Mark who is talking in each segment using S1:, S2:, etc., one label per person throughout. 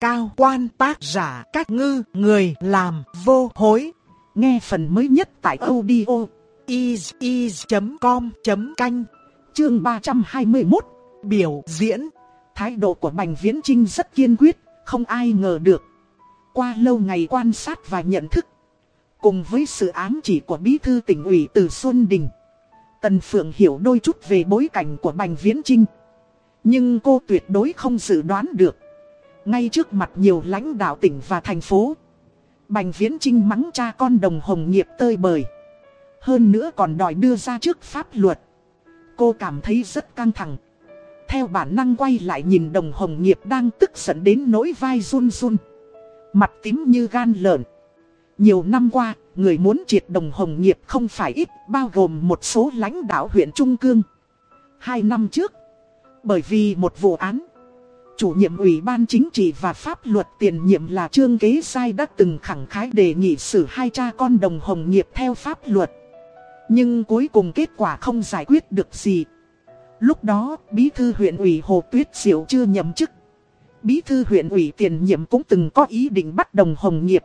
S1: cao quan tác giả các ngư người làm vô hối. Nghe phần mới nhất tại audio is.com.canh chương 321 biểu diễn. Thái độ của Bành Viễn Trinh rất kiên quyết, không ai ngờ được. Qua lâu ngày quan sát và nhận thức, cùng với sự ám chỉ của Bí thư tỉnh ủy từ Xuân Đình. Tần Phượng hiểu đôi chút về bối cảnh của Bành Viễn Trinh. Nhưng cô tuyệt đối không dự đoán được. Ngay trước mặt nhiều lãnh đạo tỉnh và thành phố. Bành Viễn Trinh mắng cha con đồng hồng nghiệp tơi bời. Hơn nữa còn đòi đưa ra trước pháp luật. Cô cảm thấy rất căng thẳng. Theo bản năng quay lại nhìn đồng hồng nghiệp đang tức giận đến nỗi vai run run. Mặt tím như gan lợn. Nhiều năm qua, người muốn triệt đồng hồng nghiệp không phải ít, bao gồm một số lãnh đạo huyện Trung Cương. Hai năm trước, bởi vì một vụ án, chủ nhiệm ủy ban chính trị và pháp luật tiền nhiệm là Trương Kế Sai đã từng khẳng khái đề nghị xử hai cha con đồng hồng nghiệp theo pháp luật. Nhưng cuối cùng kết quả không giải quyết được gì. Lúc đó, bí thư huyện ủy Hồ Tuyết Diệu chưa nhậm chức. Bí thư huyện ủy tiền nhiệm cũng từng có ý định bắt đồng hồng nghiệp.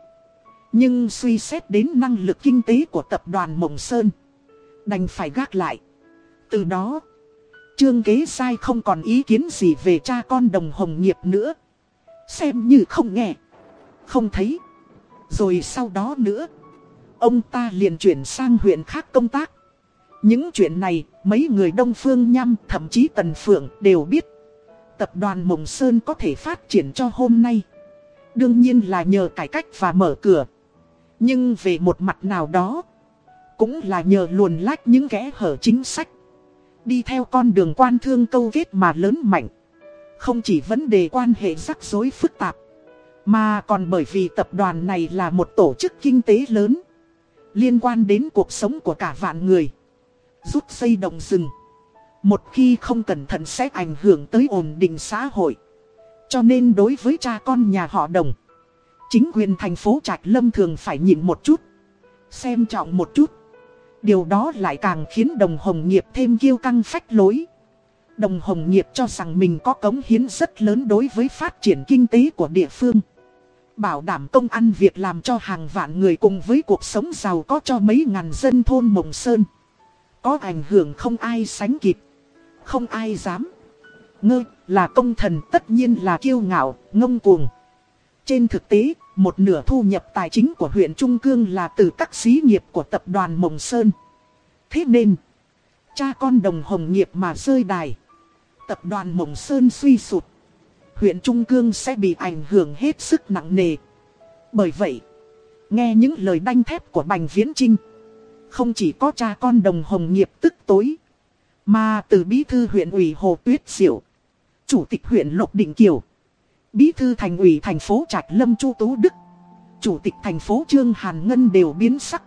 S1: Nhưng suy xét đến năng lực kinh tế của tập đoàn Mộng Sơn. Đành phải gác lại. Từ đó, Trương Kế Sai không còn ý kiến gì về cha con đồng hồng nghiệp nữa. Xem như không nghe, không thấy. Rồi sau đó nữa, ông ta liền chuyển sang huyện khác công tác. Những chuyện này, mấy người Đông Phương Nham thậm chí Tần Phượng đều biết. Tập đoàn Mộng Sơn có thể phát triển cho hôm nay. Đương nhiên là nhờ cải cách và mở cửa. Nhưng về một mặt nào đó, cũng là nhờ luồn lách những kẽ hở chính sách. Đi theo con đường quan thương câu kết mà lớn mạnh. Không chỉ vấn đề quan hệ rắc rối phức tạp, mà còn bởi vì tập đoàn này là một tổ chức kinh tế lớn. Liên quan đến cuộc sống của cả vạn người. Rút xây động rừng. Một khi không cẩn thận sẽ ảnh hưởng tới ổn định xã hội. Cho nên đối với cha con nhà họ đồng Chính quyền thành phố Trạch Lâm thường phải nhịn một chút Xem trọng một chút Điều đó lại càng khiến đồng hồng nghiệp thêm kiêu căng phách lối. Đồng hồng nghiệp cho rằng mình có cống hiến rất lớn đối với phát triển kinh tế của địa phương. Bảo đảm công ăn việc làm cho hàng vạn người cùng với cuộc sống giàu có cho mấy ngàn dân thôn Mộng Sơn. Có ảnh hưởng không ai sánh kịp Không ai dám. Ngơ là công thần tất nhiên là kiêu ngạo, ngông cuồng. Trên thực tế, một nửa thu nhập tài chính của huyện Trung Cương là từ các xí nghiệp của tập đoàn Mộng Sơn. Thế nên, cha con đồng hồng nghiệp mà rơi đài. Tập đoàn Mộng Sơn suy sụt. Huyện Trung Cương sẽ bị ảnh hưởng hết sức nặng nề. Bởi vậy, nghe những lời đanh thép của Bành Viễn Trinh. Không chỉ có cha con đồng hồng nghiệp tức tối. Mà từ bí thư huyện ủy Hồ Tuyết Diệu. Chủ tịch huyện Lộc Định Kiều. Bí thư thành ủy thành phố Trạch Lâm Chu Tú Đức, Chủ tịch thành phố Trương Hàn Ngân đều biến sắc.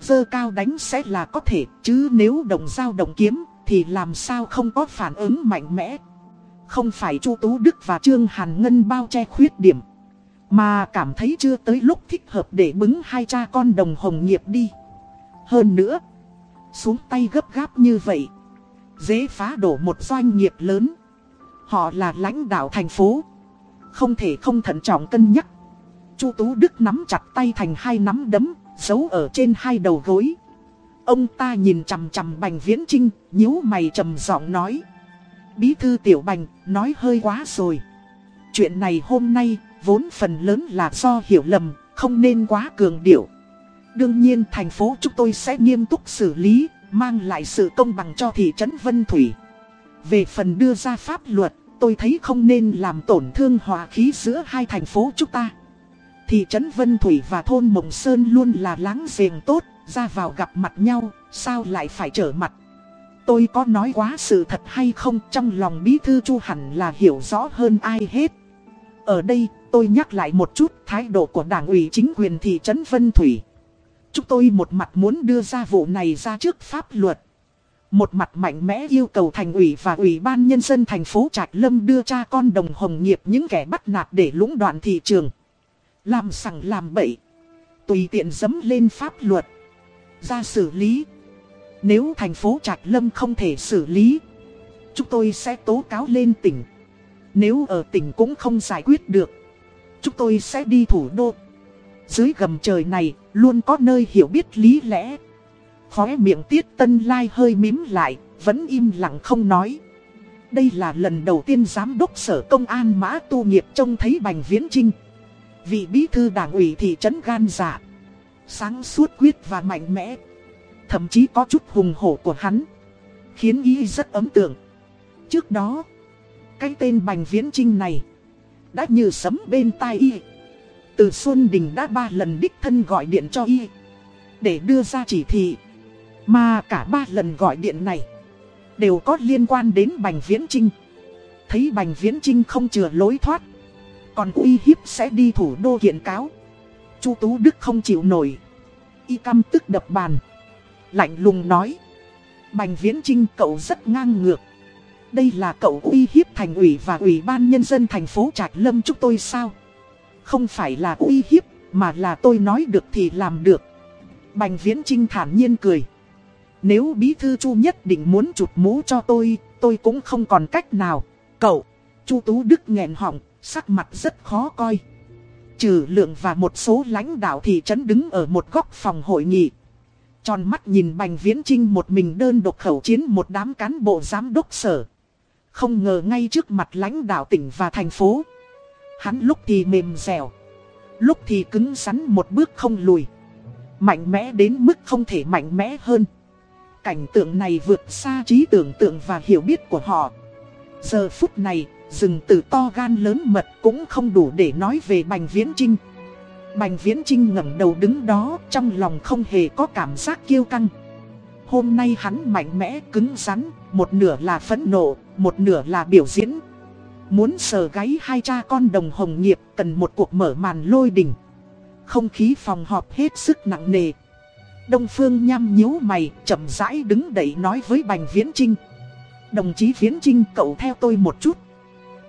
S1: Dơ cao đánh sẽ là có thể, Chứ nếu đồng dao đồng kiếm, Thì làm sao không có phản ứng mạnh mẽ? Không phải Chu Tú Đức và Trương Hàn Ngân bao che khuyết điểm, Mà cảm thấy chưa tới lúc thích hợp để bứng hai cha con đồng hồng nghiệp đi. Hơn nữa, Xuống tay gấp gáp như vậy, Dễ phá đổ một doanh nghiệp lớn. Họ là lãnh đạo thành phố không thể không thận trọng cân nhắc. Chu Tú Đức nắm chặt tay thành hai nắm đấm, giấu ở trên hai đầu gối. Ông ta nhìn chằm chằm Bành Viễn Trinh, nhíu mày trầm giọng nói. Bí thư Tiểu Bành, nói hơi quá rồi. Chuyện này hôm nay, vốn phần lớn là do hiểu lầm, không nên quá cường điệu. Đương nhiên thành phố chúng tôi sẽ nghiêm túc xử lý, mang lại sự công bằng cho thị trấn Vân Thủy. Về phần đưa ra pháp luật, tôi thấy không nên làm tổn thương hòa khí giữa hai thành phố chúng ta. Thị trấn Vân Thủy và thôn Mộng Sơn luôn là láng giềng tốt, ra vào gặp mặt nhau, sao lại phải trở mặt. Tôi có nói quá sự thật hay không trong lòng bí thư chu hẳn là hiểu rõ hơn ai hết. Ở đây, tôi nhắc lại một chút thái độ của đảng ủy chính quyền thị trấn Vân Thủy. Chúng tôi một mặt muốn đưa ra vụ này ra trước pháp luật. Một mặt mạnh mẽ yêu cầu thành ủy và ủy ban nhân dân thành phố Trạch Lâm đưa cha con đồng hồng nghiệp những kẻ bắt nạt để lũng đoạn thị trường. Làm sằng làm bậy. Tùy tiện dấm lên pháp luật. Ra xử lý. Nếu thành phố Trạch Lâm không thể xử lý. Chúng tôi sẽ tố cáo lên tỉnh. Nếu ở tỉnh cũng không giải quyết được. chúng tôi sẽ đi thủ đô. Dưới gầm trời này, luôn có nơi hiểu biết lý lẽ. Khóe miệng tiết tân lai hơi mím lại, vẫn im lặng không nói. Đây là lần đầu tiên giám đốc sở công an mã tu nghiệp trông thấy Bành Viễn Trinh. Vị bí thư đảng ủy thị trấn gan dạ. Sáng suốt quyết và mạnh mẽ. Thậm chí có chút hùng hổ của hắn. Khiến y rất ấm tượng. Trước đó, cái tên Bành Viễn Trinh này đã như sấm bên tai y. Từ Xuân Đình đã ba lần đích thân gọi điện cho y. Để đưa ra chỉ thị. Mà cả ba lần gọi điện này đều có liên quan đến Bành Viễn Trinh. Thấy Bành Viễn Trinh không chừa lối thoát, còn uy hiếp sẽ đi thủ đô kiện cáo. Chu Tú Đức không chịu nổi. Y căm tức đập bàn. Lạnh lùng nói. Bành Viễn Trinh cậu rất ngang ngược. Đây là cậu uy hiếp thành ủy và ủy ban nhân dân thành phố Trạch Lâm chúng tôi sao? Không phải là uy hiếp, mà là tôi nói được thì làm được. Bành Viễn Trinh thản nhiên cười. Nếu bí thư Chu nhất định muốn chụp mũ cho tôi, tôi cũng không còn cách nào. Cậu, Chu Tú Đức nghẹn họng, sắc mặt rất khó coi. Trừ lượng và một số lãnh đạo thị trấn đứng ở một góc phòng hội nghị. Tròn mắt nhìn Bành Viễn Trinh một mình đơn độc khẩu chiến một đám cán bộ giám đốc sở. Không ngờ ngay trước mặt lãnh đạo tỉnh và thành phố. Hắn lúc thì mềm dẻo. Lúc thì cứng rắn một bước không lùi. Mạnh mẽ đến mức không thể mạnh mẽ hơn. Cảnh tượng này vượt xa trí tưởng tượng và hiểu biết của họ. Giờ phút này, rừng từ to gan lớn mật cũng không đủ để nói về Bành Viễn Trinh. Bành Viễn Trinh ngẩng đầu đứng đó, trong lòng không hề có cảm giác kiêu căng. Hôm nay hắn mạnh mẽ, cứng rắn, một nửa là phẫn nộ, một nửa là biểu diễn. Muốn sờ gáy hai cha con đồng hồng nghiệp cần một cuộc mở màn lôi đình. Không khí phòng họp hết sức nặng nề. Đông Phương nhăm nhíu mày, chậm rãi đứng dậy nói với Bành Viễn Trinh. Đồng chí Viễn Trinh cậu theo tôi một chút.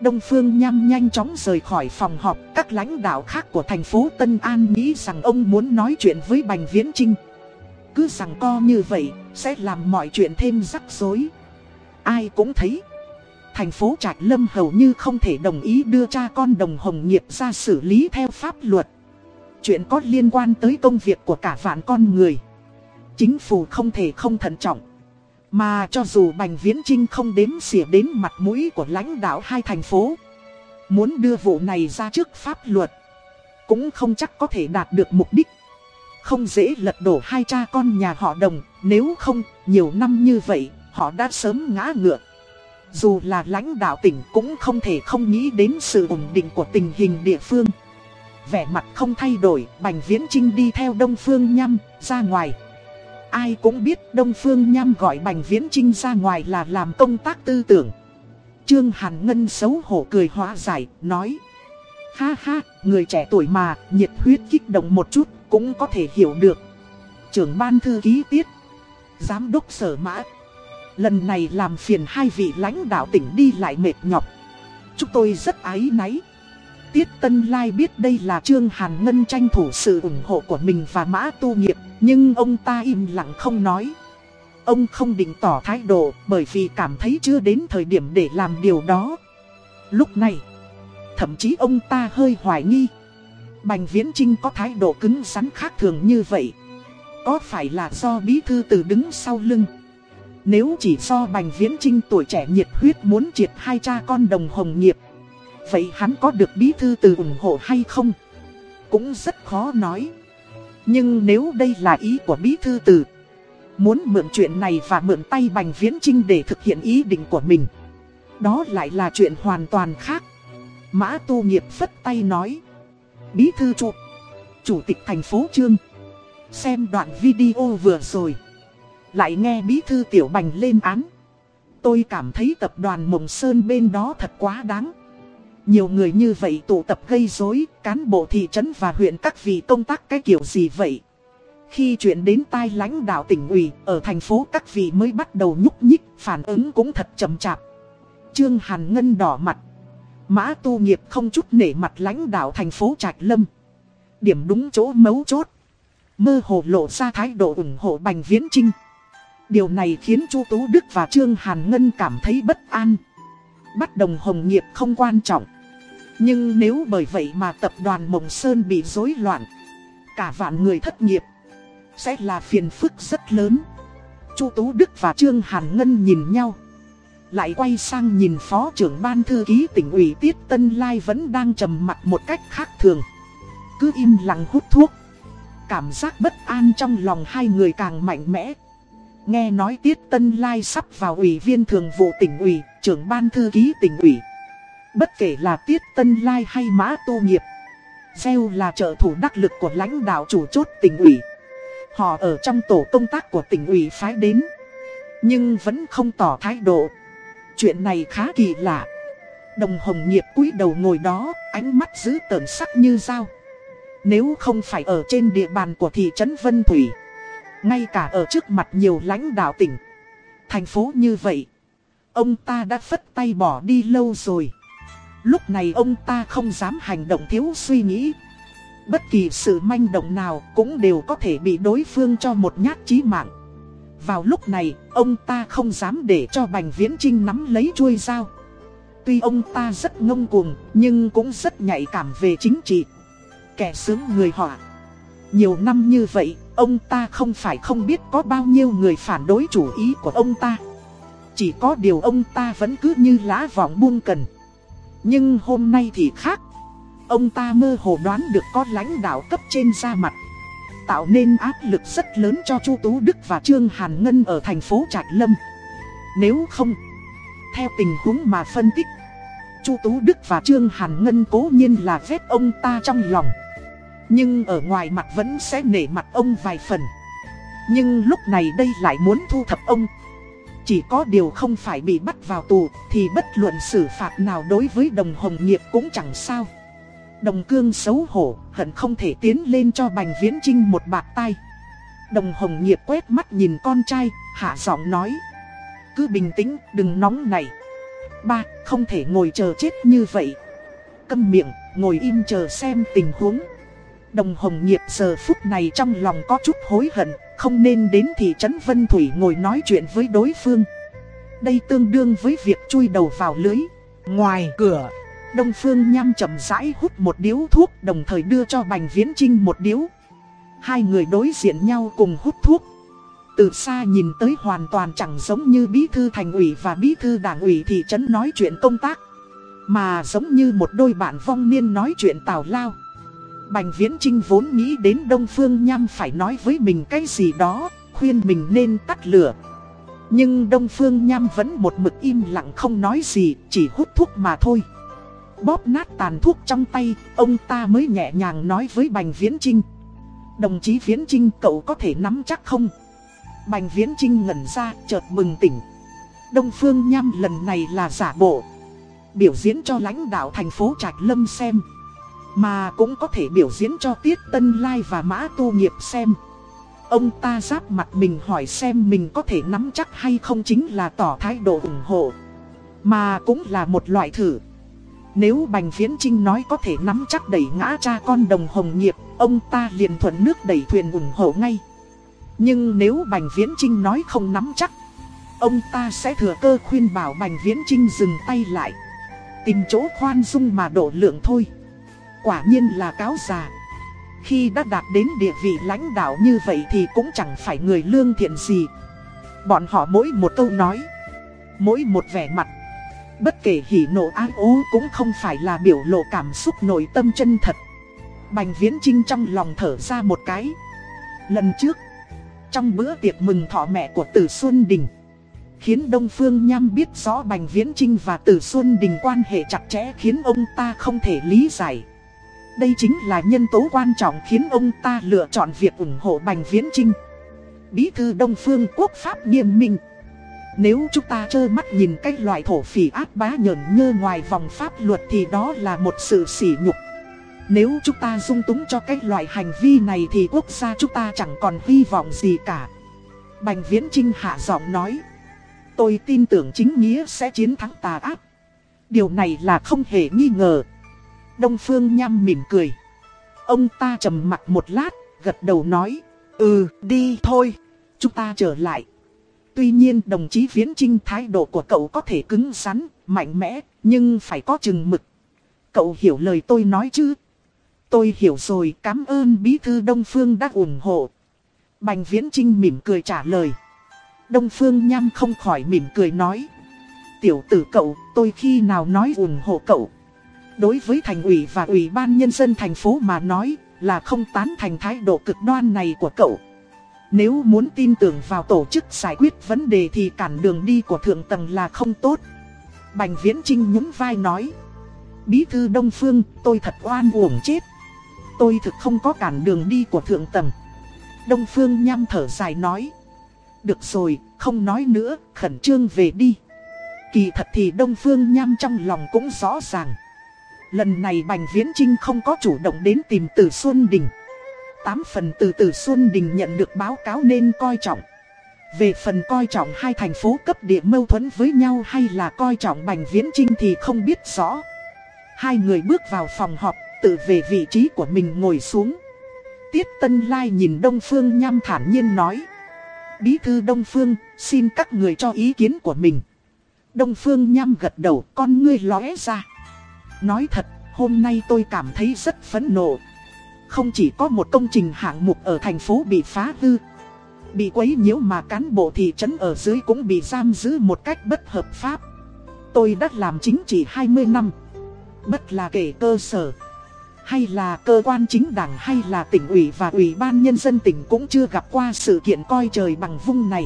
S1: Đông Phương nhăm nhanh chóng rời khỏi phòng họp. Các lãnh đạo khác của thành phố Tân An nghĩ rằng ông muốn nói chuyện với Bành Viễn Trinh. Cứ rằng co như vậy, sẽ làm mọi chuyện thêm rắc rối. Ai cũng thấy. Thành phố Trạch Lâm hầu như không thể đồng ý đưa cha con đồng hồng nghiệp ra xử lý theo pháp luật. Chuyện có liên quan tới công việc của cả vạn con người chính phủ không thể không thận trọng. Mà cho dù Bành Viễn Trinh không đếm xỉa đến mặt mũi của lãnh đạo hai thành phố, muốn đưa vụ này ra trước pháp luật, cũng không chắc có thể đạt được mục đích. Không dễ lật đổ hai cha con nhà họ đồng, nếu không, nhiều năm như vậy, họ đã sớm ngã ngựa. Dù là lãnh đạo tỉnh cũng không thể không nghĩ đến sự ổn định của tình hình địa phương. Vẻ mặt không thay đổi, Bành Viễn Trinh đi theo Đông Phương nhâm ra ngoài. Ai cũng biết Đông Phương Nham gọi Bành Viễn Trinh ra ngoài là làm công tác tư tưởng. Trương Hàn Ngân xấu hổ cười hóa giải, nói. Ha ha, người trẻ tuổi mà, nhiệt huyết kích động một chút, cũng có thể hiểu được. Trưởng ban thư ký tiết, giám đốc sở mã. Lần này làm phiền hai vị lãnh đạo tỉnh đi lại mệt nhọc. Chúng tôi rất ái náy. Tiết Tân Lai biết đây là Trương Hàn Ngân tranh thủ sự ủng hộ của mình và Mã Tu Nghiệp, nhưng ông ta im lặng không nói. Ông không định tỏ thái độ bởi vì cảm thấy chưa đến thời điểm để làm điều đó. Lúc này, thậm chí ông ta hơi hoài nghi. Bành Viễn Trinh có thái độ cứng rắn khác thường như vậy. Có phải là do bí thư từ đứng sau lưng? Nếu chỉ do Bành Viễn Trinh tuổi trẻ nhiệt huyết muốn triệt hai cha con đồng hồng nghiệp Vậy hắn có được bí thư từ ủng hộ hay không? Cũng rất khó nói. Nhưng nếu đây là ý của bí thư từ, muốn mượn chuyện này và mượn tay Bành Viễn Trinh để thực hiện ý định của mình, đó lại là chuyện hoàn toàn khác. Mã Tu Nghiệp phất tay nói, bí thư trụ, chủ tịch thành phố Trương, xem đoạn video vừa rồi, lại nghe bí thư Tiểu Bành lên án. Tôi cảm thấy tập đoàn Mộng Sơn bên đó thật quá đáng. Nhiều người như vậy tụ tập gây rối, cán bộ thị trấn và huyện các vị công tác cái kiểu gì vậy? Khi chuyện đến tai lãnh đạo tỉnh ủy, ở thành phố các vị mới bắt đầu nhúc nhích, phản ứng cũng thật chậm chạp. Trương Hàn Ngân đỏ mặt. Mã tu nghiệp không chút nể mặt lãnh đạo thành phố Trạch Lâm. Điểm đúng chỗ mấu chốt. Mơ hồ lộ ra thái độ ủng hộ Bành Viễn Trinh. Điều này khiến Chu Tú Đức và Trương Hàn Ngân cảm thấy bất an. Bắt đồng hồng nghiệp không quan trọng. Nhưng nếu bởi vậy mà tập đoàn Mộng Sơn bị rối loạn, cả vạn người thất nghiệp, sẽ là phiền phức rất lớn. Chu Tú Đức và Trương Hàn Ngân nhìn nhau. Lại quay sang nhìn phó trưởng ban thư ký tỉnh ủy Tiết Tân Lai vẫn đang trầm mặt một cách khác thường. Cứ im lặng hút thuốc. Cảm giác bất an trong lòng hai người càng mạnh mẽ. Nghe nói Tiết Tân Lai sắp vào ủy viên thường vụ tỉnh ủy, trưởng ban thư ký tỉnh ủy. Bất kể là Tiết Tân Lai hay Mã tu Nghiệp. Gieo là trợ thủ đắc lực của lãnh đạo chủ chốt tỉnh ủy. Họ ở trong tổ công tác của tỉnh ủy phái đến. Nhưng vẫn không tỏ thái độ. Chuyện này khá kỳ lạ. Đồng Hồng Nghiệp cúi đầu ngồi đó, ánh mắt giữ tợn sắc như dao. Nếu không phải ở trên địa bàn của thị trấn Vân Thủy, ngay cả ở trước mặt nhiều lãnh đạo tỉnh, thành phố như vậy, ông ta đã phất tay bỏ đi lâu rồi. Lúc này ông ta không dám hành động thiếu suy nghĩ. Bất kỳ sự manh động nào cũng đều có thể bị đối phương cho một nhát chí mạng. Vào lúc này, ông ta không dám để cho Bành Viễn Trinh nắm lấy chuôi dao. Tuy ông ta rất ngông cuồng, nhưng cũng rất nhạy cảm về chính trị. Kẻ sướng người họa. Nhiều năm như vậy, ông ta không phải không biết có bao nhiêu người phản đối chủ ý của ông ta. Chỉ có điều ông ta vẫn cứ như lá vọng buông cần. Nhưng hôm nay thì khác. Ông ta mơ hồ đoán được có lãnh đạo cấp trên ra mặt tạo nên áp lực rất lớn cho Chu Tú Đức và Trương Hàn Ngân ở thành phố Trạch Lâm. Nếu không, theo tình huống mà phân tích, Chu Tú Đức và Trương Hàn Ngân cố nhiên là vết ông ta trong lòng. Nhưng ở ngoài mặt vẫn sẽ nể mặt ông vài phần. Nhưng lúc này đây lại muốn thu thập ông. Chỉ có điều không phải bị bắt vào tù thì bất luận xử phạt nào đối với đồng hồng nghiệp cũng chẳng sao. Đồng cương xấu hổ, hận không thể tiến lên cho Bành Viễn Trinh một bạc tay. Đồng hồng nghiệp quét mắt nhìn con trai, hạ giọng nói. Cứ bình tĩnh, đừng nóng này. Ba, không thể ngồi chờ chết như vậy. Câm miệng, ngồi im chờ xem tình huống. Đồng hồng nghiệp giờ phút này trong lòng có chút hối hận, không nên đến thị trấn Vân Thủy ngồi nói chuyện với đối phương. Đây tương đương với việc chui đầu vào lưới. Ngoài cửa Đông Phương Nham chậm rãi hút một điếu thuốc, đồng thời đưa cho Bành Viễn Trinh một điếu. Hai người đối diện nhau cùng hút thuốc. Từ xa nhìn tới hoàn toàn chẳng giống như bí thư thành ủy và bí thư đảng ủy thị trấn nói chuyện công tác. Mà giống như một đôi bạn vong niên nói chuyện tào lao. Bành Viễn Trinh vốn nghĩ đến Đông Phương Nham phải nói với mình cái gì đó, khuyên mình nên tắt lửa. Nhưng Đông Phương Nham vẫn một mực im lặng không nói gì, chỉ hút thuốc mà thôi. Bóp nát tàn thuốc trong tay, ông ta mới nhẹ nhàng nói với Bành Viễn Trinh. Đồng chí Viễn Trinh cậu có thể nắm chắc không? Bành Viễn Trinh ngẩn ra, chợt mừng tỉnh. Đông Phương Nham lần này là giả bộ. Biểu diễn cho lãnh đạo thành phố Trạch Lâm xem. Mà cũng có thể biểu diễn cho Tiết Tân Lai và Mã Tu Nghiệp xem. Ông ta giáp mặt mình hỏi xem mình có thể nắm chắc hay không chính là tỏ thái độ ủng hộ. Mà cũng là một loại thử. Nếu Bành Viễn Trinh nói có thể nắm chắc đẩy ngã cha con đồng hồng nghiệp, ông ta liền thuận nước đẩy thuyền ủng hộ ngay. Nhưng nếu Bành Viễn Trinh nói không nắm chắc, ông ta sẽ thừa cơ khuyên bảo Bành Viễn Trinh dừng tay lại. Tìm chỗ khoan dung mà độ lượng thôi. Quả nhiên là cáo già. Khi đã đạt đến địa vị lãnh đạo như vậy thì cũng chẳng phải người lương thiện gì. Bọn họ mỗi một câu nói, mỗi một vẻ mặt Bất kể hỉ nộ ái ố cũng không phải là biểu lộ cảm xúc nội tâm chân thật Bành Viễn Trinh trong lòng thở ra một cái Lần trước Trong bữa tiệc mừng thọ mẹ của Tử Xuân Đình Khiến Đông Phương Nham biết rõ Bành Viễn Trinh và Tử Xuân Đình quan hệ chặt chẽ khiến ông ta không thể lý giải đây chính là nhân tố quan trọng khiến ông ta lựa chọn việc ủng hộ Bành Viễn Trinh Bí thư Đông Phương Quốc Pháp nghiêm minh nếu chúng ta trơ mắt nhìn cái loại thổ phỉ ác bá nhờn nhơ ngoài vòng pháp luật thì đó là một sự sỉ nhục. Nếu chúng ta dung túng cho cái loại hành vi này thì quốc gia chúng ta chẳng còn hy vọng gì cả. Bành Viễn Trinh hạ giọng nói. Tôi tin tưởng chính nghĩa sẽ chiến thắng tà ác. Điều này là không hề nghi ngờ. Đông Phương Nham mỉm cười. Ông ta trầm mặt một lát, gật đầu nói. Ừ, đi thôi, chúng ta trở lại. Tuy nhiên đồng chí Viễn Trinh thái độ của cậu có thể cứng rắn, mạnh mẽ, nhưng phải có chừng mực. cậu hiểu lời tôi nói chứ? Tôi hiểu rồi, cảm ơn bí thư Đông Phương đã ủng hộ. Bành Viễn Trinh mỉm cười trả lời. Đông Phương Nham không khỏi mỉm cười nói. Tiểu tử cậu, tôi khi nào nói ủng hộ cậu? Đối với thành ủy và ủy ban nhân dân thành phố mà nói là không tán thành thái độ cực đoan này của cậu. Nếu muốn tin tưởng vào tổ chức giải quyết vấn đề thì cản đường đi của thượng tầng là không tốt. Bành Viễn Trinh nhún vai nói. Bí thư Đông Phương, tôi thật oan uổng chết. Tôi thực không có cản đường đi của thượng tầng. Đông Phương nhăm thở dài nói. Được rồi, không nói nữa, khẩn trương về đi. Kỳ thật thì Đông Phương nhăm trong lòng cũng rõ ràng. Lần này Bành Viễn Trinh không có chủ động đến tìm Từ Xuân Đình. Tám phần từ Từ Xuân Đình nhận được báo cáo nên coi trọng. Về phần coi trọng hai thành phố cấp địa mâu thuẫn với nhau hay là coi trọng Bành Viễn Trinh thì không biết rõ. Hai người bước vào phòng họp, tự về vị trí của mình ngồi xuống. Tiết Tân Lai nhìn Đông Phương Nham thản nhiên nói. Bí thư Đông Phương, xin các người cho ý kiến của mình. Đông Phương nhăm gật đầu, con ngươi lóe ra. Nói thật, hôm nay tôi cảm thấy rất phẫn nộ. Không chỉ có một công trình hạng mục ở thành phố bị phá hư, bị quấy nhiễu mà cán bộ thị trấn ở dưới cũng bị giam giữ một cách bất hợp pháp. Tôi đã làm chính trị 20 năm. Bất là kể cơ sở, hay là cơ quan chính đảng hay là tỉnh ủy và ủy ban nhân dân tỉnh cũng chưa gặp qua sự kiện coi trời bằng vung này.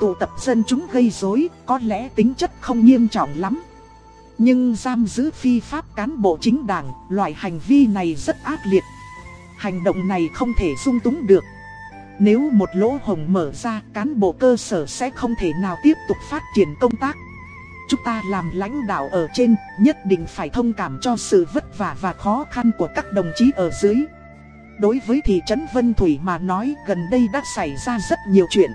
S1: Tụ tập dân chúng gây rối có lẽ tính chất không nghiêm trọng lắm. Nhưng giam giữ phi pháp cán bộ chính đảng, loại hành vi này rất ác liệt. Hành động này không thể dung túng được. Nếu một lỗ hồng mở ra, cán bộ cơ sở sẽ không thể nào tiếp tục phát triển công tác. Chúng ta làm lãnh đạo ở trên, nhất định phải thông cảm cho sự vất vả và khó khăn của các đồng chí ở dưới. Đối với thị trấn Vân Thủy mà nói, gần đây đã xảy ra rất nhiều chuyện.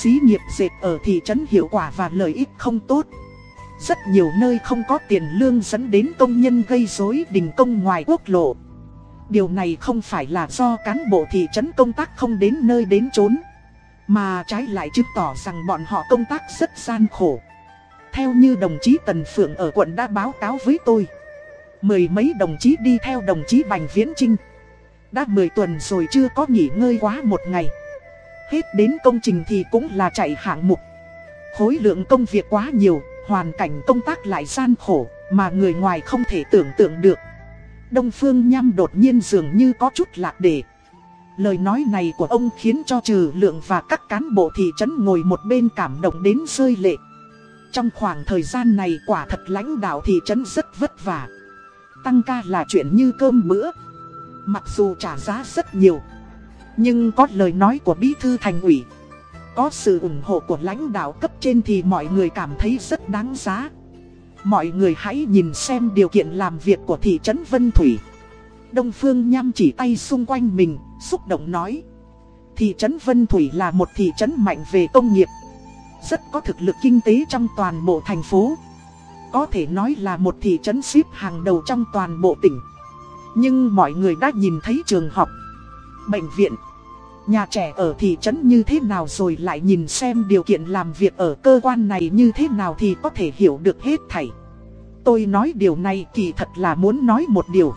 S1: Xí nghiệp dệt ở thị trấn hiệu quả và lợi ích không tốt. Rất nhiều nơi không có tiền lương dẫn đến công nhân gây rối đình công ngoài quốc lộ. Điều này không phải là do cán bộ thị trấn công tác không đến nơi đến chốn. Mà trái lại chứng tỏ rằng bọn họ công tác rất gian khổ. Theo như đồng chí Tần Phượng ở quận đã báo cáo với tôi. Mười mấy đồng chí đi theo đồng chí Bành Viễn Trinh. Đã mười tuần rồi chưa có nghỉ ngơi quá một ngày. Hết đến công trình thì cũng là chạy hạng mục. Khối lượng công việc quá nhiều, hoàn cảnh công tác lại gian khổ, mà người ngoài không thể tưởng tượng được. Đông Phương Nham đột nhiên dường như có chút lạc đề. Lời nói này của ông khiến cho trừ lượng và các cán bộ thị trấn ngồi một bên cảm động đến rơi lệ. Trong khoảng thời gian này quả thật lãnh đạo thị trấn rất vất vả. Tăng ca là chuyện như cơm bữa. Mặc dù trả giá rất nhiều. Nhưng có lời nói của bí thư thành ủy. Có sự ủng hộ của lãnh đạo cấp trên thì mọi người cảm thấy rất đáng giá. Mọi người hãy nhìn xem điều kiện làm việc của thị trấn Vân Thủy. Đông Phương nhăm chỉ tay xung quanh mình, xúc động nói. Thị trấn Vân Thủy là một thị trấn mạnh về công nghiệp. Rất có thực lực kinh tế trong toàn bộ thành phố. Có thể nói là một thị trấn xếp hàng đầu trong toàn bộ tỉnh. Nhưng mọi người đã nhìn thấy trường học, bệnh viện, nhà trẻ ở thị trấn như thế nào rồi lại nhìn xem điều kiện làm việc ở cơ quan này như thế nào thì có thể hiểu được hết thảy. Tôi nói điều này kỳ thật là muốn nói một điều.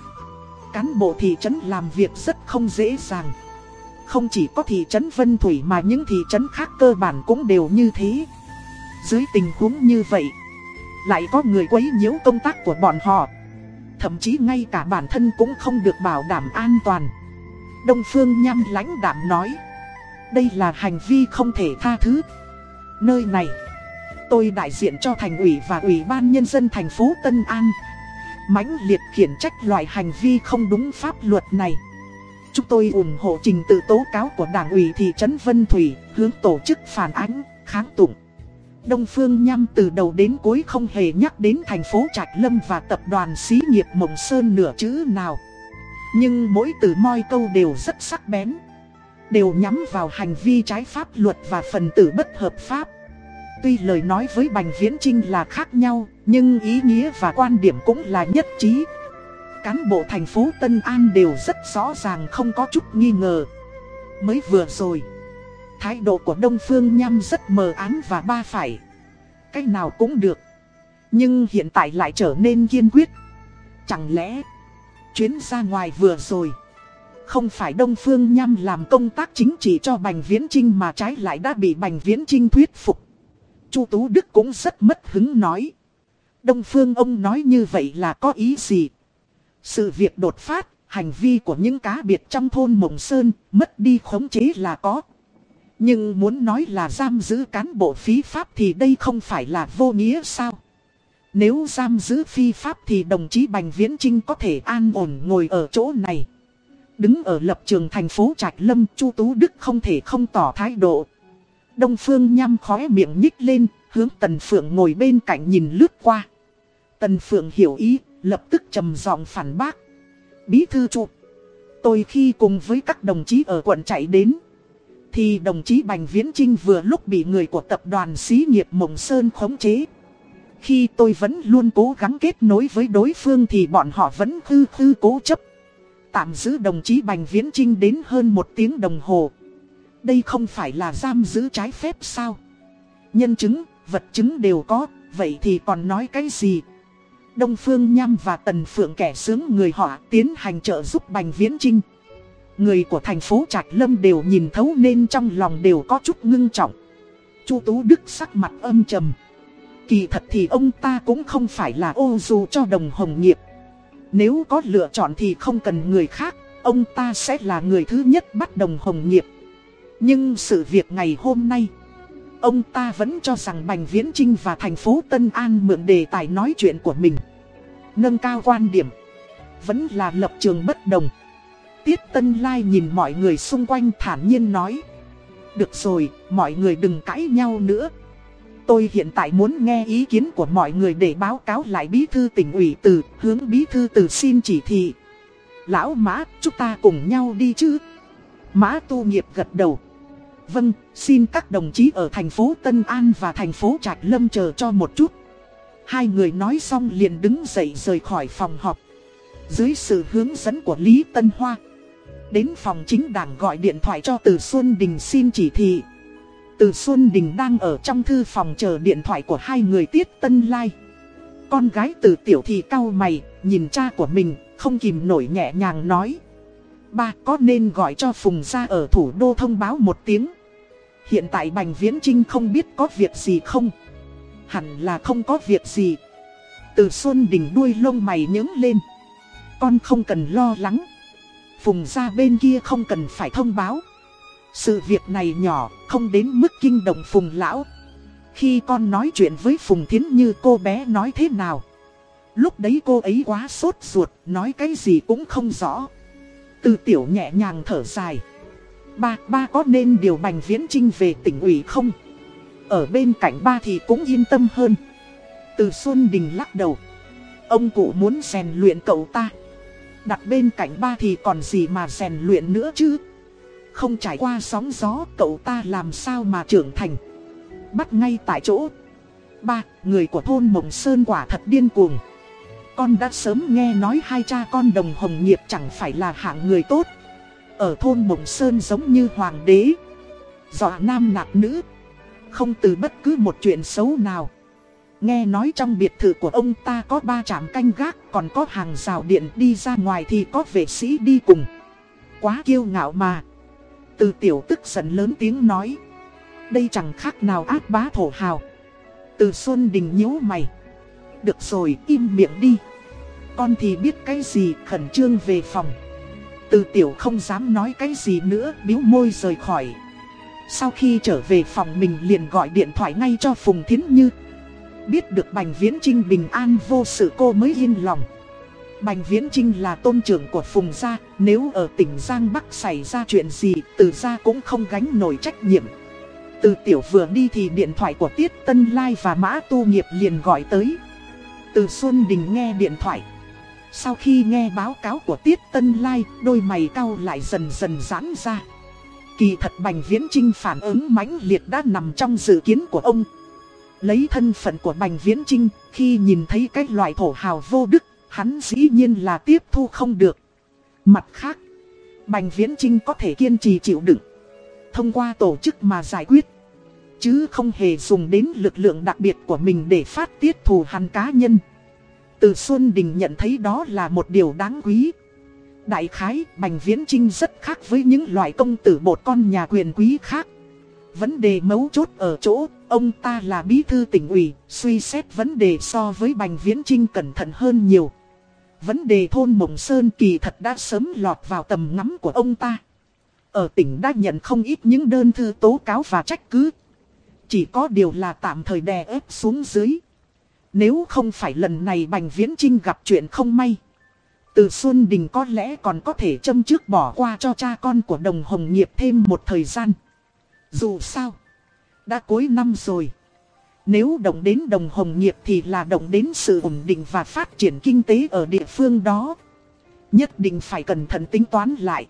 S1: Cán bộ thị trấn làm việc rất không dễ dàng. Không chỉ có thị trấn Vân Thủy mà những thị trấn khác cơ bản cũng đều như thế. Dưới tình huống như vậy, lại có người quấy nhiễu công tác của bọn họ. Thậm chí ngay cả bản thân cũng không được bảo đảm an toàn. Đông Phương nhăm lãnh đạm nói. Đây là hành vi không thể tha thứ. Nơi này, tôi đại diện cho thành ủy và ủy ban nhân dân thành phố Tân An. mãnh liệt khiển trách loại hành vi không đúng pháp luật này. Chúng tôi ủng hộ trình tự tố cáo của đảng ủy thị trấn Vân Thủy, hướng tổ chức phản ánh, kháng tụng. Đông Phương Nham từ đầu đến cuối không hề nhắc đến thành phố Trạch Lâm và tập đoàn xí nghiệp Mộng Sơn nửa chữ nào. Nhưng mỗi từ moi câu đều rất sắc bén. Đều nhắm vào hành vi trái pháp luật và phần tử bất hợp pháp. Tuy lời nói với Bành Viễn Trinh là khác nhau, nhưng ý nghĩa và quan điểm cũng là nhất trí. Cán bộ thành phố Tân An đều rất rõ ràng không có chút nghi ngờ. Mới vừa rồi, thái độ của Đông Phương Nham rất mờ ám và ba phải. Cách nào cũng được. Nhưng hiện tại lại trở nên kiên quyết. Chẳng lẽ chuyến ra ngoài vừa rồi. Không phải Đông Phương Nham làm công tác chính trị cho Bành Viễn Trinh mà trái lại đã bị Bành Viễn Trinh thuyết phục. Chu Tú Đức cũng rất mất hứng nói. Đông Phương ông nói như vậy là có ý gì? Sự việc đột phát, Hành vi của những cá biệt trong thôn Mộng Sơn mất đi khống chế là có. Nhưng muốn nói là giam giữ cán bộ phí pháp thì đây không phải là vô nghĩa sao? Nếu giam giữ phi pháp thì đồng chí Bành Viễn Trinh có thể an ổn ngồi ở chỗ này. Đứng ở lập trường thành phố Trạch Lâm, Chu Tú Đức không thể không tỏ thái độ. Đông Phương nhăm khóe miệng nhích lên, hướng Tần Phượng ngồi bên cạnh nhìn lướt qua. Tần Phượng hiểu ý, lập tức trầm giọng phản bác. Bí thư Chu, tôi khi cùng với các đồng chí ở quận chạy đến. Thì đồng chí Bành Viễn Trinh vừa lúc bị người của tập đoàn xí nghiệp Mộng Sơn khống chế. Khi tôi vẫn luôn cố gắng kết nối với đối phương thì bọn họ vẫn hư hư cố chấp. Tạm giữ đồng chí Bành Viễn Trinh đến hơn một tiếng đồng hồ. Đây không phải là giam giữ trái phép sao? Nhân chứng, vật chứng đều có, vậy thì còn nói cái gì? Đông Phương Nham và Tần Phượng kẻ sướng người họ tiến hành trợ giúp Bành Viễn Trinh. Người của thành phố Trạch Lâm đều nhìn thấu nên trong lòng đều có chút ngưng trọng. Chu Tú Đức sắc mặt âm trầm. Kỳ thật thì ông ta cũng không phải là ô dù cho đồng hồng nghiệp. Nếu có lựa chọn thì không cần người khác, ông ta sẽ là người thứ nhất bắt đồng hồng nghiệp. Nhưng sự việc ngày hôm nay, ông ta vẫn cho rằng Bành Viễn Trinh và thành phố Tân An mượn đề tài nói chuyện của mình. Nâng cao quan điểm, vẫn là lập trường bất đồng. Tiết Tân Lai nhìn mọi người xung quanh thản nhiên nói. Được rồi, mọi người đừng cãi nhau nữa, Tôi hiện tại muốn nghe ý kiến của mọi người để báo cáo lại bí thư tỉnh ủy từ hướng bí thư từ xin chỉ thị. Lão Mã, chúng ta cùng nhau đi chứ? Mã tu nghiệp gật đầu. Vâng, xin các đồng chí ở thành phố Tân An và thành phố Trạch Lâm chờ cho một chút. Hai người nói xong liền đứng dậy rời khỏi phòng họp. Dưới sự hướng dẫn của Lý Tân Hoa. Đến phòng chính đảng gọi điện thoại cho Từ Xuân Đình xin chỉ thị. Từ Xuân Đình đang ở trong thư phòng chờ điện thoại của hai người Tiết Tân Lai. Con gái từ tiểu thì cau mày, nhìn cha của mình, không kìm nổi nhẹ nhàng nói. Ba có nên gọi cho Phùng ra ở thủ đô thông báo một tiếng. Hiện tại Bành Viễn Trinh không biết có việc gì không. Hẳn là không có việc gì. Từ Xuân Đình đuôi lông mày nhướng lên. Con không cần lo lắng. Phùng ra bên kia không cần phải thông báo. Sự việc này nhỏ, không đến mức kinh động Phùng Lão. Khi con nói chuyện với Phùng Thiến như cô bé nói thế nào? Lúc đấy cô ấy quá sốt ruột, nói cái gì cũng không rõ. Từ tiểu nhẹ nhàng thở dài. Ba, ba có nên điều Bành Viễn Trinh về tỉnh ủy không? Ở bên cạnh ba thì cũng yên tâm hơn. Từ Xuân Đình lắc đầu. Ông cụ muốn rèn luyện cậu ta. Đặt bên cạnh ba thì còn gì mà rèn luyện nữa chứ? Không trải qua sóng gió cậu ta làm sao mà trưởng thành? Bắt ngay tại chỗ. Ba, người của thôn Mộng Sơn quả thật điên cuồng. Con đã sớm nghe nói hai cha con đồng hồng nghiệp chẳng phải là hạng người tốt. Ở thôn Mộng Sơn giống như hoàng đế Dọa nam nạp nữ. Không từ bất cứ một chuyện xấu nào. Nghe nói trong biệt thự của ông ta có ba trạm canh gác Còn có hàng rào điện đi ra ngoài thì có vệ sĩ đi cùng. Quá kiêu ngạo mà từ tiểu tức giận lớn tiếng nói. Đây chẳng khác nào ác bá thổ hào. Từ Xuân Đình nhíu mày. Được rồi, im miệng đi. Con thì biết cái gì khẩn trương về phòng. Từ tiểu không dám nói cái gì nữa, biếu môi rời khỏi. Sau khi trở về phòng mình liền gọi điện thoại ngay cho Phùng Thiến Như. Biết được Bành Viễn Trinh bình an vô sự cô mới yên lòng. Bành Viễn Trinh là tôn trưởng của Phùng Gia, nếu ở tỉnh Giang Bắc xảy ra chuyện gì, từ gia cũng không gánh nổi trách nhiệm. Từ tiểu vừa đi thì điện thoại của Tiết Tân Lai và Mã Tu Nghiệp liền gọi tới. Từ Xuân Đình nghe điện thoại. Sau khi nghe báo cáo của Tiết Tân Lai, đôi mày cau lại dần dần giãn ra. Kỳ thật Bành Viễn Trinh phản ứng mãnh liệt đã nằm trong dự kiến của ông. Lấy thân phận của Bành Viễn Trinh, khi nhìn thấy cái loại thổ hào vô đức Hắn dĩ nhiên là tiếp thu không được. Mặt khác, Bành Viễn Trinh có thể kiên trì chịu đựng. Thông qua tổ chức mà giải quyết. Chứ không hề dùng đến lực lượng đặc biệt của mình để phát tiết thù hắn cá nhân. Từ Xuân Đình nhận thấy đó là một điều đáng quý. Đại khái, Bành Viễn Trinh rất khác với những loại công tử bột con nhà quyền quý khác. Vấn đề mấu chốt ở chỗ, ông ta là bí thư tỉnh ủy, suy xét vấn đề so với Bành Viễn Trinh cẩn thận hơn nhiều. Vấn đề thôn Mộng Sơn kỳ thật đã sớm lọt vào tầm ngắm của ông ta. Ở tỉnh đã nhận không ít những đơn thư tố cáo và trách cứ. Chỉ có điều là tạm thời đè ép xuống dưới. Nếu không phải lần này Bành Viễn Trinh gặp chuyện không may. Từ Xuân Đình có lẽ còn có thể châm trước bỏ qua cho cha con của đồng hồng nghiệp thêm một thời gian. Dù sao, đã cuối năm rồi. Nếu động đến đồng hồng nghiệp thì là động đến sự ổn định và phát triển kinh tế ở địa phương đó. Nhất định phải cẩn thận tính toán lại.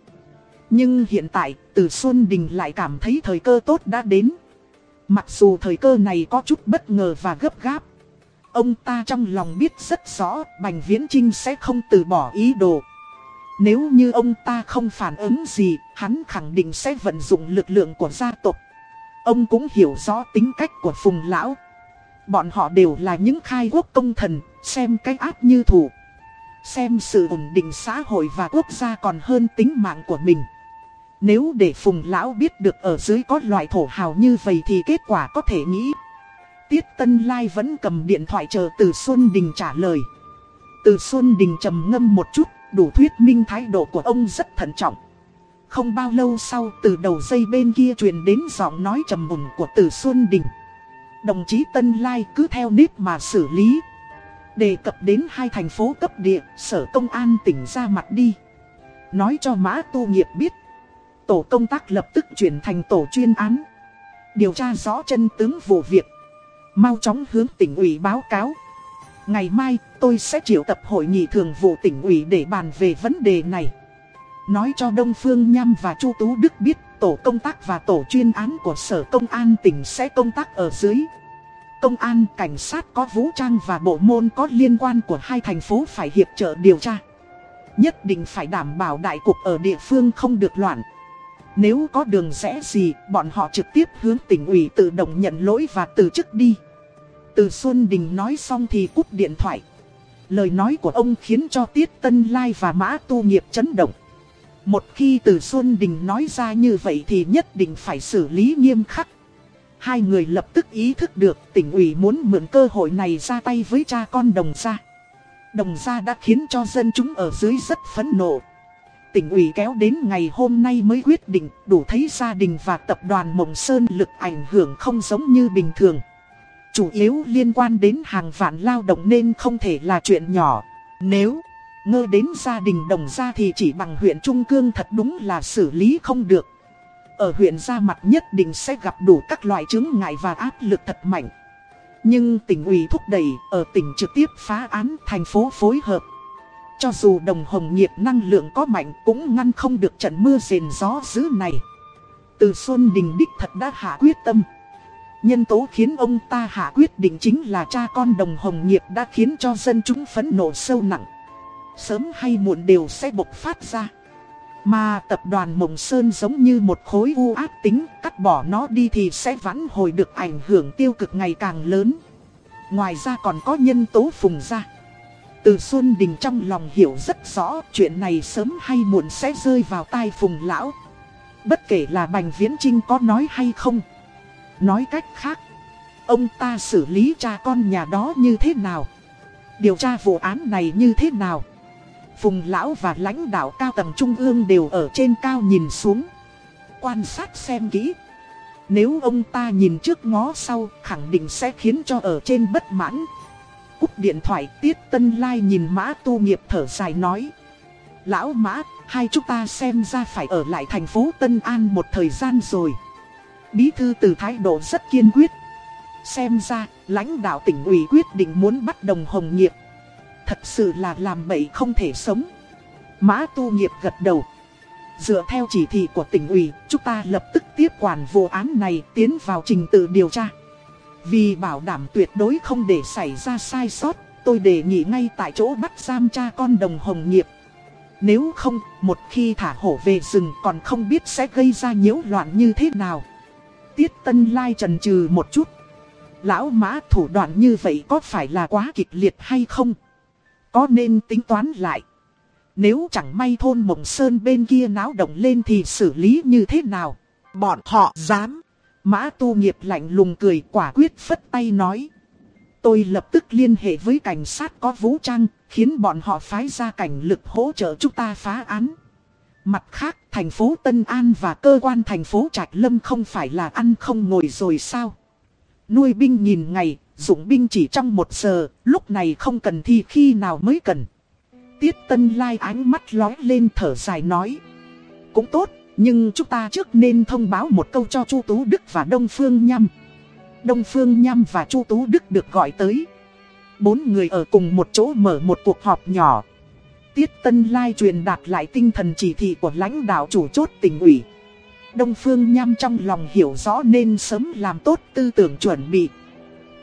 S1: Nhưng hiện tại, Từ Xuân Đình lại cảm thấy thời cơ tốt đã đến. Mặc dù thời cơ này có chút bất ngờ và gấp gáp. Ông ta trong lòng biết rất rõ Bành Viễn Trinh sẽ không từ bỏ ý đồ. Nếu như ông ta không phản ứng gì, hắn khẳng định sẽ vận dụng lực lượng của gia tộc. Ông cũng hiểu rõ tính cách của Phùng Lão. Bọn họ đều là những khai quốc công thần, xem cái ác như thủ. Xem sự ổn định xã hội và quốc gia còn hơn tính mạng của mình. Nếu để Phùng Lão biết được ở dưới có loại thổ hào như vậy thì kết quả có thể nghĩ. Tiết Tân Lai vẫn cầm điện thoại chờ Từ Xuân Đình trả lời. Từ Xuân Đình trầm ngâm một chút, đủ thuyết minh thái độ của ông rất thận trọng. Không bao lâu sau, từ đầu dây bên kia truyền đến giọng nói trầm mùng của Từ Xuân Đình. Đồng chí Tân Lai cứ theo nếp mà xử lý. Đề cập đến hai thành phố cấp địa, sở công an tỉnh ra mặt đi. Nói cho Mã Tu Nghiệp biết. Tổ công tác lập tức chuyển thành tổ chuyên án. Điều tra rõ chân tướng vụ việc. Mau chóng hướng tỉnh ủy báo cáo. Ngày mai tôi sẽ triệu tập hội nghị thường vụ tỉnh ủy để bàn về vấn đề này. Nói cho Đông Phương Nham và Chu Tú Đức biết tổ công tác và tổ chuyên án của Sở Công an tỉnh sẽ công tác ở dưới. Công an, cảnh sát có vũ trang và bộ môn có liên quan của hai thành phố phải hiệp trợ điều tra. Nhất định phải đảm bảo đại cục ở địa phương không được loạn. Nếu có đường rẽ gì, bọn họ trực tiếp hướng tỉnh ủy tự động nhận lỗi và từ chức đi. Từ Xuân Đình nói xong thì cúp điện thoại. Lời nói của ông khiến cho Tiết Tân Lai và Mã Tu Nghiệp chấn động. Một khi Từ Xuân Đình nói ra như vậy thì nhất định phải xử lý nghiêm khắc. Hai người lập tức ý thức được tỉnh ủy muốn mượn cơ hội này ra tay với cha con đồng gia. Đồng gia đã khiến cho dân chúng ở dưới rất phẫn nộ. Tỉnh ủy kéo đến ngày hôm nay mới quyết định đủ thấy gia đình và tập đoàn Mộng Sơn lực ảnh hưởng không giống như bình thường. Chủ yếu liên quan đến hàng vạn lao động nên không thể là chuyện nhỏ. Nếu ngơ đến gia đình đồng gia thì chỉ bằng huyện Trung Cương thật đúng là xử lý không được. Ở huyện gia mặt nhất định sẽ gặp đủ các loại chứng ngại và áp lực thật mạnh. Nhưng tỉnh ủy thúc đẩy ở tỉnh trực tiếp phá án thành phố phối hợp. Cho dù đồng hồng nghiệp năng lượng có mạnh cũng ngăn không được trận mưa rền gió dữ này. Từ Xuân Đình Đích thật đã hạ quyết tâm. Nhân tố khiến ông ta hạ quyết định chính là cha con đồng hồng nghiệp đã khiến cho dân chúng phẫn nộ sâu nặng. Sớm hay muộn đều sẽ bộc phát ra. Mà tập đoàn Mộng Sơn giống như một khối u ác tính, cắt bỏ nó đi thì sẽ vãn hồi được ảnh hưởng tiêu cực ngày càng lớn. Ngoài ra còn có nhân tố phùng ra. Từ Xuân Đình trong lòng hiểu rất rõ chuyện này sớm hay muộn sẽ rơi vào tai phùng lão. Bất kể là Bành Viễn Trinh có nói hay không. Nói cách khác, ông ta xử lý cha con nhà đó như thế nào? Điều tra vụ án này như thế nào? Phùng Lão và lãnh đạo cao tầng trung ương đều ở trên cao nhìn xuống. Quan sát xem kỹ. Nếu ông ta nhìn trước ngó sau, khẳng định sẽ khiến cho ở trên bất mãn. Cúp điện thoại Tiết Tân Lai nhìn Mã Tu Nghiệp thở dài nói. Lão Mã, hai chúng ta xem ra phải ở lại thành phố Tân An một thời gian rồi. Bí thư từ thái độ rất kiên quyết. Xem ra, lãnh đạo tỉnh ủy quyết định muốn bắt đồng hồng nghiệp. Thật sự là làm bậy không thể sống. Mã tu nghiệp gật đầu. Dựa theo chỉ thị của tỉnh ủy, chúng ta lập tức tiếp quản vụ án này tiến vào trình tự điều tra. Vì bảo đảm tuyệt đối không để xảy ra sai sót, tôi đề nghị ngay tại chỗ bắt giam cha con đồng hồng nghiệp. Nếu không, một khi thả hổ về rừng còn không biết sẽ gây ra nhiễu loạn như thế nào. Tiết Tân Lai trần trừ một chút. Lão mã thủ đoạn như vậy có phải là quá kịch liệt hay không? Có nên tính toán lại. Nếu chẳng may thôn Mộng Sơn bên kia náo động lên thì xử lý như thế nào? Bọn họ dám. Mã tu nghiệp lạnh lùng cười quả quyết phất tay nói. Tôi lập tức liên hệ với cảnh sát có vũ trang, khiến bọn họ phái ra cảnh lực hỗ trợ chúng ta phá án. Mặt khác, thành phố Tân An và cơ quan thành phố Trạch Lâm không phải là ăn không ngồi rồi sao? Nuôi binh nhìn ngày, dụng binh chỉ trong một giờ, lúc này không cần thì khi nào mới cần. Tiết Tân Lai ánh mắt lói lên thở dài nói. Cũng tốt, nhưng chúng ta trước nên thông báo một câu cho Chu Tú Đức và Đông Phương Nhâm. Đông Phương Nhâm và Chu Tú Đức được gọi tới. Bốn người ở cùng một chỗ mở một cuộc họp nhỏ. Tiết Tân Lai truyền đạt lại tinh thần chỉ thị của lãnh đạo chủ chốt tỉnh ủy. Đông Phương Nhâm trong lòng hiểu rõ nên sớm làm tốt tư tưởng chuẩn bị.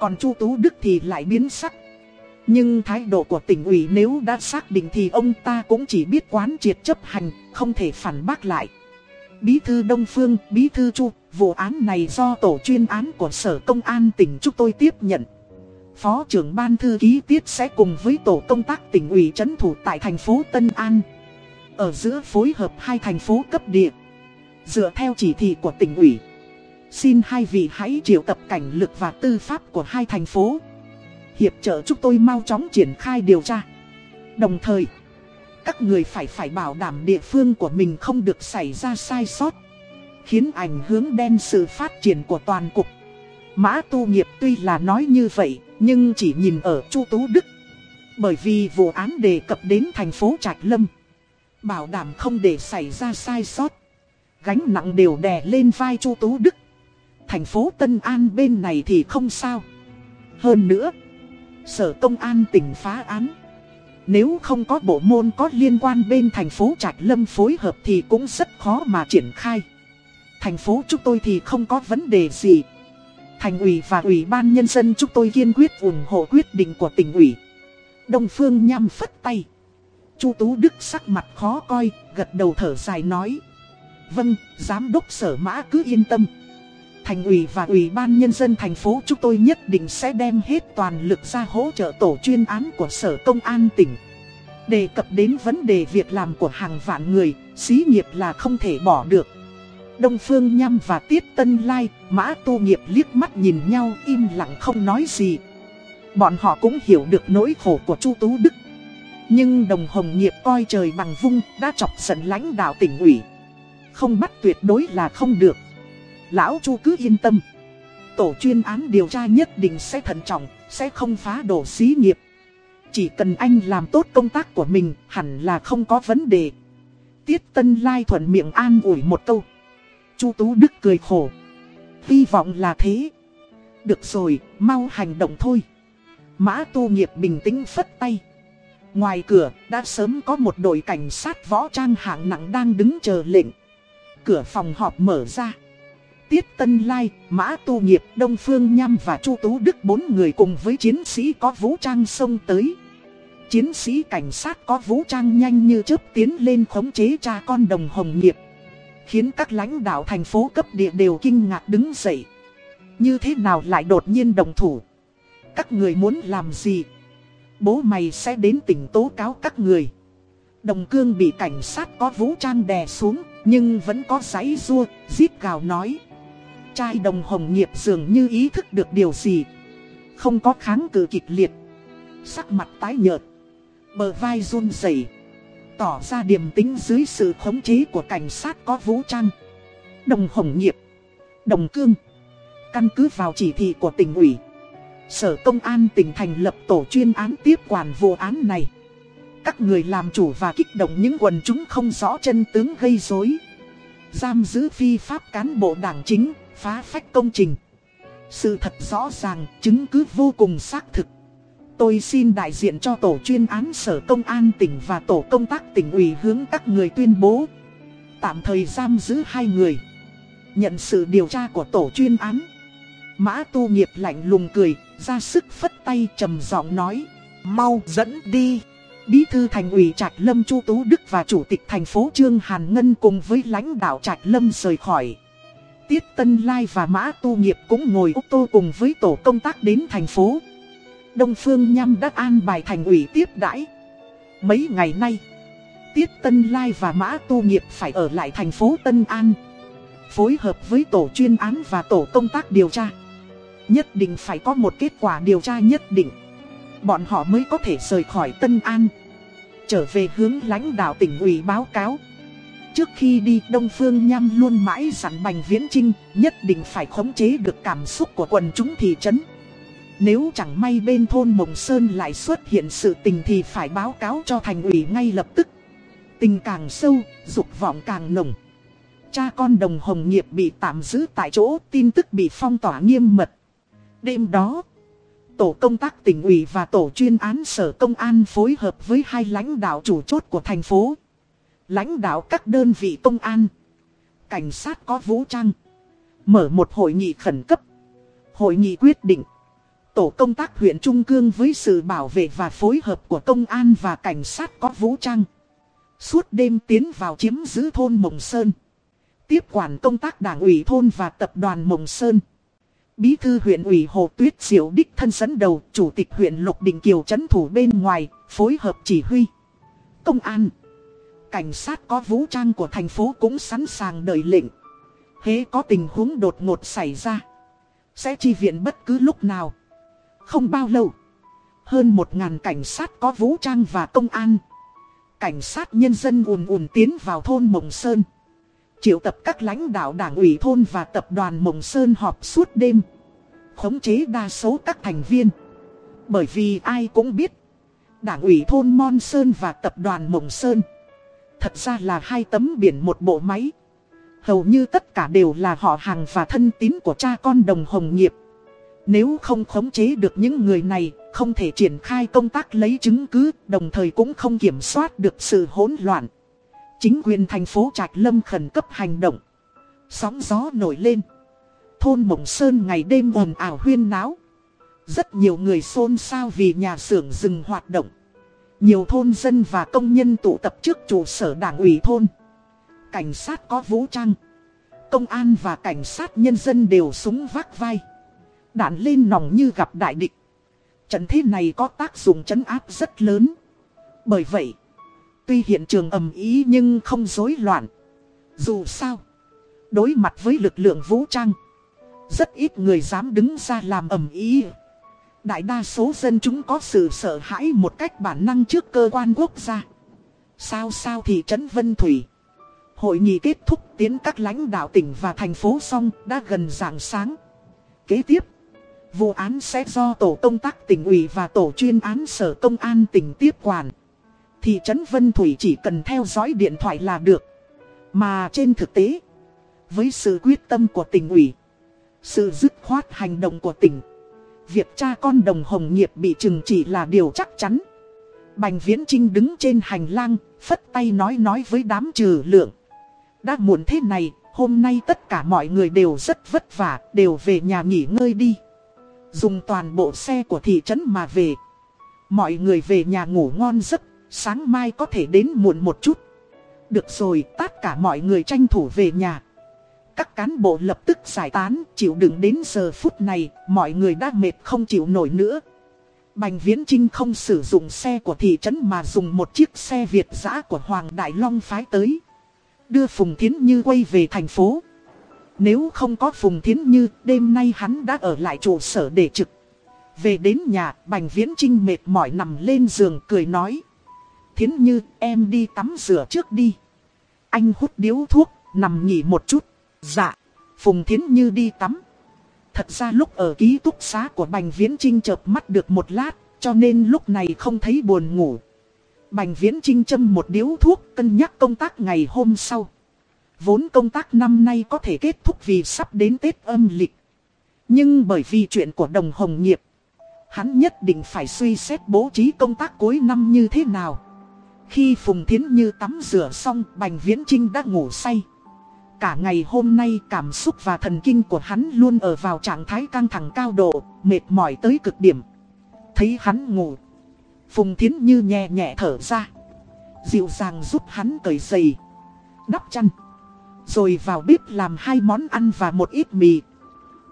S1: Còn Chu Tú Đức thì lại biến sắc. Nhưng thái độ của tỉnh ủy nếu đã xác định thì ông ta cũng chỉ biết quán triệt chấp hành, không thể phản bác lại. Bí thư Đông Phương, Bí thư Chu, vụ án này do tổ chuyên án của Sở Công an tỉnh chúng tôi tiếp nhận. Phó trưởng ban thư ký tiết sẽ cùng với tổ công tác tỉnh ủy trấn thủ tại thành phố Tân An. Ở giữa phối hợp hai thành phố cấp địa. Dựa theo chỉ thị của tỉnh ủy. Xin hai vị hãy triệu tập cảnh lực và tư pháp của hai thành phố. Hiệp trợ chúng tôi mau chóng triển khai điều tra. Đồng thời, các người phải phải bảo đảm địa phương của mình không được xảy ra sai sót. Khiến ảnh hưởng đen sự phát triển của toàn cục. Mã tu nghiệp tuy là nói như vậy, nhưng chỉ nhìn ở Chu Tú Đức. Bởi vì vụ án đề cập đến thành phố Trạch Lâm. Bảo đảm không để xảy ra sai sót. Gánh nặng đều đè lên vai Chu Tú Đức. Thành phố Tân An bên này thì không sao. Hơn nữa, Sở Công an tỉnh phá án. Nếu không có bộ môn có liên quan bên thành phố Trạch Lâm phối hợp thì cũng rất khó mà triển khai. Thành phố chúng tôi thì không có vấn đề gì. Thành ủy và ủy ban nhân dân chúng tôi kiên quyết ủng hộ quyết định của tỉnh ủy. Đông Phương nhăm phất tay. Chu Tú Đức sắc mặt khó coi, gật đầu thở dài nói. Vâng, giám đốc sở mã cứ yên tâm. Thành ủy và ủy ban nhân dân thành phố chúng tôi nhất định sẽ đem hết toàn lực ra hỗ trợ tổ chuyên án của sở công an tỉnh. Đề cập đến vấn đề việc làm của hàng vạn người, xí nghiệp là không thể bỏ được. Đông Phương Nham và Tiết Tân Lai, Mã Tu Nghiệp liếc mắt nhìn nhau im lặng không nói gì. Bọn họ cũng hiểu được nỗi khổ của Chu Tú Đức. Nhưng Đồng Hồng Nghiệp coi trời bằng vung đã chọc giận lãnh đạo tỉnh ủy. Không bắt tuyệt đối là không được. Lão Chu cứ yên tâm. Tổ chuyên án điều tra nhất định sẽ thận trọng, sẽ không phá đổ xí nghiệp. Chỉ cần anh làm tốt công tác của mình hẳn là không có vấn đề. Tiết Tân Lai thuận miệng an ủi một câu. Chu Tú Đức cười khổ. Hy vọng là thế. Được rồi, mau hành động thôi. Mã tu nghiệp bình tĩnh phất tay. Ngoài cửa, đã sớm có một đội cảnh sát võ trang hạng nặng đang đứng chờ lệnh. Cửa phòng họp mở ra. Tiết Tân Lai, Mã Tu Nghiệp, Đông Phương Nham và Chu Tú Đức bốn người cùng với chiến sĩ có vũ trang xông tới. Chiến sĩ cảnh sát có vũ trang nhanh như chớp tiến lên khống chế cha con đồng hồng nghiệp. Khiến các lãnh đạo thành phố cấp địa đều kinh ngạc đứng dậy. Như thế nào lại đột nhiên đồng thủ? Các người muốn làm gì? Bố mày sẽ đến tỉnh tố cáo các người. Đồng cương bị cảnh sát có vũ trang đè xuống, nhưng vẫn có giấy rua, giết gào nói. Trai đồng hồng nghiệp dường như ý thức được điều gì. Không có kháng cự kịch liệt. Sắc mặt tái nhợt. Bờ vai run rẩy Tỏ ra điềm tính dưới sự khống chế của cảnh sát có vũ trang. Đồng hồng nghiệp. Đồng cương. Căn cứ vào chỉ thị của tỉnh ủy. Sở Công an tỉnh thành lập tổ chuyên án tiếp quản vụ án này. Các người làm chủ và kích động những quần chúng không rõ chân tướng gây rối Giam giữ phi pháp cán bộ đảng chính phá phách công trình. Sự thật rõ ràng, chứng cứ vô cùng xác thực. Tôi xin đại diện cho tổ chuyên án sở công an tỉnh và tổ công tác tỉnh ủy hướng các người tuyên bố. Tạm thời giam giữ hai người. Nhận sự điều tra của tổ chuyên án. Mã tu nghiệp lạnh lùng cười, ra sức phất tay trầm giọng nói. Mau dẫn đi. Bí thư thành ủy Trạch Lâm Chu Tú Đức và chủ tịch thành phố Trương Hàn Ngân cùng với lãnh đạo Trạch Lâm rời khỏi. Tiết Tân Lai và Mã Tu Nghiệp cũng ngồi ô tô cùng với tổ công tác đến thành phố. Đông Phương Nham đã an bài thành ủy tiếp đãi. Mấy ngày nay, Tiết Tân Lai và Mã Tu Nghiệp phải ở lại thành phố Tân An. Phối hợp với tổ chuyên án và tổ công tác điều tra. Nhất định phải có một kết quả điều tra nhất định. Bọn họ mới có thể rời khỏi Tân An. Trở về hướng lãnh đạo tỉnh ủy báo cáo. Trước khi đi Đông Phương Nham luôn mãi dặn Bành Viễn Trinh nhất định phải khống chế được cảm xúc của quần chúng thị trấn. Nếu chẳng may bên thôn Mộng Sơn lại xuất hiện sự tình thì phải báo cáo cho thành ủy ngay lập tức. Tình càng sâu, dục vọng càng nồng. Cha con đồng hồng nghiệp bị tạm giữ tại chỗ, tin tức bị phong tỏa nghiêm mật. Đêm đó, tổ công tác tỉnh ủy và tổ chuyên án sở công an phối hợp với hai lãnh đạo chủ chốt của thành phố. Lãnh đạo các đơn vị công an, cảnh sát có vũ trang, mở một hội nghị khẩn cấp. Hội nghị quyết định, tổ công tác huyện Trung Cương với sự bảo vệ và phối hợp của công an và cảnh sát có vũ trang. Suốt đêm tiến vào chiếm giữ thôn Mộng Sơn. Tiếp quản công tác đảng ủy thôn và tập đoàn Mộng Sơn. Bí thư huyện ủy Hồ Tuyết Diệu đích thân dẫn đầu, chủ tịch huyện Lục Đình Kiều chấn thủ bên ngoài, phối hợp chỉ huy. Công an, cảnh sát có vũ trang của thành phố cũng sẵn sàng đợi lệnh. Hế có tình huống đột ngột xảy ra, sẽ chi viện bất cứ lúc nào. Không bao lâu, hơn một ngàn cảnh sát có vũ trang và công an. Cảnh sát nhân dân ùn ùn tiến vào thôn Mộng Sơn. Triệu tập các lãnh đạo đảng ủy thôn và tập đoàn Mộng Sơn họp suốt đêm. Khống chế đa số các thành viên. Bởi vì ai cũng biết. Đảng ủy thôn Mon Sơn và tập đoàn Mộng Sơn. Thật ra là hai tấm biển một bộ máy. Hầu như tất cả đều là họ hàng và thân tín của cha con đồng hồng nghiệp. Nếu không khống chế được những người này, không thể triển khai công tác lấy chứng cứ, đồng thời cũng không kiểm soát được sự hỗn loạn. Chính quyền thành phố Trạch Lâm khẩn cấp hành động. Sóng gió nổi lên. Thôn Mộng Sơn ngày đêm ồn ào huyên náo. Rất nhiều người xôn xao vì nhà xưởng dừng hoạt động. Nhiều thôn dân và công nhân tụ tập trước trụ sở đảng ủy thôn. Cảnh sát có vũ trang. Công an và cảnh sát nhân dân đều súng vác vai. Đạn lên nòng như gặp đại địch. Trận thế này có tác dụng chấn áp rất lớn. Bởi vậy, tuy hiện trường ầm ý nhưng không rối loạn. Dù sao, đối mặt với lực lượng vũ trang, rất ít người dám đứng ra làm ầm ý. Đại đa số dân chúng có sự sợ hãi một cách bản năng trước cơ quan quốc gia. Sao sao thị trấn Vân Thủy. Hội nghị kết thúc tiến các lãnh đạo tỉnh và thành phố xong đã gần rạng sáng. Kế tiếp, vụ án sẽ do tổ công tác tỉnh ủy và tổ chuyên án sở công an tỉnh tiếp quản. Thị trấn Vân Thủy chỉ cần theo dõi điện thoại là được. Mà trên thực tế, với sự quyết tâm của tỉnh ủy, sự dứt khoát hành động của tỉnh, việc cha con đồng hồng nghiệp bị trừng trị là điều chắc chắn. Bành Viễn Trinh đứng trên hành lang, phất tay nói nói với đám trừ lượng. Đã muộn thế này, hôm nay tất cả mọi người đều rất vất vả, đều về nhà nghỉ ngơi đi. Dùng toàn bộ xe của thị trấn mà về. Mọi người về nhà ngủ ngon giấc, sáng mai có thể đến muộn một chút. Được rồi, tất cả mọi người tranh thủ về nhà. Các cán bộ lập tức giải tán, chịu đựng đến giờ phút này, mọi người đã mệt không chịu nổi nữa. Bành Viễn Trinh không sử dụng xe của thị trấn mà dùng một chiếc xe Việt giã của Hoàng Đại Long phái tới. Đưa Phùng Thiến Như quay về thành phố. Nếu không có Phùng Thiến Như, đêm nay hắn đã ở lại trụ sở để trực. Về đến nhà, Bành Viễn Trinh mệt mỏi nằm lên giường cười nói. Thiến Như, em đi tắm rửa trước đi. Anh hút điếu thuốc, nằm nghỉ một chút. Dạ, Phùng Thiến Như đi tắm. Thật ra lúc ở ký túc xá của Bành Viễn Trinh chợp mắt được một lát, cho nên lúc này không thấy buồn ngủ. Bành Viễn Trinh châm một điếu thuốc cân nhắc công tác ngày hôm sau. Vốn công tác năm nay có thể kết thúc vì sắp đến Tết âm lịch. Nhưng bởi vì chuyện của đồng hồng nghiệp, hắn nhất định phải suy xét bố trí công tác cuối năm như thế nào. Khi Phùng Thiến Như tắm rửa xong, Bành Viễn Trinh đã ngủ say. Cả ngày hôm nay cảm xúc và thần kinh của hắn luôn ở vào trạng thái căng thẳng cao độ, mệt mỏi tới cực điểm. Thấy hắn ngủ, Phùng Thiến Như nhẹ nhẹ thở ra. Dịu dàng giúp hắn cởi giày, đắp chăn. Rồi vào bếp làm hai món ăn và một ít mì.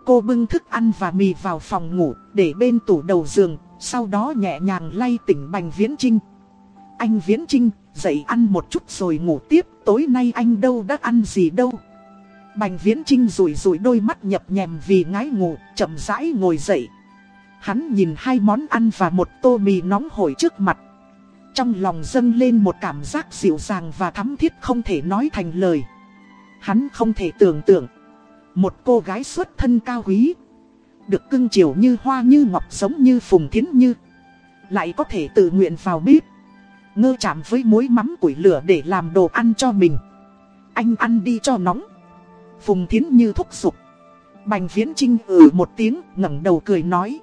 S1: Cô bưng thức ăn và mì vào phòng ngủ, để bên tủ đầu giường, sau đó nhẹ nhàng lay tỉnh Bành Viễn Trinh. Anh Viễn Trinh, dậy ăn một chút rồi ngủ tiếp, tối nay anh đâu đã ăn gì đâu. Bành Viễn Trinh rủi rủi đôi mắt nhập nhèm vì ngái ngủ, chậm rãi ngồi dậy. Hắn nhìn hai món ăn và một tô mì nóng hổi trước mặt. Trong lòng dâng lên một cảm giác dịu dàng và thắm thiết không thể nói thành lời. Hắn không thể tưởng tượng. Một cô gái xuất thân cao quý. Được cưng chiều như hoa như ngọc giống như phùng thiến như. Lại có thể tự nguyện vào bếp. Ngơ chạm với muối mắm củi lửa để làm đồ ăn cho mình. Anh ăn đi cho nóng. Phùng thiến như thúc giục. Bành viễn trinh ừ một tiếng ngẩng đầu cười nói.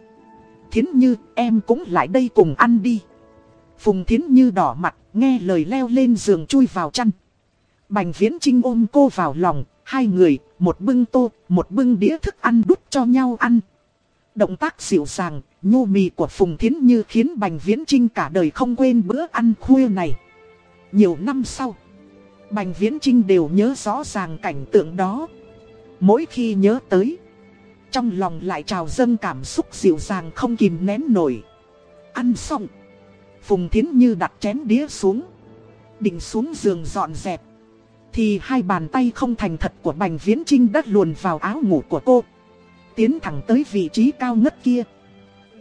S1: Thiến như em cũng lại đây cùng ăn đi. Phùng thiến như đỏ mặt nghe lời leo lên giường chui vào chăn. Bành viễn trinh ôm cô vào lòng, hai người, một bưng tô, một bưng đĩa thức ăn đút cho nhau ăn. Động tác dịu dàng, Nhu mì của Phùng Thiến Như khiến Bành Viễn Trinh cả đời không quên bữa ăn khuya này. Nhiều năm sau, Bành Viễn Trinh đều nhớ rõ ràng cảnh tượng đó. Mỗi khi nhớ tới, trong lòng lại trào dâng cảm xúc dịu dàng không kìm nén nổi. Ăn xong, Phùng Thiến Như đặt chén đĩa xuống, định xuống giường dọn dẹp. Thì hai bàn tay không thành thật của Bành Viễn Trinh đã luồn vào áo ngủ của cô Tiến thẳng tới vị trí cao ngất kia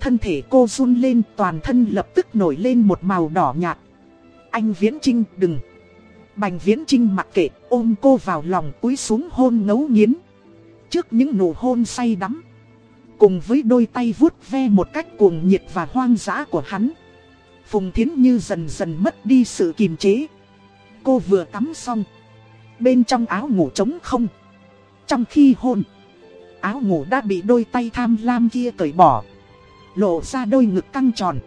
S1: Thân thể cô run lên, toàn thân lập tức nổi lên một màu đỏ nhạt. Anh Viễn Trinh đừng. Bành Viễn Trinh mặc kệ, ôm cô vào lòng, cúi xuống hôn ngấu nghiến. Trước những nụ hôn say đắm, Cùng với đôi tay vuốt ve một cách cuồng nhiệt và hoang dã của hắn, Phùng Thiến Như dần dần mất đi sự kiềm chế. Cô vừa tắm xong, Bên trong áo ngủ trống không. Trong khi hôn, Áo ngủ đã bị đôi tay tham lam kia cởi bỏ. Lộ ra đôi ngực căng tròn.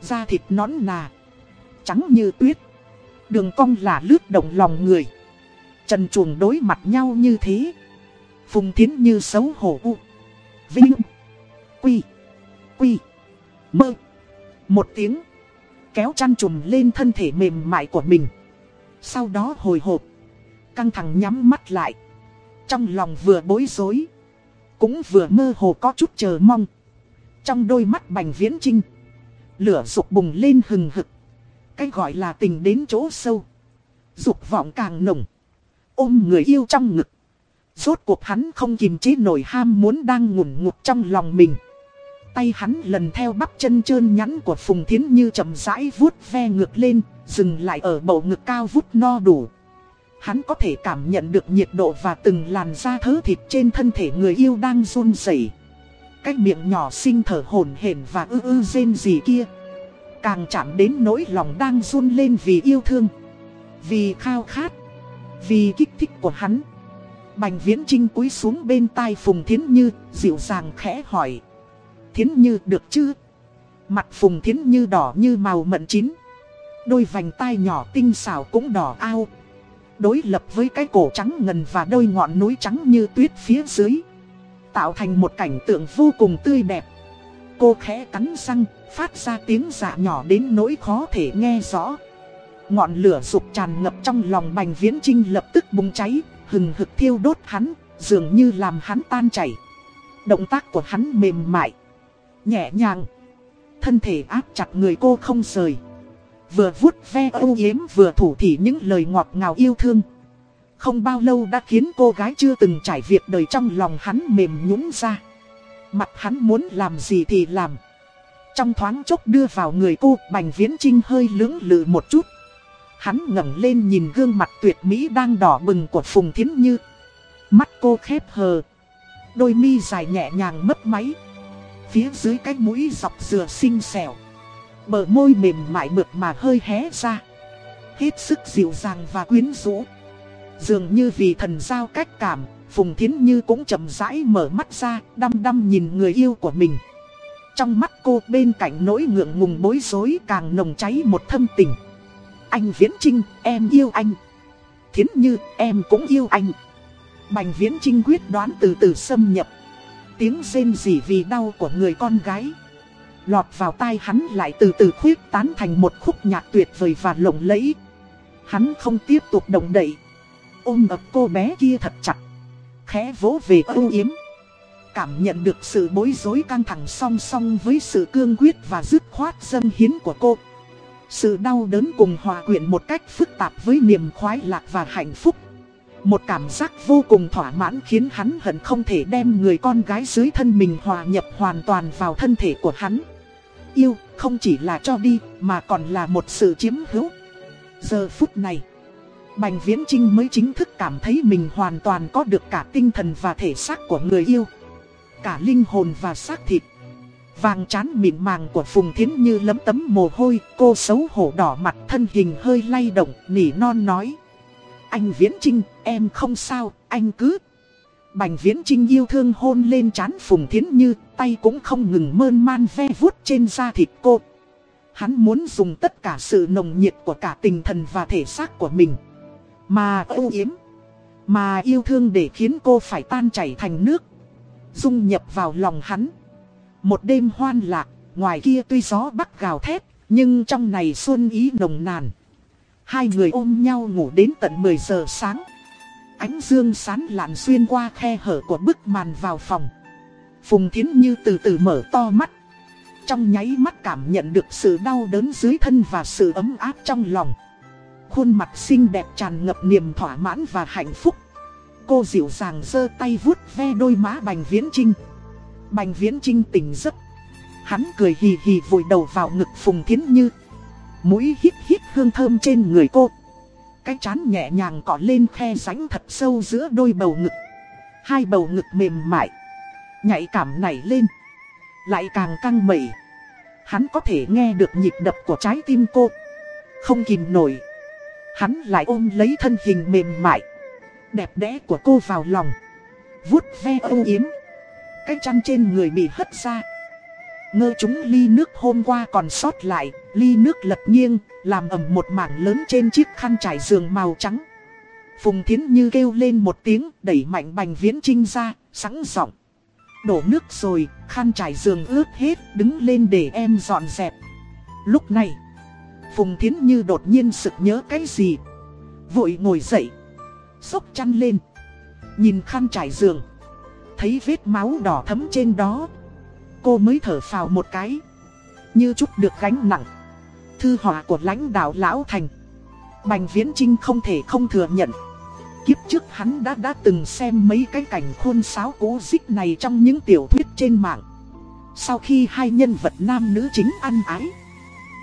S1: Da thịt nón nà, Trắng như tuyết. Đường cong là lướt động lòng người. Trần chuồng đối mặt nhau như thế. Phùng thiến như xấu hổ u. Vinh. Quy. Quy. Mơ. Một tiếng, Kéo chăn trùm lên thân thể mềm mại của mình. Sau đó hồi hộp, Căng thẳng nhắm mắt lại. Trong lòng vừa bối rối. Cũng vừa mơ hồ có chút chờ mong. Trong đôi mắt bành viễn trinh. Lửa dục bùng lên hừng hực. Cái gọi là tình đến chỗ sâu. Dục vọng càng nồng. Ôm người yêu trong ngực. Rốt cuộc hắn không kìm chế nổi ham muốn đang ngủn ngụt trong lòng mình. Tay hắn lần theo bắp chân trơn nhắn của Phùng Thiến Như chậm rãi vuốt ve ngược lên, dừng lại ở bầu ngực cao vút no đủ. Hắn có thể cảm nhận được nhiệt độ và từng làn da thớ thịt trên thân thể người yêu đang run rẩy. Cái miệng nhỏ xinh thở hổn hển và ư ư rên gì kia. Càng chạm đến nỗi lòng đang run lên vì yêu thương. Vì khao khát. Vì kích thích của hắn. Bành viễn trinh cúi xuống bên tai Phùng Thiến Như, dịu dàng khẽ hỏi. Thiến Như được chứ? Mặt Phùng Thiến Như đỏ như màu mận chín. Đôi vành tai nhỏ tinh xảo cũng đỏ ao. Đối lập với cái cổ trắng ngần và đôi ngọn núi trắng như tuyết phía dưới Tạo thành một cảnh tượng vô cùng tươi đẹp. Cô khẽ cắn răng, phát ra tiếng dạ nhỏ đến nỗi khó thể nghe rõ. Ngọn lửa rục tràn ngập trong lòng bành viễn trinh lập tức bùng cháy Hừng hực thiêu đốt hắn, dường như làm hắn tan chảy. Động tác của hắn mềm mại Nhẹ nhàng. Thân thể áp chặt người cô không rời. Vừa vuốt ve âu yếm vừa thủ thỉ những lời ngọt ngào yêu thương. Không bao lâu đã khiến cô gái chưa từng trải việc đời trong lòng hắn mềm nhũn ra. Mặt hắn muốn làm gì thì làm. Trong thoáng chốc đưa vào người cô, Bành Viễn Trinh hơi lưỡng lự một chút. Hắn ngẩng lên nhìn gương mặt tuyệt mỹ đang đỏ bừng của Phùng Thiến Như. Mắt cô khép hờ. Đôi mi dài nhẹ nhàng mấp máy. Phía dưới cái mũi dọc dừa xinh xẻo. Bờ môi mềm mại mượt mà hơi hé ra. Hết sức dịu dàng và quyến rũ. Dường như vì thần giao cách cảm, Phùng Thiến Như cũng chậm rãi mở mắt ra, Đăm đăm nhìn người yêu của mình. Trong mắt cô, bên cạnh nỗi ngượng ngùng bối rối Càng nồng cháy một thâm tình. Anh Viễn Trinh em yêu anh. Thiến Như, em cũng yêu anh. Bành Viễn Trinh quyết đoán từ từ xâm nhập. Tiếng rên rỉ vì đau của người con gái. Lọt vào tai hắn lại từ từ khuyết tán thành một khúc nhạc tuyệt vời và lộng lẫy. Hắn không tiếp tục động đậy. Ôm ập cô bé kia thật chặt Khẽ vỗ về âu yếm Cảm nhận được sự bối rối căng thẳng song song với sự cương quyết và dứt khoát dâng hiến của cô Sự đau đớn cùng hòa quyện một cách phức tạp với niềm khoái lạc và hạnh phúc. Một cảm giác vô cùng thỏa mãn khiến hắn hận không thể đem người con gái dưới thân mình hòa nhập hoàn toàn vào thân thể của hắn. Yêu không chỉ là cho đi mà còn là một sự chiếm hữu. Giờ phút này, Bành Viễn Trinh mới chính thức cảm thấy mình hoàn toàn có được cả tinh thần và thể xác của người yêu. Cả linh hồn và xác thịt. Vàng trán mịn màng của Phùng Thiến Như lấm tấm mồ hôi, cô xấu hổ đỏ mặt thân hình hơi lay động, nỉ non nói. Anh Viễn Trinh, em không sao, anh cứ... Bành Viễn Trinh yêu thương hôn lên trán Phùng Thiến Như, tay cũng không ngừng mơn man ve vuốt trên da thịt cô. Hắn muốn dùng tất cả sự nồng nhiệt của cả tinh thần và thể xác của mình. Mà ưu yếm, mà yêu thương để khiến cô phải tan chảy thành nước. Dung nhập vào lòng hắn. Một đêm hoan lạc, ngoài kia tuy gió bắc gào thét, nhưng trong này xuân ý nồng nàn. Hai người ôm nhau ngủ đến tận 10 giờ sáng. Ánh dương sán lạn xuyên qua khe hở của bức màn vào phòng. Phùng Thiến Như từ từ mở to mắt. Trong nháy mắt cảm nhận được sự đau đớn dưới thân và sự ấm áp trong lòng. Khuôn mặt xinh đẹp tràn ngập niềm thỏa mãn và hạnh phúc. Cô dịu dàng giơ tay vuốt ve đôi má Bành Viễn Trinh. Bành Viễn Trinh tỉnh giấc. Hắn cười hì hì vùi đầu vào ngực Phùng Thiến Như. Mũi hít hít hương thơm trên người cô. Cái chán nhẹ nhàng cọ lên khe ránh thật sâu giữa đôi bầu ngực. Hai bầu ngực mềm mại. Nhạy cảm nảy lên. Lại càng căng mẩy. Hắn có thể nghe được nhịp đập của trái tim cô. Không kìm nổi. Hắn lại ôm lấy thân hình mềm mại. Đẹp đẽ của cô vào lòng. vuốt ve âu yếm. Cái chăn trên người bị hất ra. Ngơ chúng ly nước hôm qua còn sót lại, ly nước lật nghiêng, làm ẩm một mảng lớn trên chiếc khăn trải giường màu trắng. Phùng Thiến Như kêu lên một tiếng, đẩy mạnh bành viễn trinh ra, sẵn giọng. Đổ nước rồi, khăn trải giường ướt hết, đứng lên để em dọn dẹp. Lúc này, Phùng Thiến Như đột nhiên sực nhớ cái gì. Vội ngồi dậy, xốc chăn lên, nhìn khăn trải giường. Thấy vết máu đỏ thấm trên đó cô mới thở phào một cái. Như chút được gánh nặng. Thư họa của lãnh đạo Lão Thành. Bành Viễn Trinh không thể không thừa nhận. Kiếp trước hắn đã đã từng xem mấy cái cảnh khuôn sáo cố dích này trong những tiểu thuyết trên mạng. Sau khi hai nhân vật nam nữ chính ăn ái,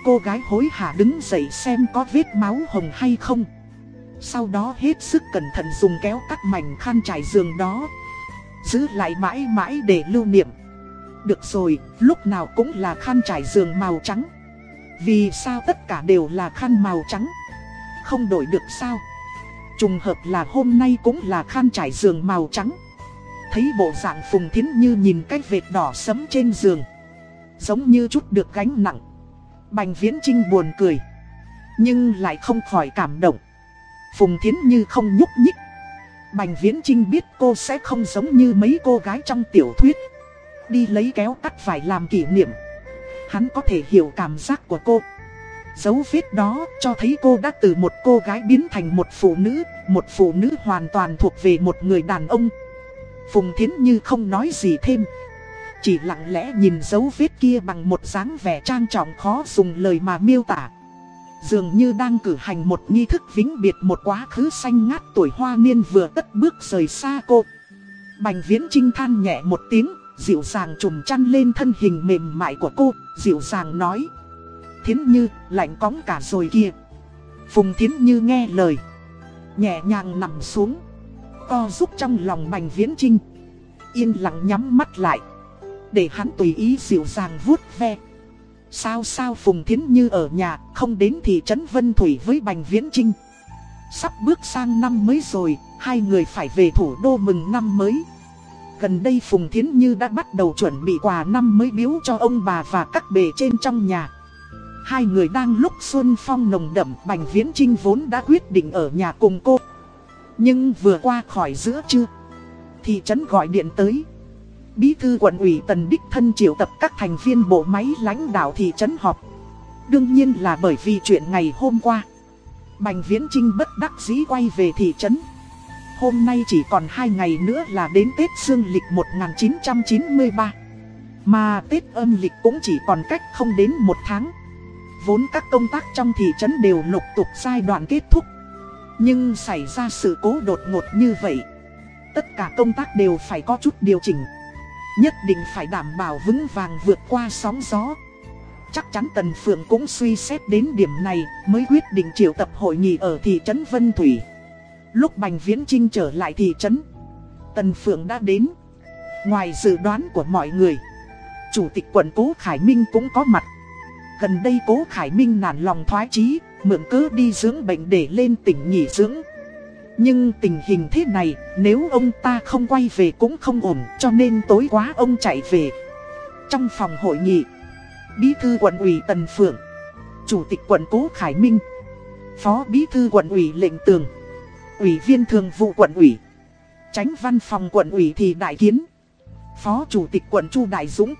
S1: cô gái hối hả đứng dậy xem có vết máu hồng hay không. Sau đó hết sức cẩn thận dùng kéo cắt mảnh khăn trải giường đó. Giữ lại mãi mãi để lưu niệm. Được rồi, lúc nào cũng là khăn trải giường màu trắng. Vì sao tất cả đều là khăn màu trắng? Không đổi được sao? Trùng hợp là hôm nay cũng là khăn trải giường màu trắng. Thấy bộ dạng Phùng Thiến Như nhìn cái vệt đỏ sấm trên giường. Giống như chút được gánh nặng. Bành Viễn Trinh buồn cười. Nhưng lại không khỏi cảm động. Phùng Thiến Như không nhúc nhích. Bành Viễn Trinh biết cô sẽ không giống như mấy cô gái trong tiểu thuyết đi lấy kéo cắt vải làm kỷ niệm. Hắn có thể hiểu cảm giác của cô. Dấu vết đó cho thấy cô đã từ một cô gái biến thành một phụ nữ, một phụ nữ hoàn toàn thuộc về một người đàn ông. Phùng Thiến Như không nói gì thêm. Chỉ lặng lẽ nhìn dấu vết kia bằng một dáng vẻ trang trọng khó dùng lời mà miêu tả. Dường như đang cử hành một nghi thức vĩnh biệt một quá khứ xanh ngát tuổi hoa niên vừa tất bước rời xa cô. Bành viễn trinh than nhẹ một tiếng dịu dàng trùm chăn lên thân hình mềm mại của cô, dịu dàng nói. Thiến Như, lạnh cóng cả rồi kia. Phùng Thiến Như nghe lời, nhẹ nhàng nằm xuống, co giúp trong lòng Bành Viễn Trinh. Yên lặng nhắm mắt lại, để hắn tùy ý dịu dàng vuốt ve. Sao sao Phùng Thiến Như ở nhà, không đến thị trấn Vân Thủy với Bành Viễn Trinh. Sắp bước sang năm mới rồi, hai người phải về thủ đô mừng năm mới. Gần đây Phùng Thiến Như đã bắt đầu chuẩn bị quà năm mới biếu cho ông bà và các bề trên trong nhà. Hai người đang lúc xuân phong nồng đậm Bành Viễn Trinh vốn đã quyết định ở nhà cùng cô. Nhưng vừa qua khỏi giữa trưa, thị trấn gọi điện tới. Bí thư quận ủy Tần Đích Thân triệu tập các thành viên bộ máy lãnh đạo thị trấn họp. Đương nhiên là bởi vì chuyện ngày hôm qua. Bành Viễn Trinh bất đắc dĩ quay về thị trấn. Hôm nay chỉ còn 2 ngày nữa là đến Tết Dương lịch 1993 Mà Tết âm lịch cũng chỉ còn cách không đến một tháng Vốn các công tác trong thị trấn đều lục tục giai đoạn kết thúc Nhưng xảy ra sự cố đột ngột như vậy, Tất cả công tác đều phải có chút điều chỉnh Nhất định phải đảm bảo vững vàng vượt qua sóng gió. Chắc chắn Tần Phượng cũng suy xét đến điểm này, mới quyết định triệu tập hội nghị ở thị trấn Vân Thủy. Lúc Bành Viễn Trinh trở lại thị trấn, Tần Phượng đã đến. Ngoài dự đoán của mọi người, Chủ tịch quận Cố Khải Minh cũng có mặt. Gần đây Cố Khải Minh nản lòng thoái chí, Mượn cớ đi dưỡng bệnh để lên tỉnh nghỉ dưỡng. Nhưng tình hình thế này, Nếu ông ta không quay về cũng không ổn, Cho nên tối quá ông chạy về. Trong phòng hội nghị, Bí thư quận ủy Tần Phượng, Chủ tịch quận Cố Khải Minh, Phó bí thư quận ủy Lệnh Tường, Ủy viên thường vụ quận ủy, Tránh văn phòng quận ủy thì đại kiến, Phó chủ tịch quận Chu Đại Dũng,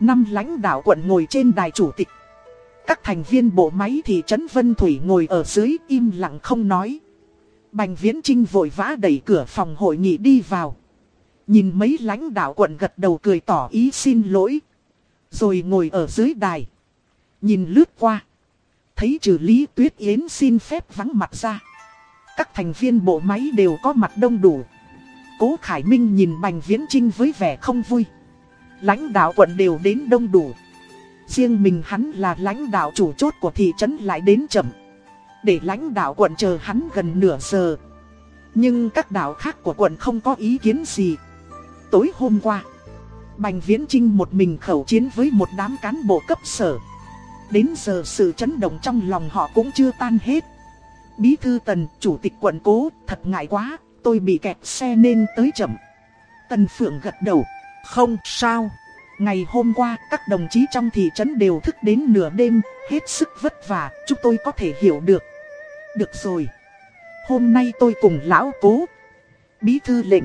S1: Năm lãnh đạo quận ngồi trên đài chủ tịch. Các thành viên bộ máy thị trấn Vân Thủy ngồi ở dưới im lặng không nói. Bành Viễn Trinh vội vã đẩy cửa phòng hội nghị đi vào. Nhìn mấy lãnh đạo quận gật đầu cười tỏ ý xin lỗi. Rồi ngồi ở dưới đài. Nhìn lướt qua. Thấy trừ Lý Tuyết Yến xin phép vắng mặt ra. Các thành viên bộ máy đều có mặt đông đủ. Cố Khải Minh nhìn Bành Viễn Trinh với vẻ không vui. Lãnh đạo quận đều đến đông đủ. Riêng mình hắn là lãnh đạo chủ chốt của thị trấn lại đến chậm. Để lãnh đạo quận chờ hắn gần nửa giờ. Nhưng các đạo khác của quận không có ý kiến gì. Tối hôm qua Bành Viễn Trinh một mình khẩu chiến với một đám cán bộ cấp sở. Đến giờ sự chấn động trong lòng họ cũng chưa tan hết. Bí thư tần, chủ tịch quận cố, thật ngại quá, tôi bị kẹt xe nên tới chậm. Tần Phượng gật đầu không sao. Ngày hôm qua, các đồng chí trong thị trấn đều thức đến nửa đêm, hết sức vất vả, chúng tôi có thể hiểu được. Được rồi. Hôm nay tôi cùng lão cố, bí thư lệnh,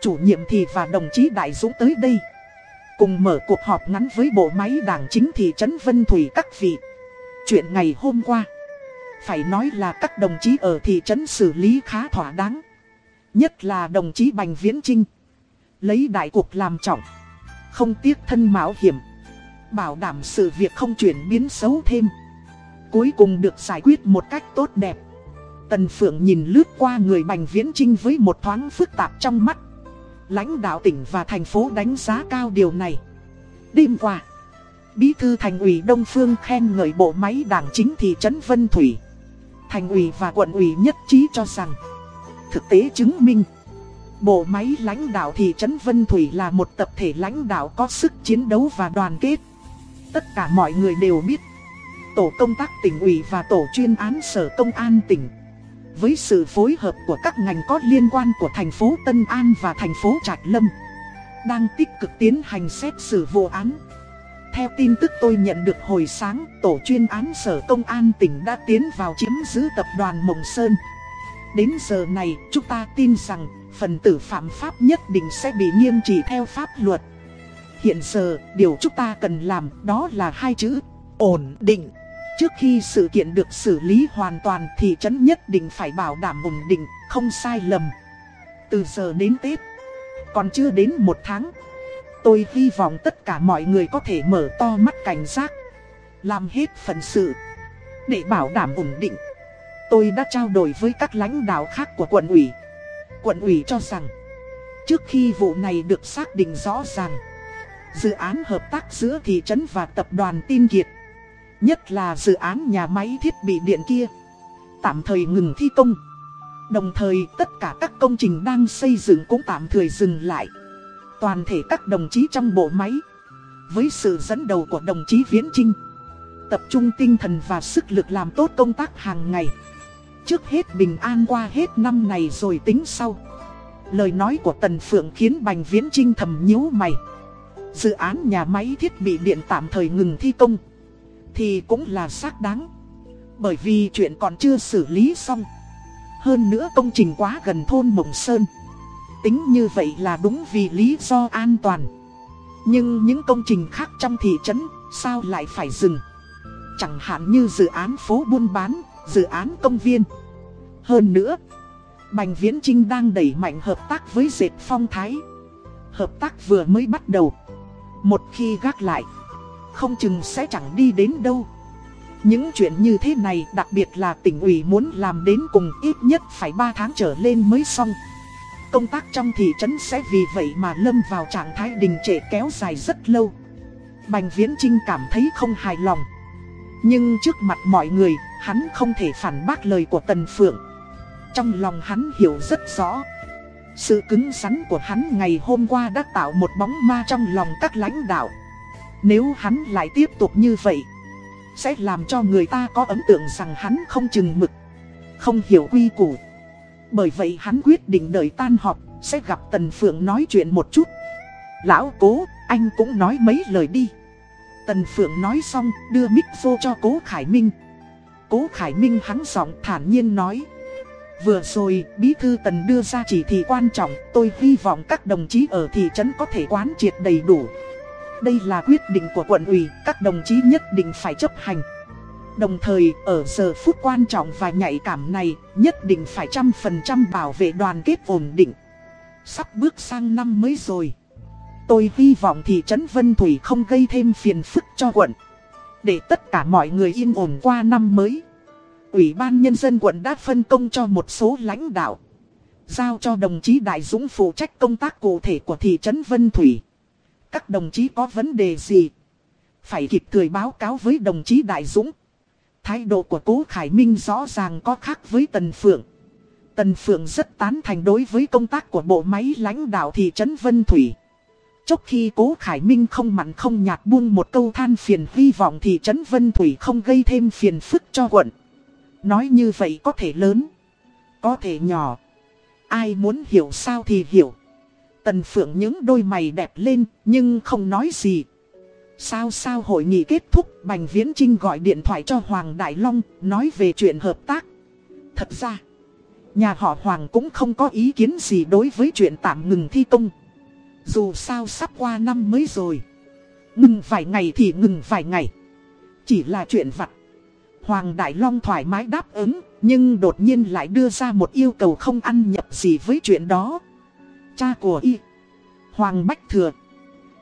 S1: chủ nhiệm thì và đồng chí Đại Dũng tới đây. Cùng mở cuộc họp ngắn với bộ máy đảng chính thị trấn Vân Thủy các vị. Chuyện ngày hôm qua, phải nói là các đồng chí ở thị trấn xử lý khá thỏa đáng. Nhất là đồng chí Bành Viễn Trinh. Lấy đại cuộc làm trọng Không tiếc thân mạo hiểm Bảo đảm sự việc không chuyển biến xấu thêm Cuối cùng được giải quyết một cách tốt đẹp. Tần Phượng nhìn lướt qua người Bành Viễn Trinh với một thoáng phức tạp trong mắt. Lãnh đạo tỉnh và thành phố đánh giá cao điều này. Đêm qua Bí thư thành ủy Đông Phương khen ngợi bộ máy đảng chính thị trấn Vân Thủy. Thành ủy và quận ủy nhất trí cho rằng Thực tế chứng minh Bộ máy lãnh đạo thị trấn Vân Thủy là một tập thể lãnh đạo có sức chiến đấu và đoàn kết. Tất cả mọi người đều biết, tổ công tác tỉnh ủy và tổ chuyên án sở công an tỉnh. Với sự phối hợp của các ngành có liên quan của thành phố Tân An và thành phố Trạch Lâm, đang tích cực tiến hành xét xử vụ án. Theo tin tức tôi nhận được hồi sáng, tổ chuyên án sở công an tỉnh đã tiến vào chiếm giữ tập đoàn Mộng Sơn. Đến giờ này, chúng ta tin rằng phần tử phạm pháp nhất định sẽ bị nghiêm trị theo pháp luật. Hiện giờ, điều chúng ta cần làm đó là hai chữ, ổn định. Trước khi sự kiện được xử lý hoàn toàn thì trấn nhất định phải bảo đảm ổn định, không sai lầm. Từ giờ đến Tết, còn chưa đến một tháng, tôi hy vọng tất cả mọi người có thể mở to mắt cảnh giác, làm hết phần sự, để bảo đảm ổn định. Tôi đã trao đổi với các lãnh đạo khác của quận ủy quận ủy cho rằng Trước khi vụ này được xác định rõ ràng Dự án hợp tác giữa thị trấn và tập đoàn tin kiệt Nhất là dự án nhà máy thiết bị điện kia. Tạm thời ngừng thi công. Đồng thời, tất cả các công trình đang xây dựng cũng tạm thời dừng lại. Toàn thể các đồng chí trong bộ máy, Với sự dẫn đầu của đồng chí Viễn Trinh Tập trung tinh thần và sức lực làm tốt công tác hàng ngày. Trước hết bình an qua hết năm này rồi tính sau. Lời nói của Tần Phượng khiến Bành Viễn Trinh thầm nhíu mày. Dự án nhà máy thiết bị điện tạm thời ngừng thi công. Thì cũng là xác đáng Bởi vì chuyện còn chưa xử lý xong Hơn nữa công trình quá gần thôn Mộng Sơn Tính như vậy là đúng vì lý do an toàn Nhưng những công trình khác trong thị trấn sao lại phải dừng Chẳng hạn như dự án phố buôn bán dự án công viên. Hơn nữa, Bành Viễn Trinh đang đẩy mạnh hợp tác với dệt phong thái. Hợp tác vừa mới bắt đầu. Một khi gác lại, không chừng sẽ chẳng đi đến đâu. Những chuyện như thế này đặc biệt là tỉnh ủy muốn làm đến cùng ít nhất phải 3 tháng trở lên mới xong. Công tác trong thị trấn sẽ vì vậy mà lâm vào trạng thái đình trệ kéo dài rất lâu. Bành Viễn Trinh cảm thấy không hài lòng. Nhưng trước mặt mọi người, hắn không thể phản bác lời của Tần Phượng. Trong lòng hắn hiểu rất rõ. Sự cứng rắn của hắn ngày hôm qua đã tạo một bóng ma trong lòng các lãnh đạo. Nếu hắn lại tiếp tục như vậy, sẽ làm cho người ta có ấn tượng rằng hắn không chừng mực, không hiểu quy củ. Bởi vậy hắn quyết định đợi tan họp, sẽ gặp Tần Phượng nói chuyện một chút. Lão cố, anh cũng nói mấy lời đi. Tần Phượng nói xong, đưa mic vô cho cố Khải Minh. Cố Khải Minh hắn giọng thản nhiên nói. Vừa rồi, Bí Thư Tần đưa ra chỉ thị quan trọng, tôi hy vọng các đồng chí ở thị trấn có thể quán triệt đầy đủ. Đây là quyết định của quận ủy, các đồng chí nhất định phải chấp hành. Đồng thời, ở giờ phút quan trọng và nhạy cảm này, nhất định phải trăm phần trăm bảo vệ đoàn kết ổn định. Sắp bước sang năm mới rồi. Tôi hy vọng thị trấn Vân Thủy không gây thêm phiền phức cho quận. Để tất cả mọi người yên ổn qua năm mới. Ủy ban Nhân dân quận đã phân công cho một số lãnh đạo. Giao cho đồng chí Đại Dũng phụ trách công tác cụ thể của thị trấn Vân Thủy. Các đồng chí có vấn đề gì? Phải kịp thời báo cáo với đồng chí Đại Dũng. Thái độ của cố Khải Minh rõ ràng có khác với Tần Phượng. Tần Phượng rất tán thành đối với công tác của bộ máy lãnh đạo thị trấn Vân Thủy. Chốc khi cố Khải Minh không mặn không nhạt buông một câu than phiền hy vọng thị trấn Vân Thủy không gây thêm phiền phức cho quận. Nói như vậy có thể lớn, có thể nhỏ. Ai muốn hiểu sao thì hiểu. Tần Phượng những đôi mày đẹp lên nhưng không nói gì. Sao sao hội nghị kết thúc Bành Viễn Trinh gọi điện thoại cho Hoàng Đại Long nói về chuyện hợp tác. Thật ra, nhà họ Hoàng cũng không có ý kiến gì đối với chuyện tạm ngừng thi công. Dù sao sắp qua năm mới rồi. Ngừng vài ngày thì ngừng vài ngày. Chỉ là chuyện vặt. Hoàng Đại Long thoải mái đáp ứng, nhưng đột nhiên lại đưa ra một yêu cầu không ăn nhập gì với chuyện đó. Cha của y, Hoàng Bách Thừa,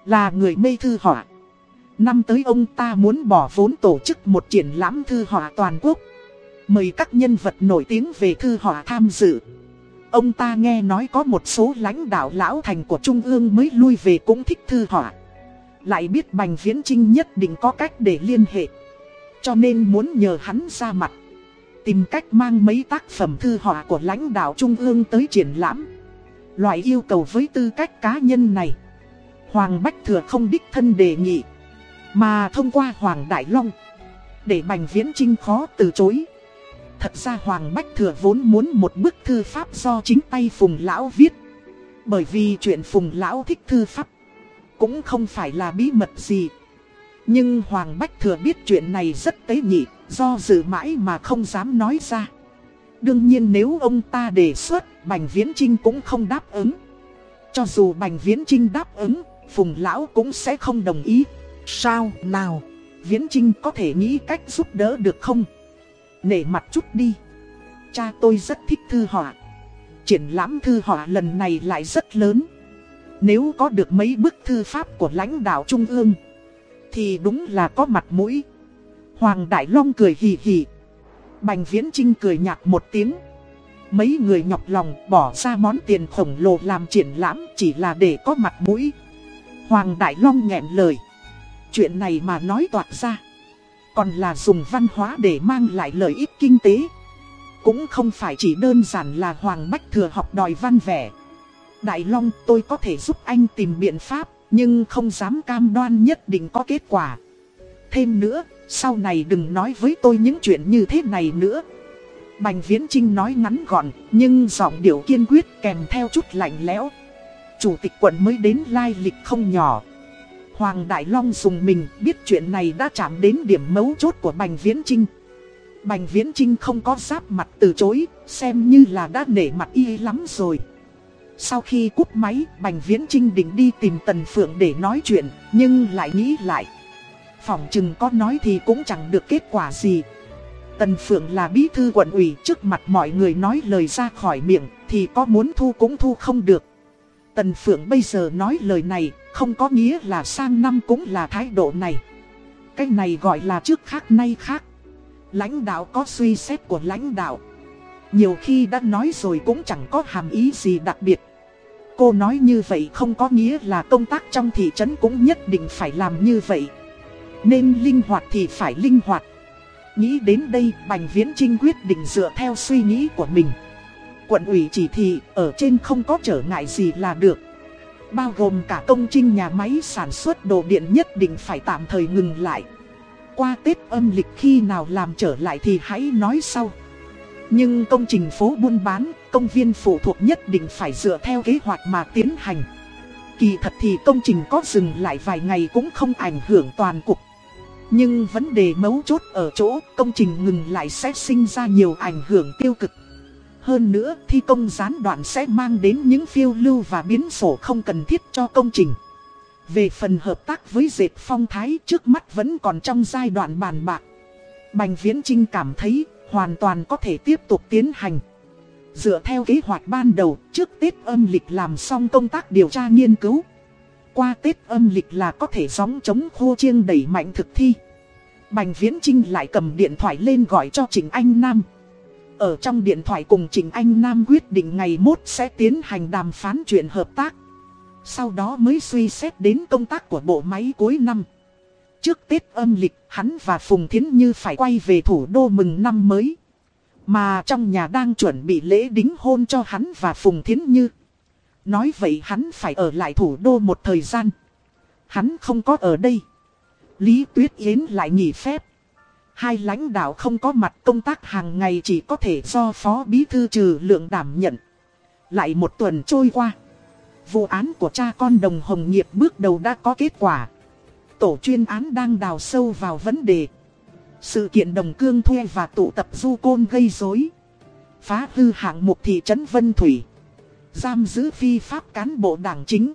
S1: là người mê thư họa. Năm tới ông ta muốn bỏ vốn tổ chức một triển lãm thư họa toàn quốc. Mời các nhân vật nổi tiếng về thư họa tham dự. Ông ta nghe nói có một số lãnh đạo lão thành của Trung ương mới lui về cũng thích thư họa. Lại biết Bành Viễn Trinh nhất định có cách để liên hệ. Cho nên muốn nhờ hắn ra mặt. Tìm cách mang mấy tác phẩm thư họa của lãnh đạo Trung ương tới triển lãm. Loại yêu cầu với tư cách cá nhân này. Hoàng Bách Thừa không đích thân đề nghị. Mà thông qua Hoàng Đại Long. Để Bành Viễn Trinh khó từ chối. Thật ra Hoàng Bách Thừa vốn muốn một bức thư pháp do chính tay Phùng Lão viết. Bởi vì chuyện Phùng Lão thích thư pháp cũng không phải là bí mật gì. Nhưng Hoàng Bách Thừa biết chuyện này rất tế nhị, do dự mãi mà không dám nói ra. Đương nhiên nếu ông ta đề xuất, Bành Viễn Trinh cũng không đáp ứng. Cho dù Bành Viễn Trinh đáp ứng, Phùng Lão cũng sẽ không đồng ý. Sao nào, Viễn Trinh có thể nghĩ cách giúp đỡ được không? Nể mặt chút đi. Cha tôi rất thích thư họa. Triển lãm thư họa lần này lại rất lớn. Nếu có được mấy bức thư pháp của lãnh đạo Trung ương Thì đúng là có mặt mũi Hoàng Đại Long cười hì hì Bành Viễn Trinh cười nhạt một tiếng. Mấy người nhọc lòng bỏ ra món tiền khổng lồ làm triển lãm chỉ là để có mặt mũi. Hoàng Đại Long nghẹn lời. Chuyện này mà nói toạc ra. Còn là dùng văn hóa để mang lại lợi ích kinh tế. Cũng không phải chỉ đơn giản là Hoàng Bách Thừa học đòi văn vẻ. Đại Long tôi có thể giúp anh tìm biện pháp, nhưng không dám cam đoan nhất định có kết quả. Thêm nữa, sau này đừng nói với tôi những chuyện như thế này nữa. Bành Viễn Trinh nói ngắn gọn, nhưng giọng điệu kiên quyết kèm theo chút lạnh lẽo. Chủ tịch quận mới đến lai lịch không nhỏ. Hoàng Đại Long dùng mình biết chuyện này đã chạm đến điểm mấu chốt của Bành Viễn Trinh. Bành Viễn Trinh không có giáp mặt từ chối, xem như là đã nể mặt y lắm rồi. Sau khi cúp máy, Bành Viễn Trinh định đi tìm Tần Phượng để nói chuyện, nhưng lại nghĩ lại. Phỏng chừng có nói thì cũng chẳng được kết quả gì. Tần Phượng là bí thư quận ủy trước mặt mọi người nói lời ra khỏi miệng, thì có muốn thu cũng thu không được. Tần Phượng bây giờ nói lời này, không có nghĩa là sang năm cũng là thái độ này. Cái này gọi là trước khác nay khác. Lãnh đạo có suy xét của lãnh đạo. Nhiều khi đã nói rồi cũng chẳng có hàm ý gì đặc biệt. Cô nói như vậy không có nghĩa là công tác trong thị trấn cũng nhất định phải làm như vậy. Nên linh hoạt thì phải linh hoạt. Nghĩ đến đây, Bành Viễn Trinh quyết định dựa theo suy nghĩ của mình. Quận ủy chỉ thị, ở trên không có trở ngại gì là được. Bao gồm cả công trình nhà máy sản xuất đồ điện nhất định phải tạm thời ngừng lại. Qua Tết âm lịch khi nào làm trở lại thì hãy nói sau. Nhưng công trình phố buôn bán, công viên phụ thuộc nhất định phải dựa theo kế hoạch mà tiến hành. Kỳ thật thì công trình có dừng lại vài ngày cũng không ảnh hưởng toàn cục. Nhưng vấn đề mấu chốt ở chỗ công trình ngừng lại sẽ sinh ra nhiều ảnh hưởng tiêu cực. Hơn nữa, thi công gián đoạn sẽ mang đến những phiêu lưu và biến sổ không cần thiết cho công trình. Về phần hợp tác với dệt phong thái trước mắt vẫn còn trong giai đoạn bàn bạc. Bành Viễn Trinh cảm thấy hoàn toàn có thể tiếp tục tiến hành. Dựa theo kế hoạch ban đầu, trước Tết âm lịch làm xong công tác điều tra nghiên cứu. Qua Tết âm lịch là có thể gióng chống khô chiêng đẩy mạnh thực thi. Bành Viễn Trinh lại cầm điện thoại lên gọi cho Trình Anh Nam. Ở trong điện thoại cùng Trình Anh Nam quyết định ngày mốt sẽ tiến hành đàm phán chuyện hợp tác. Sau đó mới suy xét đến công tác của bộ máy cuối năm. Trước Tết âm lịch, hắn và Phùng Thiến Như phải quay về thủ đô mừng năm mới. Mà trong nhà đang chuẩn bị lễ đính hôn cho hắn và Phùng Thiến Như. Nói vậy hắn phải ở lại thủ đô một thời gian. Hắn không có ở đây. Lý Tuyết Yến lại nghỉ phép. Hai lãnh đạo không có mặt công tác hàng ngày chỉ có thể do Phó Bí Thư Trừ Lượng đảm nhận. Lại một tuần trôi qua. Vụ án của cha con đồng hồng nghiệp bước đầu đã có kết quả. Tổ chuyên án đang đào sâu vào vấn đề. Sự kiện đồng cương thuê và tụ tập du côn gây rối Phá hư hạng mục thị trấn Vân Thủy. Giam giữ phi pháp cán bộ đảng chính.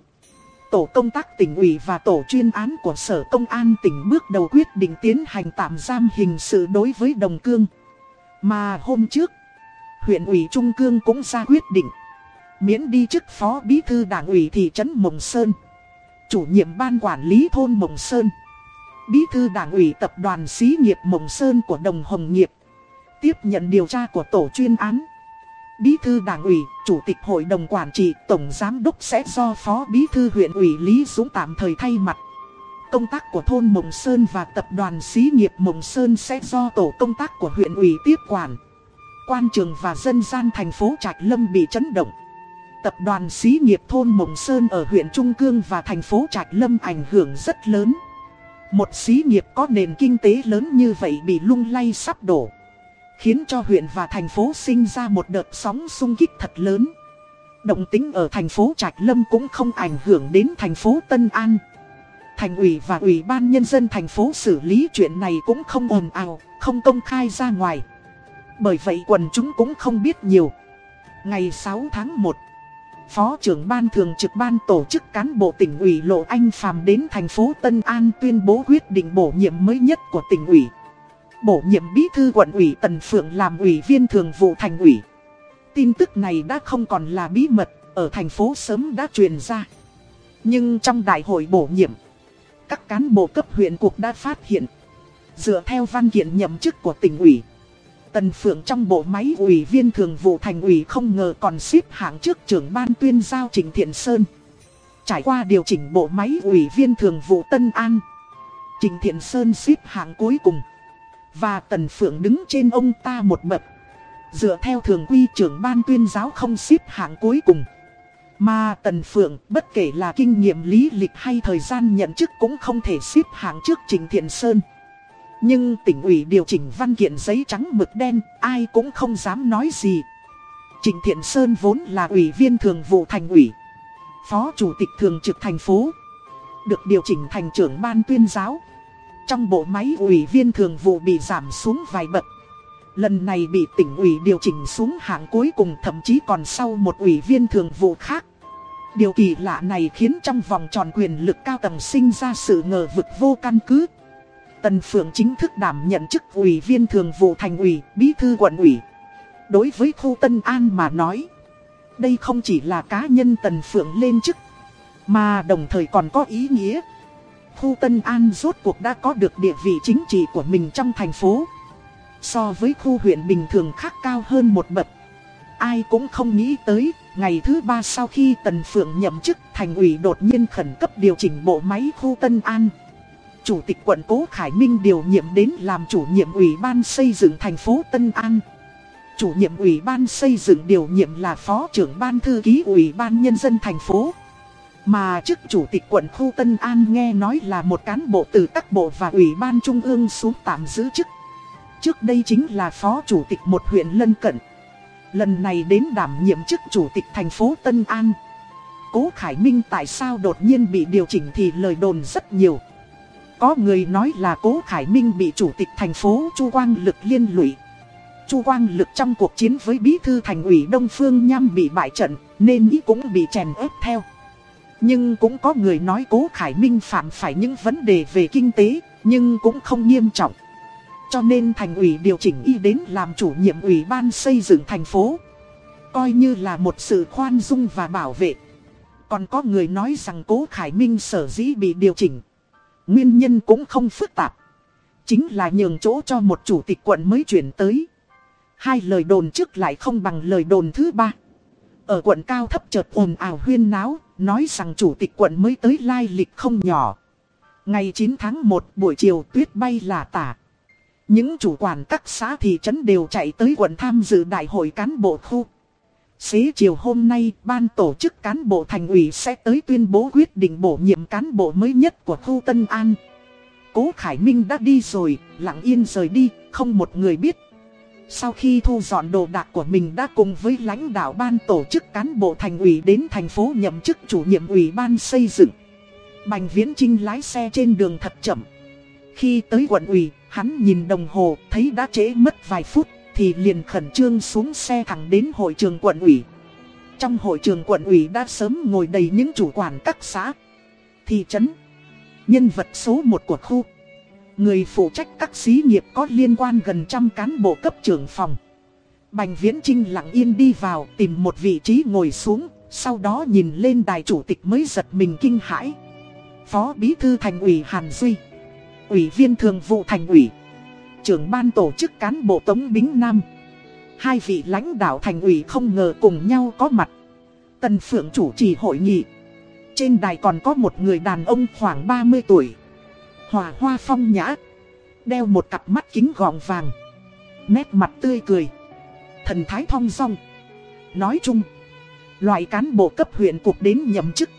S1: Tổ công tác tỉnh ủy và tổ chuyên án của Sở Công an tỉnh bước đầu quyết định tiến hành tạm giam hình sự đối với Đồng Cương. Mà hôm trước, huyện ủy Trung Cương cũng ra quyết định miễn đi chức phó bí thư đảng ủy thị trấn Mộng Sơn, chủ nhiệm ban quản lý thôn Mộng Sơn, bí thư đảng ủy tập đoàn xí nghiệp Mộng Sơn của Đồng Hồng Nghiệp, tiếp nhận điều tra của tổ chuyên án. Bí thư đảng ủy, chủ tịch hội đồng quản trị, tổng giám đốc sẽ do phó bí thư huyện ủy Lý Dũng tạm thời thay mặt. Công tác của thôn Mộng Sơn và tập đoàn xí nghiệp Mộng Sơn sẽ do tổ công tác của huyện ủy tiếp quản. Quan trường và dân gian thành phố Trạch Lâm bị chấn động. Tập đoàn xí nghiệp thôn Mộng Sơn ở huyện Trung Cương và thành phố Trạch Lâm ảnh hưởng rất lớn. Một xí nghiệp có nền kinh tế lớn như vậy bị lung lay sắp đổ. Khiến cho huyện và thành phố sinh ra một đợt sóng sung kích thật lớn. Động tính ở thành phố Trạch Lâm cũng không ảnh hưởng đến thành phố Tân An. Thành ủy và ủy ban nhân dân thành phố xử lý chuyện này cũng không ồn ào, không công khai ra ngoài. Bởi vậy quần chúng cũng không biết nhiều. Ngày 6 tháng 1, Phó trưởng ban thường trực ban tổ chức cán bộ tỉnh ủy Lộ Anh Phàm đến thành phố Tân An tuyên bố quyết định bổ nhiệm mới nhất của tỉnh ủy. Bổ nhiệm bí thư quận ủy Tần Phượng làm ủy viên thường vụ thành ủy. Tin tức này đã không còn là bí mật, ở thành phố sớm đã truyền ra. Nhưng trong đại hội bổ nhiệm, các cán bộ cấp huyện cuộc đã phát hiện. Dựa theo văn kiện nhậm chức của tỉnh ủy, Tần Phượng trong bộ máy ủy viên thường vụ thành ủy không ngờ còn xếp hạng trước trưởng ban tuyên giao trình Thiện Sơn. Trải qua điều chỉnh bộ máy ủy viên thường vụ Tân An, trình Thiện Sơn xếp hạng cuối cùng. Và Tần Phượng đứng trên ông ta một bậc. Dựa theo thường quy trưởng ban tuyên giáo không xếp hạng cuối cùng. Mà Tần Phượng bất kể là kinh nghiệm lý lịch hay thời gian nhận chức cũng không thể xếp hạng trước Trịnh Thiện Sơn. Nhưng tỉnh ủy điều chỉnh văn kiện giấy trắng mực đen, ai cũng không dám nói gì. Trịnh Thiện Sơn vốn là ủy viên thường vụ thành ủy, phó chủ tịch thường trực thành phố, được điều chỉnh thành trưởng ban tuyên giáo. Trong bộ máy ủy viên thường vụ bị giảm xuống vài bậc. Lần này bị tỉnh ủy điều chỉnh xuống hạng cuối cùng thậm chí còn sau một ủy viên thường vụ khác. Điều kỳ lạ này khiến trong vòng tròn quyền lực cao tầng sinh ra sự ngờ vực vô căn cứ. Tần Phượng chính thức đảm nhận chức ủy viên thường vụ thành ủy, bí thư quận ủy. Đối với khu Tân An mà nói, đây không chỉ là cá nhân Tần Phượng lên chức, mà đồng thời còn có ý nghĩa. Khu Tân An rốt cuộc đã có được địa vị chính trị của mình trong thành phố. so với khu huyện bình thường khác cao hơn một bậc. Ai cũng không nghĩ tới, ngày thứ ba sau khi Tần Phượng nhậm chức thành ủy đột nhiên khẩn cấp điều chỉnh bộ máy khu Tân An. Chủ tịch quận Cố Khải Minh điều nhiệm đến làm chủ nhiệm ủy ban xây dựng thành phố Tân An. Chủ nhiệm ủy ban xây dựng điều nhiệm là phó trưởng ban thư ký ủy ban nhân dân thành phố. Mà chức chủ tịch quận khu Tân An nghe nói là một cán bộ từ các bộ và ủy ban trung ương xuống tạm giữ chức. Trước đây chính là phó chủ tịch một huyện lân cận. Lần này đến đảm nhiệm chức chủ tịch thành phố Tân An. Cố Khải Minh tại sao đột nhiên bị điều chỉnh thì lời đồn rất nhiều. Có người nói là Cố Khải Minh bị chủ tịch thành phố Chu Quang Lực liên lụy. Chu Quang Lực trong cuộc chiến với bí thư thành ủy Đông Phương Nham bị bại trận, nên ý cũng bị chèn ép theo. Nhưng cũng có người nói Cố Khải Minh phạm phải những vấn đề về kinh tế, nhưng cũng không nghiêm trọng. Cho nên thành ủy điều chỉnh y đến làm chủ nhiệm ủy ban xây dựng thành phố. Coi như là một sự khoan dung và bảo vệ. Còn có người nói rằng Cố Khải Minh sở dĩ bị điều chỉnh. Nguyên nhân cũng không phức tạp. Chính là nhường chỗ cho một chủ tịch quận mới chuyển tới. Hai lời đồn trước lại không bằng lời đồn thứ ba. Ở quận cao thấp chợt ồn ào huyên náo, nói rằng chủ tịch quận mới tới lai lịch không nhỏ. Ngày 9 tháng 1 buổi chiều tuyết bay là tả. Những chủ quản các xã thị trấn đều chạy tới quận tham dự đại hội cán bộ khu. Xế chiều hôm nay, ban tổ chức cán bộ thành ủy sẽ tới tuyên bố quyết định bổ nhiệm cán bộ mới nhất của khu Tân An. Cố Khải Minh đã đi rồi, lặng yên rời đi, không một người biết. Sau khi thu dọn đồ đạc của mình đã cùng với lãnh đạo ban tổ chức cán bộ thành ủy đến thành phố nhậm chức chủ nhiệm ủy ban xây dựng. Bành Viễn Trinh lái xe trên đường thật chậm. Khi tới quận ủy, hắn nhìn đồng hồ, thấy đã trễ mất vài phút, thì liền khẩn trương xuống xe thẳng đến hội trường quận ủy. Trong hội trường quận ủy đã sớm ngồi đầy những chủ quản các xã, thị trấn, nhân vật số 1 của khu. Người phụ trách các xí nghiệp có liên quan gần trăm cán bộ cấp trưởng phòng. Bành Viễn Trinh lặng yên đi vào tìm một vị trí ngồi xuống, sau đó nhìn lên đài chủ tịch mới giật mình kinh hãi. Phó Bí Thư Thành ủy Hàn Duy Ủy viên Thường vụ Thành ủy Trưởng ban tổ chức cán bộ Tống Bính Nam Hai vị lãnh đạo thành ủy không ngờ cùng nhau có mặt Tần Phượng chủ trì hội nghị Trên đài còn có một người đàn ông khoảng 30 tuổi Hòa hoa phong nhã, Đeo một cặp mắt kính gọng vàng, Nét mặt tươi cười, Thần thái thong song Nói chung, Loại cán bộ cấp huyện cục đến nhậm chức,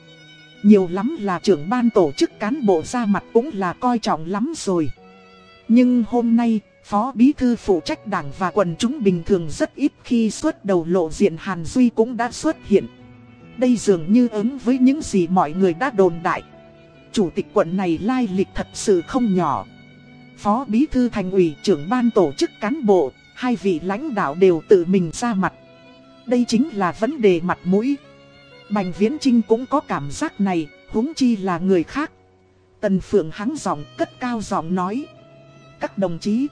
S1: Nhiều lắm là trưởng ban tổ chức cán bộ ra mặt cũng là coi trọng lắm rồi. Nhưng hôm nay, Phó Bí Thư phụ trách đảng và quần chúng bình thường rất ít khi xuất đầu lộ diện Hàn Duy cũng đã xuất hiện. Đây dường như ứng với những gì mọi người đã đồn đại. Chủ tịch quận này lai lịch thật sự không nhỏ. Phó Bí Thư Thành ủy trưởng ban tổ chức cán bộ, hai vị lãnh đạo đều tự mình ra mặt. Đây chính là vấn đề mặt mũi. Bành Viễn Trinh cũng có cảm giác này, huống chi là người khác. Tần Phượng hắng giọng cất cao giọng nói. Các đồng chí,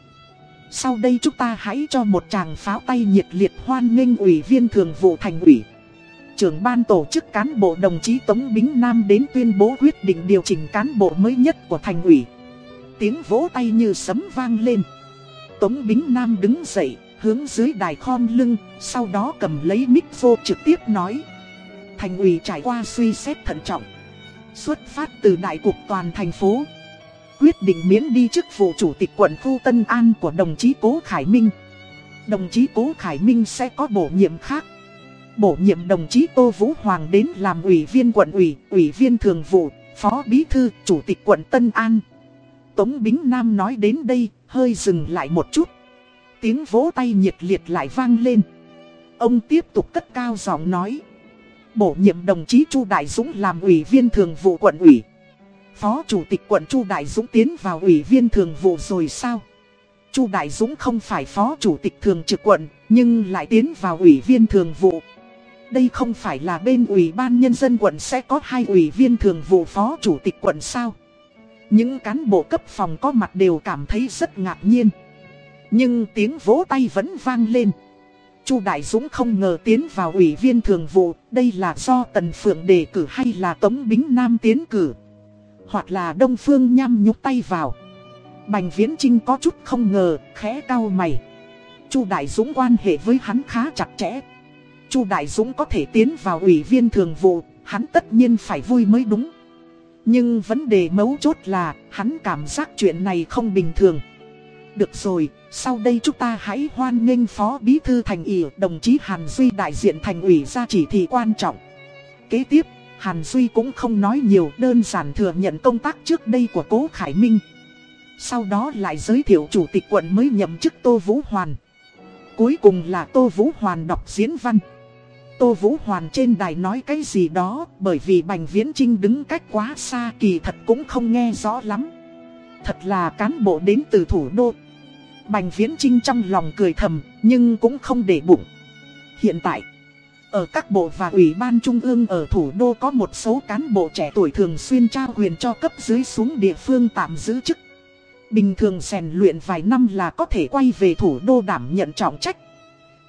S1: sau đây chúng ta hãy cho một tràng pháo tay nhiệt liệt hoan nghênh ủy viên thường vụ thành ủy trưởng ban tổ chức cán bộ đồng chí Tống Bính Nam đến tuyên bố quyết định điều chỉnh cán bộ mới nhất của thành ủy. Tiếng vỗ tay như sấm vang lên. Tống Bính Nam đứng dậy, hướng dưới đài khom lưng, sau đó cầm lấy mic vô trực tiếp nói. Thành ủy trải qua suy xét thận trọng. Xuất phát từ đại cục toàn thành phố. Quyết định miễn đi chức vụ chủ tịch quận khu Tân An của đồng chí Cố Khải Minh. Đồng chí Cố Khải Minh sẽ có bổ nhiệm khác bổ nhiệm đồng chí Tô Vũ Hoàng đến làm ủy viên quận ủy, ủy viên thường vụ, phó bí thư, chủ tịch quận Tân An. Tống Bính Nam nói đến đây, hơi dừng lại một chút. Tiếng vỗ tay nhiệt liệt lại vang lên. Ông tiếp tục cất cao giọng nói. Bổ nhiệm đồng chí Chu Đại Dũng làm ủy viên thường vụ quận ủy. Phó chủ tịch quận Chu Đại Dũng tiến vào ủy viên thường vụ rồi sao? Chu Đại Dũng không phải phó chủ tịch thường trực quận, nhưng lại tiến vào ủy viên thường vụ. Đây không phải là bên ủy ban nhân dân quận sẽ có hai ủy viên thường vụ phó chủ tịch quận sao? Những cán bộ cấp phòng có mặt đều cảm thấy rất ngạc nhiên. Nhưng tiếng vỗ tay vẫn vang lên. Chu Đại Dũng không ngờ tiến vào ủy viên thường vụ, đây là do Tần Phượng đề cử hay là Tống Bính Nam tiến cử. Hoặc là Đông Phương nhăm nhúc tay vào. Bành Viễn Trinh có chút không ngờ, khẽ cao mày. Chu Đại Dũng quan hệ với hắn khá chặt chẽ. Chu Đại Dũng có thể tiến vào ủy viên thường vụ, hắn tất nhiên phải vui mới đúng. Nhưng vấn đề mấu chốt là, hắn cảm giác chuyện này không bình thường. Được rồi, sau đây chúng ta hãy hoan nghênh Phó Bí Thư Thành ủy đồng chí Hàn Duy đại diện Thành ủy ra chỉ thị quan trọng. Kế tiếp, Hàn Duy cũng không nói nhiều đơn giản thừa nhận công tác trước đây của Cố Khải Minh. Sau đó lại giới thiệu chủ tịch quận mới nhậm chức Tô Vũ Hoàn. Cuối cùng là Tô Vũ Hoàn đọc diễn văn. Tô Vũ Hoàn trên đài nói cái gì đó bởi vì Bành Viễn Trinh đứng cách quá xa kỳ thật cũng không nghe rõ lắm. Thật là cán bộ đến từ thủ đô. Bành Viễn Trinh trong lòng cười thầm nhưng cũng không để bụng. Hiện tại, ở các bộ và ủy ban trung ương ở thủ đô có một số cán bộ trẻ tuổi thường xuyên trao quyền cho cấp dưới xuống địa phương tạm giữ chức. Bình thường rèn luyện vài năm là có thể quay về thủ đô đảm nhận trọng trách.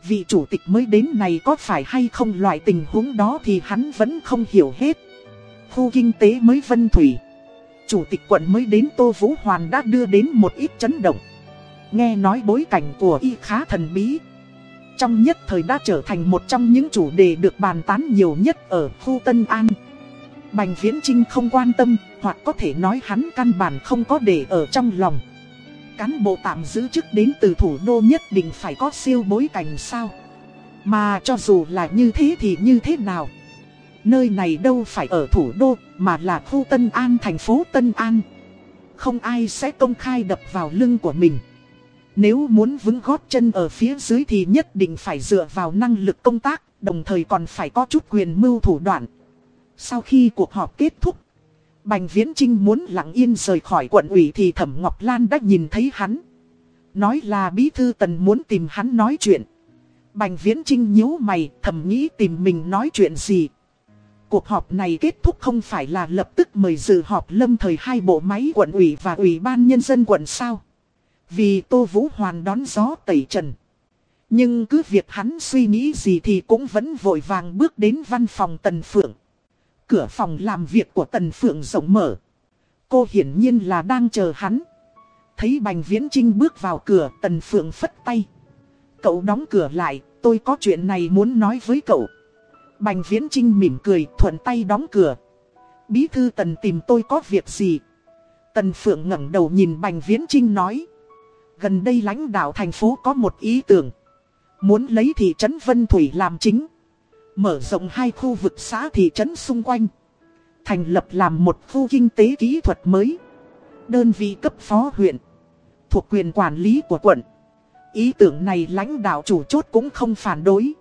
S1: Vị chủ tịch mới đến này có phải hay không loại tình huống đó thì hắn vẫn không hiểu hết. Khu kinh tế mới Vân Thủy. Chủ tịch quận mới đến Tô Vũ Hoàn đã đưa đến một ít chấn động. Nghe nói bối cảnh của y khá thần bí. Trong nhất thời đã trở thành một trong những chủ đề được bàn tán nhiều nhất ở khu Tân An. Bành Viễn Trinh không quan tâm, hoặc có thể nói hắn căn bản không có để ở trong lòng. Cán bộ tạm giữ chức đến từ thủ đô nhất định phải có siêu bối cảnh sao. Mà cho dù là như thế thì như thế nào? Nơi này đâu phải ở thủ đô, mà là khu Tân An thành phố Tân An. Không ai sẽ công khai đập vào lưng của mình. Nếu muốn vững gót chân ở phía dưới thì nhất định phải dựa vào năng lực công tác, đồng thời còn phải có chút quyền mưu thủ đoạn. Sau khi cuộc họp kết thúc, Bành Viễn Trinh muốn lặng yên rời khỏi quận ủy thì Thẩm Ngọc Lan đã nhìn thấy hắn. Nói là bí thư tần muốn tìm hắn nói chuyện. Bành Viễn Trinh nhíu mày, thầm nghĩ tìm mình nói chuyện gì. Cuộc họp này kết thúc không phải là lập tức mời dự họp lâm thời hai bộ máy quận ủy và ủy ban nhân dân quận sao. Vì Tô Vũ Hoàn đón gió tẩy trần. Nhưng cứ việc hắn suy nghĩ gì thì cũng vẫn vội vàng bước đến văn phòng Tần Phượng. Cửa phòng làm việc của Tần Phượng rộng mở. Cô hiển nhiên là đang chờ hắn. Thấy Bành Viễn Trinh bước vào cửa Tần Phượng phất tay. Cậu đóng cửa lại, tôi có chuyện này muốn nói với cậu. Bành Viễn Trinh mỉm cười thuận tay đóng cửa. Bí thư Tần tìm tôi có việc gì? Tần Phượng ngẩng đầu nhìn Bành Viễn Trinh nói. Gần đây lãnh đạo thành phố có một ý tưởng. Muốn lấy thị trấn Vân Thủy làm chính. Mở rộng hai khu vực xã thị trấn xung quanh. Thành lập làm một khu kinh tế kỹ thuật mới. Đơn vị cấp phó huyện. Thuộc quyền quản lý của quận. Ý tưởng này lãnh đạo chủ chốt cũng không phản đối.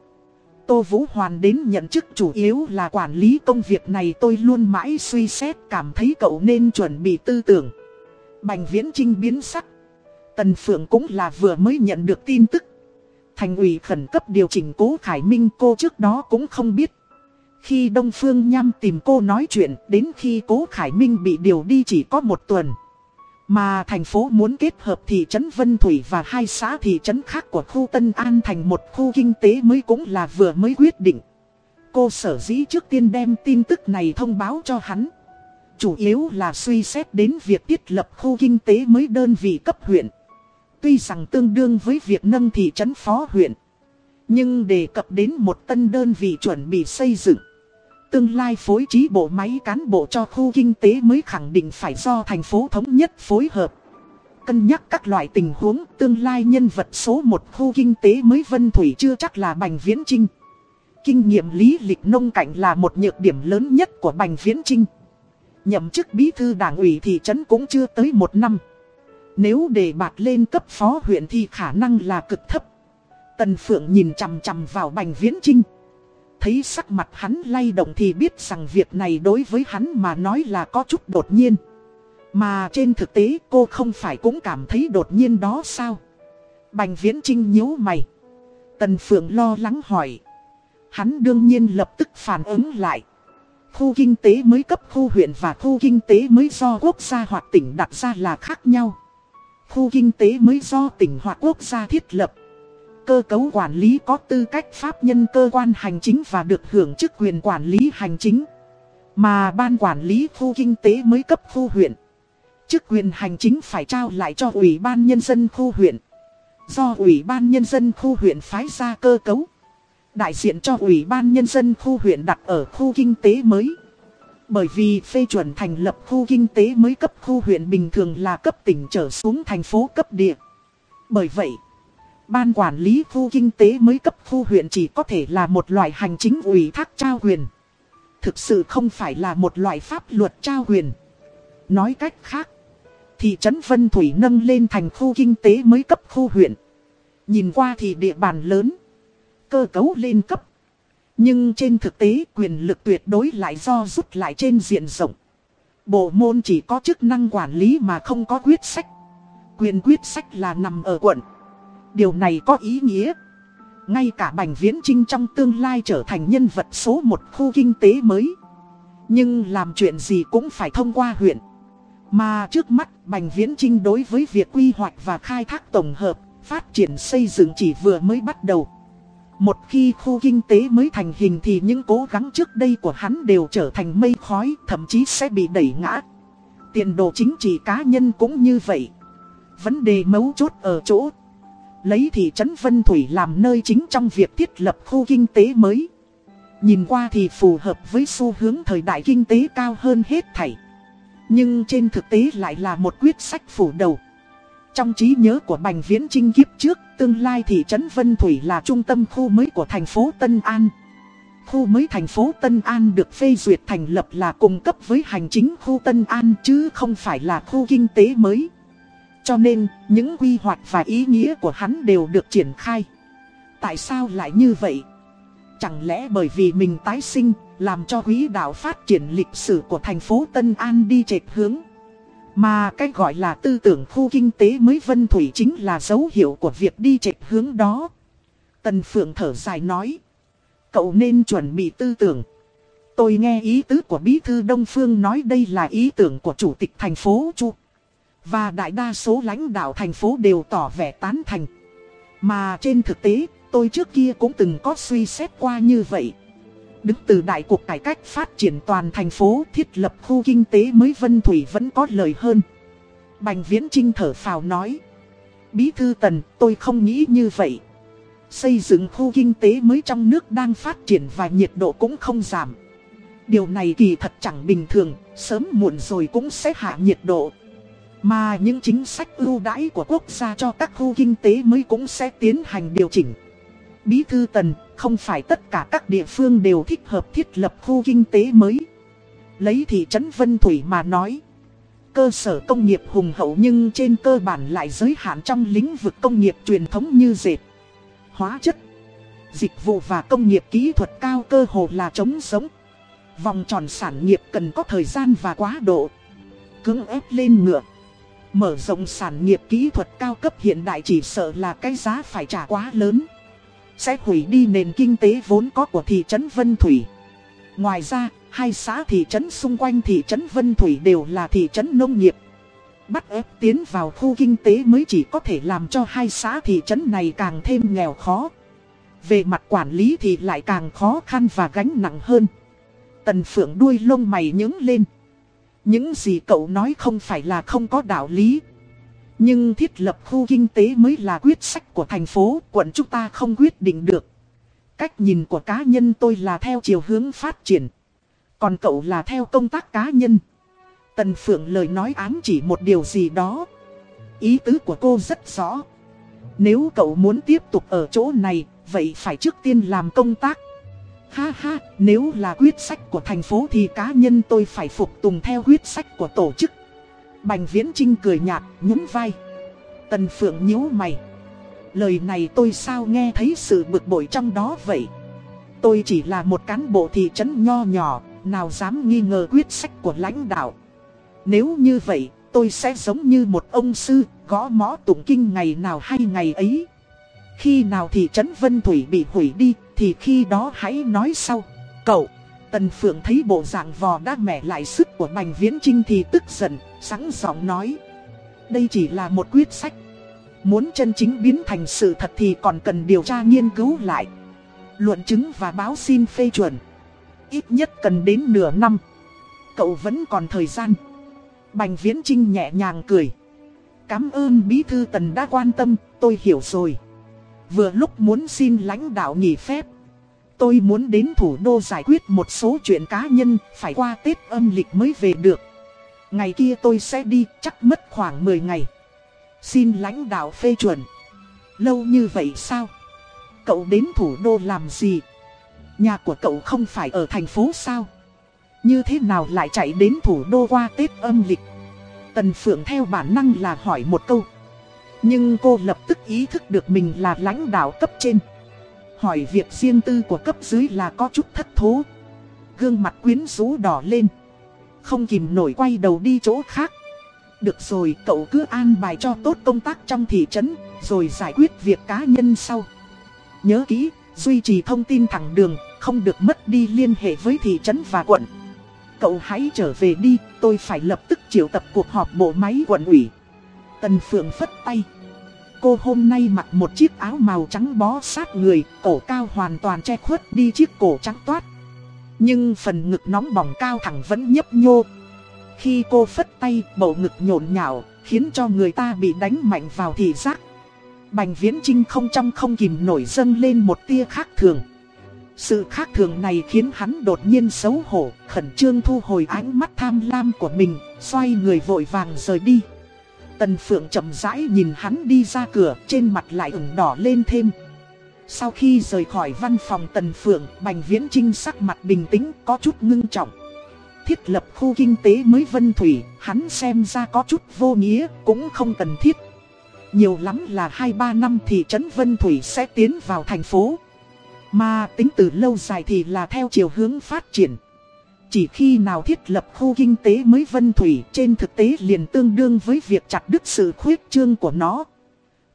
S1: Tô Vũ Hoàn đến nhận chức chủ yếu là quản lý công việc này, tôi luôn mãi suy xét cảm thấy cậu nên chuẩn bị tư tưởng. Bành Viễn Trinh biến sắc. Tần Phượng cũng là vừa mới nhận được tin tức. Thành ủy khẩn cấp điều chỉnh cố Khải Minh cô trước đó cũng không biết. Khi Đông Phương Nham tìm cô nói chuyện, đến khi cố Khải Minh bị điều đi chỉ có một tuần. Mà thành phố muốn kết hợp thị trấn Vân Thủy và hai xã thị trấn khác của khu Tân An thành một khu kinh tế mới cũng là vừa mới quyết định. Cô sở dĩ trước tiên đem tin tức này thông báo cho hắn. Chủ yếu là suy xét đến việc thiết lập khu kinh tế mới đơn vị cấp huyện. Tuy rằng tương đương với việc nâng thị trấn phó huyện. Nhưng đề cập đến một tân đơn vị chuẩn bị xây dựng. Tương lai phối trí bộ máy cán bộ cho khu kinh tế mới khẳng định phải do thành phố thống nhất phối hợp. Cân nhắc các loại tình huống, tương lai nhân vật số một khu kinh tế mới Vân Thủy chưa chắc là Bành Viễn Trinh. Kinh nghiệm lý lịch nông cảnh là một nhược điểm lớn nhất của Bành Viễn Trinh. Nhậm chức bí thư đảng ủy thị trấn cũng chưa tới một năm. Nếu đề bạt lên cấp phó huyện thì khả năng là cực thấp. Tần Phượng nhìn chằm chằm vào Bành Viễn Trinh. Thấy sắc mặt hắn lay động thì biết rằng việc này đối với hắn mà nói là có chút đột nhiên. Mà trên thực tế cô không phải cũng cảm thấy đột nhiên đó sao? Bành Viễn Trinh nhíu mày. Tần Phượng lo lắng hỏi. Hắn đương nhiên lập tức phản ứng lại. Khu kinh tế mới cấp khu huyện và khu kinh tế mới do quốc gia hoặc tỉnh đặt ra là khác nhau. Khu kinh tế mới do tỉnh hoặc quốc gia thiết lập. Cơ cấu quản lý có tư cách pháp nhân cơ quan hành chính và được hưởng chức quyền quản lý hành chính. Mà ban quản lý khu kinh tế mới cấp khu huyện. Chức quyền hành chính phải trao lại cho Ủy ban Nhân dân khu huyện. Do Ủy ban Nhân dân khu huyện phái ra cơ cấu. Đại diện cho Ủy ban Nhân dân khu huyện đặt ở khu kinh tế mới. Bởi vì phê chuẩn thành lập khu kinh tế mới cấp khu huyện bình thường là cấp tỉnh trở xuống thành phố cấp địa. Bởi vậy, ban quản lý khu kinh tế mới cấp khu huyện chỉ có thể là một loại hành chính ủy thác trao quyền. Thực sự không phải là một loại pháp luật trao quyền. Nói cách khác, thị trấn Vân Thủy nâng lên thành khu kinh tế mới cấp khu huyện. Nhìn qua thì địa bàn lớn, cơ cấu lên cấp. Nhưng trên thực tế quyền lực tuyệt đối lại do rút lại trên diện rộng. Bộ môn chỉ có chức năng quản lý mà không có quyết sách. Quyền quyết sách là nằm ở quận. Điều này có ý nghĩa. Ngay cả Bành Viễn Trinh trong tương lai trở thành nhân vật số một khu kinh tế mới. Nhưng làm chuyện gì cũng phải thông qua huyện. Mà trước mắt Bành Viễn Trinh đối với việc quy hoạch và khai thác tổng hợp, phát triển xây dựng chỉ vừa mới bắt đầu. Một khi khu kinh tế mới thành hình thì những cố gắng trước đây của hắn đều trở thành mây khói, thậm chí sẽ bị đẩy ngã. Tiền đồ chính trị cá nhân cũng như vậy. Vấn đề mấu chốt ở chỗ Lấy thị trấn Vân Thủy làm nơi chính trong việc thiết lập khu kinh tế mới Nhìn qua thì phù hợp với xu hướng thời đại kinh tế cao hơn hết thảy Nhưng trên thực tế lại là một quyết sách phủ đầu trong trí nhớ của Bành Viễn Trinh kiếp trước Tương lai thị trấn Vân Thủy là trung tâm khu mới của thành phố Tân An Khu mới thành phố Tân An được phê duyệt thành lập là cung cấp với hành chính khu Tân An chứ không phải là khu kinh tế mới cho nên, những quy hoạch và ý nghĩa của hắn đều được triển khai. Tại sao lại như vậy? Chẳng lẽ bởi vì mình tái sinh, làm cho quý đạo phát triển lịch sử của thành phố Tân An đi trệch hướng? Mà cái gọi là tư tưởng khu kinh tế mới Vân Thủy chính là dấu hiệu của việc đi trệch hướng đó. Tần Phượng thở dài nói. Cậu nên chuẩn bị tư tưởng. Tôi nghe ý tứ của Bí Thư Đông Phương nói đây là ý tưởng của Chủ tịch thành phố Chu. Và đại đa số lãnh đạo thành phố đều tỏ vẻ tán thành. Mà trên thực tế, tôi trước kia cũng từng có suy xét qua như vậy. Đứng từ đại cuộc cải cách phát triển toàn thành phố thiết lập khu kinh tế mới Vân Thủy vẫn có lời hơn. Bành Viễn Trinh thở phào nói. Bí thư tần, tôi không nghĩ như vậy. Xây dựng khu kinh tế mới trong nước đang phát triển và nhiệt độ cũng không giảm. Điều này kỳ thật chẳng bình thường, sớm muộn rồi cũng sẽ hạ nhiệt độ. Mà những chính sách ưu đãi của quốc gia cho các khu kinh tế mới cũng sẽ tiến hành điều chỉnh. Bí thư Tần, không phải tất cả các địa phương đều thích hợp thiết lập khu kinh tế mới. Lấy thị trấn Vân Thủy mà nói. Cơ sở công nghiệp hùng hậu nhưng trên cơ bản lại giới hạn trong lĩnh vực công nghiệp truyền thống như dệt, hóa chất, dịch vụ và công nghiệp kỹ thuật cao cơ hồ là chống sống. Vòng tròn sản nghiệp cần có thời gian và quá độ. Cưỡng ép lên ngựa. Mở rộng sản nghiệp kỹ thuật cao cấp hiện đại chỉ sợ là cái giá phải trả quá lớn sẽ hủy đi nền kinh tế vốn có của thị trấn Vân Thủy. Ngoài ra, hai xã thị trấn xung quanh thị trấn Vân Thủy đều là thị trấn nông nghiệp. Bắt ép tiến vào khu kinh tế mới chỉ có thể làm cho hai xã thị trấn này càng thêm nghèo khó. Về mặt quản lý thì lại càng khó khăn và gánh nặng hơn. Tần Phượng đuôi lông mày nhướng lên. Những gì cậu nói không phải là không có đạo lý. Nhưng thiết lập khu kinh tế mới là quyết sách của thành phố, quận chúng ta không quyết định được. Cách nhìn của cá nhân tôi là theo chiều hướng phát triển. Còn cậu là theo công tác cá nhân. Tần Phượng lời nói ám chỉ một điều gì đó. Ý tứ của cô rất rõ. Nếu cậu muốn tiếp tục ở chỗ này, vậy phải trước tiên làm công tác. Ha ha, nếu là quyết sách của thành phố thì cá nhân tôi phải phục tùng theo quyết sách của tổ chức. Bành Viễn Trinh cười nhạt, nhún vai. Tần Phượng nhíu mày. Lời này tôi sao nghe thấy sự bực bội trong đó vậy? Tôi chỉ là một cán bộ thị trấn nho nhỏ, nào dám nghi ngờ quyết sách của lãnh đạo. Nếu như vậy, tôi sẽ giống như một ông sư, gõ mõ tụng kinh ngày nào hay ngày ấy. Khi nào thị trấn Vân Thủy bị hủy đi, thì khi đó hãy nói sau. Cậu, Tần Phượng thấy bộ dạng vò đã mẻ lại sức của Bành Viễn Trinh thì tức giận, sẵn giọng nói. Đây chỉ là một quyết sách. Muốn chân chính biến thành sự thật thì còn cần điều tra nghiên cứu lại. Luận chứng và báo xin phê chuẩn. Ít nhất cần đến nửa năm. Cậu vẫn còn thời gian. Bành Viễn Trinh nhẹ nhàng cười. Cảm ơn bí thư tần đã quan tâm, tôi hiểu rồi. Vừa lúc muốn xin lãnh đạo nghỉ phép. Tôi muốn đến thủ đô giải quyết một số chuyện cá nhân, phải qua Tết âm lịch mới về được. Ngày kia tôi sẽ đi, chắc mất khoảng 10 ngày. Xin lãnh đạo phê chuẩn. Lâu như vậy sao? Cậu đến thủ đô làm gì? Nhà của cậu không phải ở thành phố sao? Như thế nào lại chạy đến thủ đô qua Tết âm lịch? Tần Phượng theo bản năng là hỏi một câu. Nhưng cô lập tức ý thức được mình là lãnh đạo cấp trên. Hỏi việc riêng tư của cấp dưới là có chút thất thố. Gương mặt quyến rũ đỏ lên. Không kìm nổi quay đầu đi chỗ khác. Được rồi cậu cứ an bài cho tốt công tác trong thị trấn Rồi giải quyết việc cá nhân sau Nhớ kỹ, duy trì thông tin thẳng đường Không được mất đi liên hệ với thị trấn và quận Cậu hãy trở về đi Tôi phải lập tức triệu tập cuộc họp bộ máy quận ủy Tần Phượng phất tay Cô hôm nay mặc một chiếc áo màu trắng bó sát người Cổ cao hoàn toàn che khuất đi chiếc cổ trắng toát Nhưng phần ngực nóng bỏng cao thẳng vẫn nhấp nhô khi cô phất tay, bầu ngực nhộn nhạo, khiến cho người ta bị đánh mạnh vào thị giác. Bành viễn trinh không trong không kìm nổi dâng lên một tia khác thường. Sự khác thường này khiến hắn đột nhiên xấu hổ, khẩn trương thu hồi ánh mắt tham lam của mình, xoay người vội vàng rời đi. Tần Phượng chậm rãi nhìn hắn đi ra cửa, trên mặt lại ửng đỏ lên thêm. Sau khi rời khỏi văn phòng Tần Phượng, Bành Viễn Trinh sắc mặt bình tĩnh, có chút ngưng trọng thiết lập khu kinh tế mới Vân Thủy, hắn xem ra có chút vô nghĩa, cũng không cần thiết. Nhiều lắm là 2-3 năm thì trấn Vân Thủy sẽ tiến vào thành phố. Mà tính từ lâu dài thì là theo chiều hướng phát triển. Chỉ khi nào thiết lập khu kinh tế mới Vân Thủy trên thực tế liền tương đương với việc chặt đứt sự khuyết trương của nó.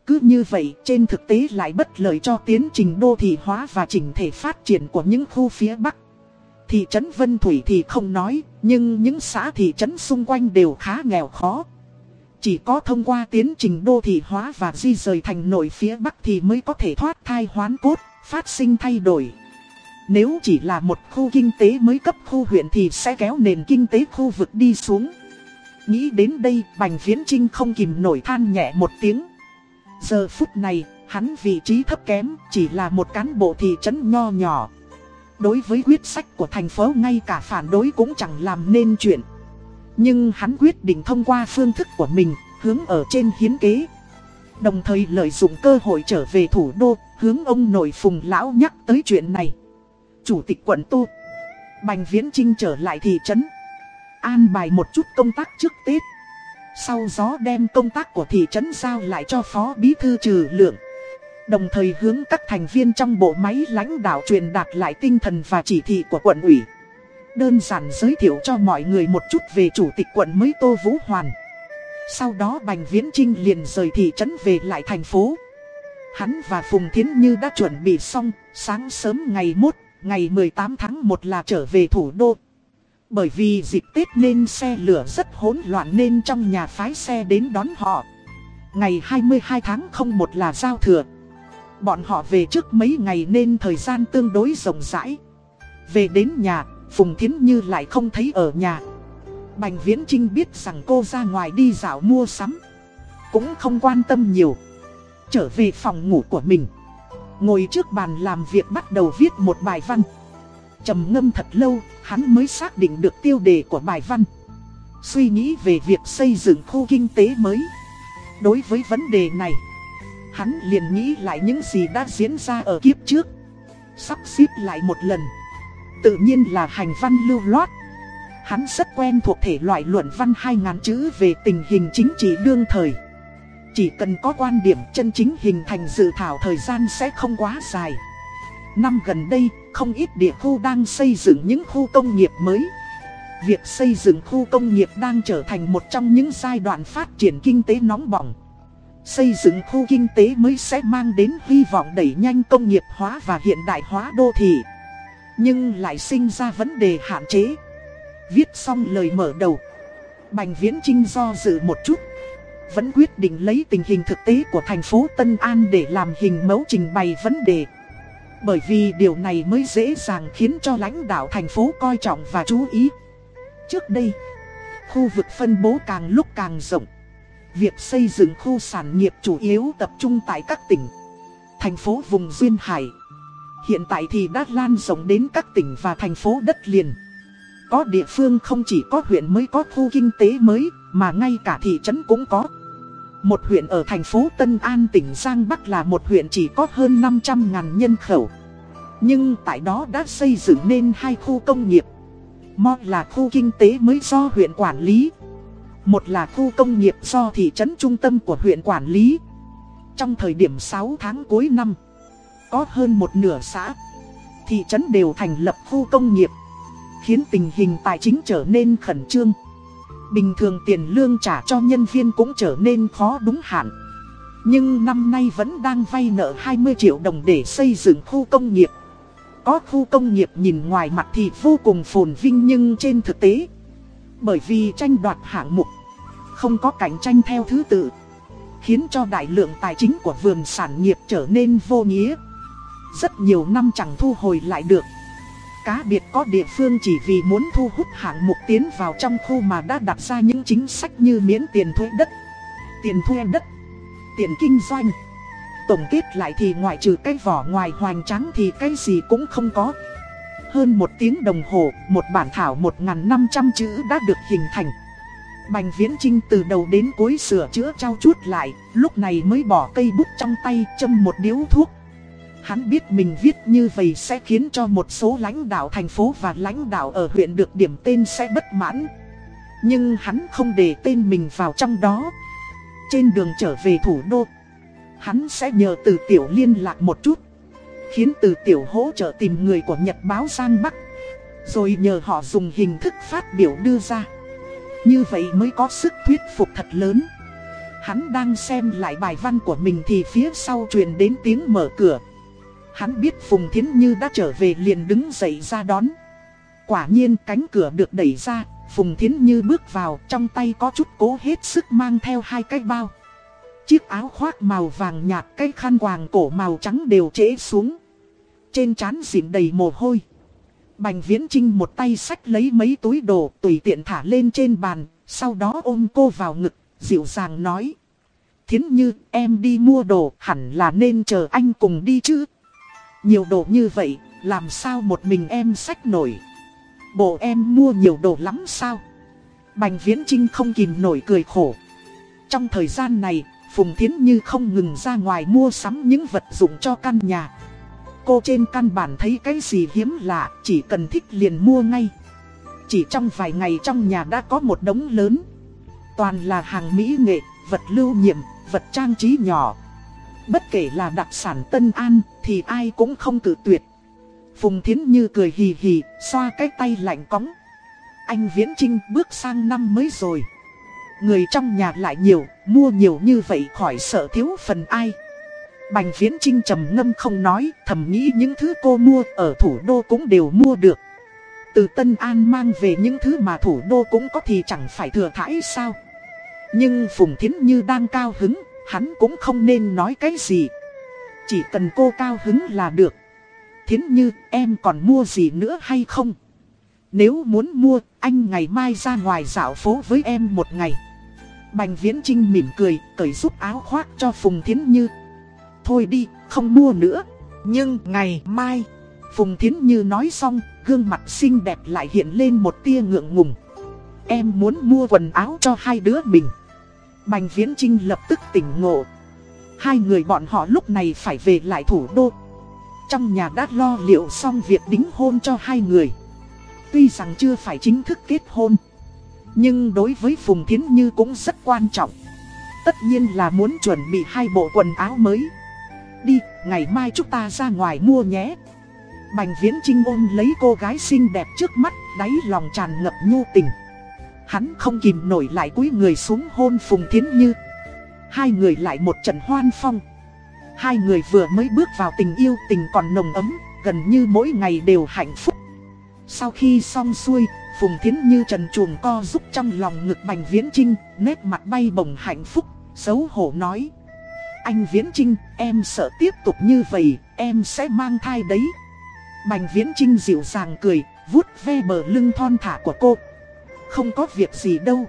S1: Cứ như vậy trên thực tế lại bất lợi cho tiến trình đô thị hóa và chỉnh thể phát triển của những khu phía Bắc. Thị trấn Vân Thủy thì không nói, nhưng những xã thị trấn xung quanh đều khá nghèo khó. Chỉ có thông qua tiến trình đô thị hóa và di rời thành nội phía Bắc thì mới có thể thoát thai hoán cốt, phát sinh thay đổi. Nếu chỉ là một khu kinh tế mới cấp khu huyện thì sẽ kéo nền kinh tế khu vực đi xuống. Nghĩ đến đây, Bành Viễn Trinh không kìm nổi than nhẹ một tiếng. Giờ phút này, hắn vị trí thấp kém, chỉ là một cán bộ thị trấn nho nhỏ. Đối với quyết sách của thành phố ngay cả phản đối cũng chẳng làm nên chuyện Nhưng hắn quyết định thông qua phương thức của mình, hướng ở trên hiến kế Đồng thời lợi dụng cơ hội trở về thủ đô, hướng ông nội phùng lão nhắc tới chuyện này Chủ tịch quận Tu Bành Viễn Trinh trở lại thị trấn An bài một chút công tác trước Tết Sau đó đem công tác của thị trấn giao lại cho phó bí thư trừ lượng Đồng thời hướng các thành viên trong bộ máy lãnh đạo truyền đạt lại tinh thần và chỉ thị của quận ủy. Đơn giản giới thiệu cho mọi người một chút về chủ tịch quận mới Tô Vũ Hoàn. Sau đó Bành Viễn Trinh liền rời thị trấn về lại thành phố. Hắn và Phùng Thiến Như đã chuẩn bị xong, sáng sớm ngày mốt, ngày 18 tháng 1 là trở về thủ đô. Bởi vì dịp Tết nên xe lửa rất hỗn loạn nên trong nhà phái xe đến đón họ. Ngày 22 tháng 01 là giao thừa. Bọn họ về trước mấy ngày nên thời gian tương đối rộng rãi Về đến nhà, Phùng Thiến Như lại không thấy ở nhà Bành Viễn Trinh biết rằng cô ra ngoài đi dạo mua sắm Cũng không quan tâm nhiều Trở về phòng ngủ của mình Ngồi trước bàn làm việc bắt đầu viết một bài văn. Trầm ngâm thật lâu, hắn mới xác định được tiêu đề của bài văn. Suy nghĩ về việc xây dựng khu kinh tế mới. Đối với vấn đề này Hắn liền nghĩ lại những gì đã diễn ra ở kiếp trước. Sắp xếp lại một lần. Tự nhiên là hành văn lưu loát. Hắn rất quen thuộc thể loại luận văn 2.000 chữ về tình hình chính trị đương thời. Chỉ cần có quan điểm chân chính hình thành dự thảo thời gian sẽ không quá dài Năm gần đây, không ít địa khu đang xây dựng những khu công nghiệp mới Việc xây dựng khu công nghiệp đang trở thành một trong những giai đoạn phát triển kinh tế nóng bỏng Xây dựng khu kinh tế mới sẽ mang đến hy vọng đẩy nhanh công nghiệp hóa và hiện đại hóa đô thị. Nhưng lại sinh ra vấn đề hạn chế. Viết xong lời mở đầu. Bành Viễn Trinh do dự một chút. Vẫn quyết định lấy tình hình thực tế của thành phố Tân An để làm hình mẫu trình bày vấn đề. Bởi vì điều này mới dễ dàng khiến cho lãnh đạo thành phố coi trọng và chú ý. Trước đây, khu vực phân bố càng lúc càng rộng. Việc xây dựng khu sản nghiệp chủ yếu tập trung tại các tỉnh, thành phố vùng Duyên Hải. Hiện tại thì đã lan rộng đến các tỉnh và thành phố đất liền. Có địa phương không chỉ có huyện mới có khu kinh tế mới, mà ngay cả thị trấn cũng có. Một huyện ở thành phố Tân An tỉnh Giang Bắc là một huyện chỉ có hơn 500.000 nhân khẩu. Nhưng tại đó đã xây dựng nên hai khu công nghiệp. Một là khu kinh tế mới do huyện quản lý. Một là khu công nghiệp do thị trấn trung tâm của huyện quản lý. Trong thời điểm 6 tháng cuối năm, có hơn một nửa xã, thị trấn đều thành lập khu công nghiệp, khiến tình hình tài chính trở nên khẩn trương. Bình thường tiền lương trả cho nhân viên cũng trở nên khó đúng hạn. Nhưng năm nay vẫn đang vay nợ 20 triệu đồng để xây dựng khu công nghiệp. Có khu công nghiệp nhìn ngoài mặt thì vô cùng phồn vinh nhưng trên thực tế, Bởi vì tranh đoạt hạng mục, Không có cạnh tranh theo thứ tự, Khiến cho đại lượng tài chính của vườn sản nghiệp trở nên vô nghĩa Rất nhiều năm chẳng thu hồi lại được Cá biệt có địa phương chỉ vì muốn thu hút hạng mục tiến vào trong khu mà đã đặt ra những chính sách như miễn tiền thuê đất Tiền thuê đất Tiền kinh doanh. Tổng kết lại thì ngoại trừ cái vỏ ngoài hoành trắng thì cái gì cũng không có. Hơn một tiếng đồng hồ, một bản thảo 1.500 chữ đã được hình thành. Bành Viễn Trinh từ đầu đến cuối sửa chữa trao chuốt lại Lúc này mới bỏ cây bút trong tay châm một điếu thuốc. Hắn biết mình viết như vậy sẽ khiến cho một số lãnh đạo thành phố và lãnh đạo ở huyện được điểm tên sẽ bất mãn. Nhưng hắn không để tên mình vào trong đó. Trên đường trở về thủ đô, Hắn sẽ nhờ từ tiểu liên lạc một chút, Khiến từ tiểu hỗ trợ tìm người của Nhật báo Giang Bắc, Rồi nhờ họ dùng hình thức phát biểu đưa ra. Như vậy mới có sức thuyết phục thật lớn. Hắn đang xem lại bài văn của mình thì phía sau truyền đến tiếng mở cửa. Hắn biết Phùng Thiến Như đã trở về liền đứng dậy ra đón Quả nhiên cánh cửa được đẩy ra Phùng Thiến Như bước vào trong tay có chút cố hết sức mang theo hai cái bao Chiếc áo khoác màu vàng nhạt cái khăn quàng cổ màu trắng đều trễ xuống. Trên trán dịn đầy mồ hôi. Bành viễn trinh một tay sách lấy mấy túi đồ tùy tiện thả lên trên bàn, sau đó ôm cô vào ngực, dịu dàng nói. Thiến như em đi mua đồ hẳn là nên chờ anh cùng đi chứ. Nhiều đồ như vậy, làm sao một mình em sách nổi. Bộ em mua nhiều đồ lắm sao. Bành viễn trinh không kìm nổi cười khổ. Trong thời gian này, Phùng Thiến Như không ngừng ra ngoài mua sắm những vật dụng cho căn nhà. Cô trên căn bản thấy cái gì hiếm lạ, chỉ cần thích liền mua ngay. Chỉ trong vài ngày trong nhà đã có một đống lớn. Toàn là hàng mỹ nghệ, vật lưu niệm, vật trang trí nhỏ. Bất kể là đặc sản Tân An thì ai cũng không cử tuyệt. Phùng Thiến Như cười hì hì, xoa cái tay lạnh cóng. Anh Viễn Trinh bước sang năm mới rồi. Người trong nhà lại nhiều, mua nhiều như vậy khỏi sợ thiếu phần ai. Bành viễn trinh trầm ngâm không nói, thầm nghĩ những thứ cô mua ở thủ đô cũng đều mua được. Từ Tân An mang về những thứ mà thủ đô cũng có thì chẳng phải thừa thãi sao. Nhưng Phùng Thiến Như đang cao hứng, hắn cũng không nên nói cái gì. Chỉ cần cô cao hứng là được. Thiến Như, em còn mua gì nữa hay không? Nếu muốn mua, anh ngày mai ra ngoài dạo phố với em một ngày. Bành Viễn Trinh mỉm cười, cởi giúp áo khoác cho Phùng Thiến Như. Thôi đi, không mua nữa. Nhưng ngày mai, Phùng Thiến Như nói xong, gương mặt xinh đẹp lại hiện lên một tia ngượng ngùng. Em muốn mua quần áo cho hai đứa mình. Bành Viễn Trinh lập tức tỉnh ngộ. Hai người bọn họ lúc này phải về lại thủ đô. Trong nhà đã lo liệu xong việc đính hôn cho hai người. Tuy rằng chưa phải chính thức kết hôn. Nhưng đối với Phùng Thiến Như cũng rất quan trọng Tất nhiên là muốn chuẩn bị hai bộ quần áo mới Đi, ngày mai chúng ta ra ngoài mua nhé Bành Viễn Trinh ôm lấy cô gái xinh đẹp trước mắt Đáy lòng tràn ngập nhu tình Hắn không kìm nổi lại cúi người xuống hôn Phùng Thiến Như Hai người lại một trận hoan phong Hai người vừa mới bước vào tình yêu tình còn nồng ấm Gần như mỗi ngày đều hạnh phúc Sau khi xong xuôi Phùng Thiến Như trần chuồng co giúp trong lòng ngực Bành Viễn Trinh, nét mặt bay bồng hạnh phúc, xấu hổ nói. Anh Viễn Trinh, em sợ tiếp tục như vậy, em sẽ mang thai đấy. Bành Viễn Trinh dịu dàng cười, vuốt ve bờ lưng thon thả của cô. Không có việc gì đâu.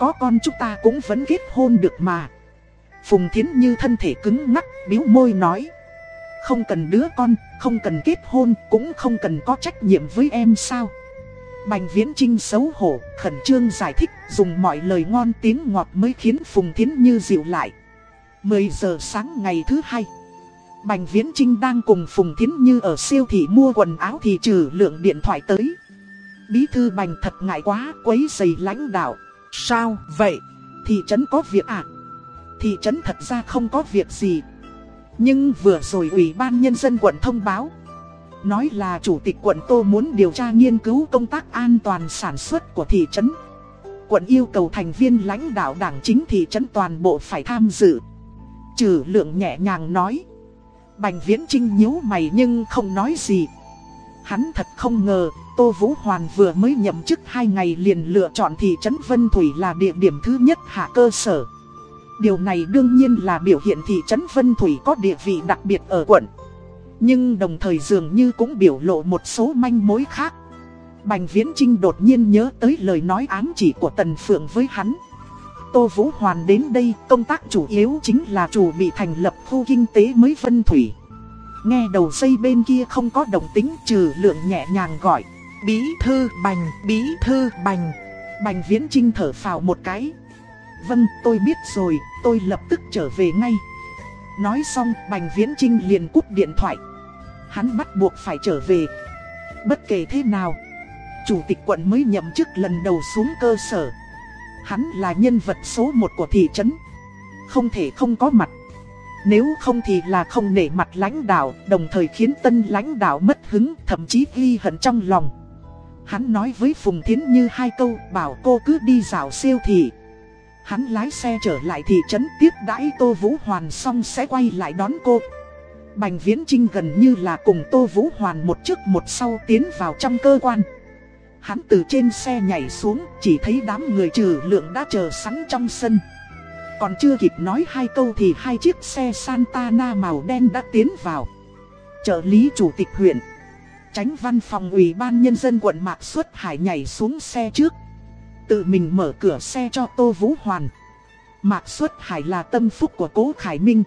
S1: có con chúng ta cũng vẫn kết hôn được mà. Phùng Thiến Như thân thể cứng ngắc, biếu môi nói. Không cần đứa con, không cần kết hôn, cũng không cần có trách nhiệm với em sao. Bành Viễn Trinh xấu hổ, khẩn trương giải thích, dùng mọi lời ngon tiếng ngọt mới khiến Phùng Thiến Như dịu lại. 10 giờ sáng ngày thứ hai. Bành Viễn Trinh đang cùng Phùng Thiến Như ở siêu thị mua quần áo thì trừ lượng điện thoại tới. Bí thư Bành thật ngại quá, quấy giày lãnh đạo. Sao vậy? Thị trấn có việc à? Thị trấn thật ra không có việc gì. Nhưng vừa rồi Ủy ban Nhân dân quận thông báo. Nói là Chủ tịch quận Tô muốn điều tra nghiên cứu công tác an toàn sản xuất của thị trấn. Quận yêu cầu thành viên lãnh đạo đảng chính thị trấn toàn bộ phải tham dự. Trừ lượng nhẹ nhàng nói. Bành Viễn Trinh nhíu mày nhưng không nói gì. Hắn thật không ngờ, Tô Vũ Hoàn vừa mới nhậm chức hai ngày liền lựa chọn thị trấn Vân Thủy là địa điểm thứ nhất hạ cơ sở. Điều này đương nhiên là biểu hiện thị trấn Vân Thủy có địa vị đặc biệt ở quận. Nhưng đồng thời dường như cũng biểu lộ một số manh mối khác. Bành Viễn Trinh đột nhiên nhớ tới lời nói ám chỉ của Tần Phượng với hắn. Tô Vũ Hoàn đến đây, công tác chủ yếu chính là chủ bị thành lập khu kinh tế mới Vân Thủy. Nghe đầu dây bên kia không có đồng tính trừ lượng nhẹ nhàng gọi. Bí thư bành, bí thư bành. Bành Viễn Trinh thở phào một cái. Vâng, tôi biết rồi, tôi lập tức trở về ngay. Nói xong, Bành Viễn Trinh liền cúp điện thoại. Hắn bắt buộc phải trở về. Bất kể thế nào, chủ tịch quận mới nhậm chức lần đầu xuống cơ sở. Hắn là nhân vật số 1 của thị trấn. Không thể không có mặt. Nếu không thì là không nể mặt lãnh đạo, đồng thời khiến tân lãnh đạo mất hứng, thậm chí ghi hận trong lòng. Hắn nói với Phùng Thiến Như hai câu, bảo cô cứ đi dạo siêu thị. Hắn lái xe trở lại thị trấn tiếp đãi Tô Vũ Hoàn xong sẽ quay lại đón cô. Bành Viễn Trinh gần như là cùng Tô Vũ Hoàn một trước một sau tiến vào trong cơ quan. Hắn từ trên xe nhảy xuống, chỉ thấy đám người trừ lượng đã chờ sẵn trong sân. Còn chưa kịp nói hai câu thì hai chiếc xe Santana màu đen đã tiến vào. Trợ lý chủ tịch huyện, tránh văn phòng ủy ban nhân dân quận Mạc Xuất Hải nhảy xuống xe trước. Tự mình mở cửa xe cho Tô Vũ Hoàn. Mạc Xuất Hải là tâm phúc của Cố Khải Minh.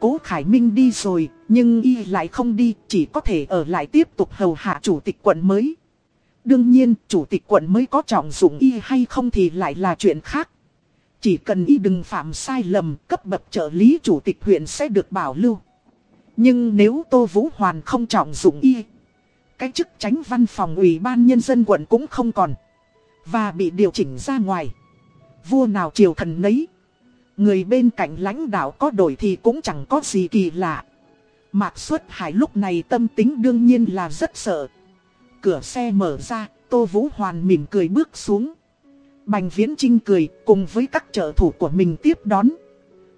S1: Cố Khải Minh đi rồi, nhưng y lại không đi, chỉ có thể ở lại tiếp tục hầu hạ chủ tịch quận mới. Đương nhiên, chủ tịch quận mới có trọng dụng y hay không thì lại là chuyện khác. Chỉ cần y đừng phạm sai lầm, cấp bậc trợ lý chủ tịch huyện sẽ được bảo lưu. Nhưng nếu Tô Vũ Hoàn không trọng dụng y, cái chức tránh văn phòng ủy ban nhân dân quận cũng không còn. Và bị điều chỉnh ra ngoài. Vua nào triều thần nấy. Người bên cạnh lãnh đạo có đổi thì cũng chẳng có gì kỳ lạ. Mạc Xuất Hải lúc này tâm tính đương nhiên là rất sợ. Cửa xe mở ra, Tô Vũ Hoàn mỉm cười bước xuống. Bành Viễn Trinh cười cùng với các trợ thủ của mình tiếp đón.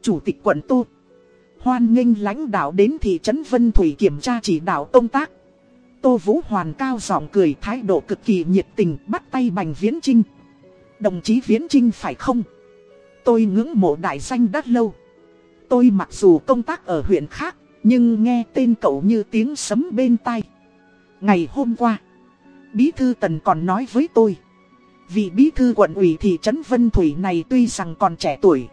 S1: Chủ tịch quận Tô. Hoan nghênh lãnh đạo đến thị trấn Vân Thủy kiểm tra chỉ đạo công tác. Tô Vũ Hoàn cao giọng cười thái độ cực kỳ nhiệt tình bắt tay Bành Viễn Trinh. Đồng chí Viễn Trinh phải không? Tôi ngưỡng mộ đại danh đắt lâu. Tôi mặc dù công tác ở huyện khác, nhưng nghe tên cậu như tiếng sấm bên tai. Ngày hôm qua, Bí Thư Tần còn nói với tôi. Vị Bí Thư quận ủy thị trấn Vân Thủy này tuy rằng còn trẻ tuổi,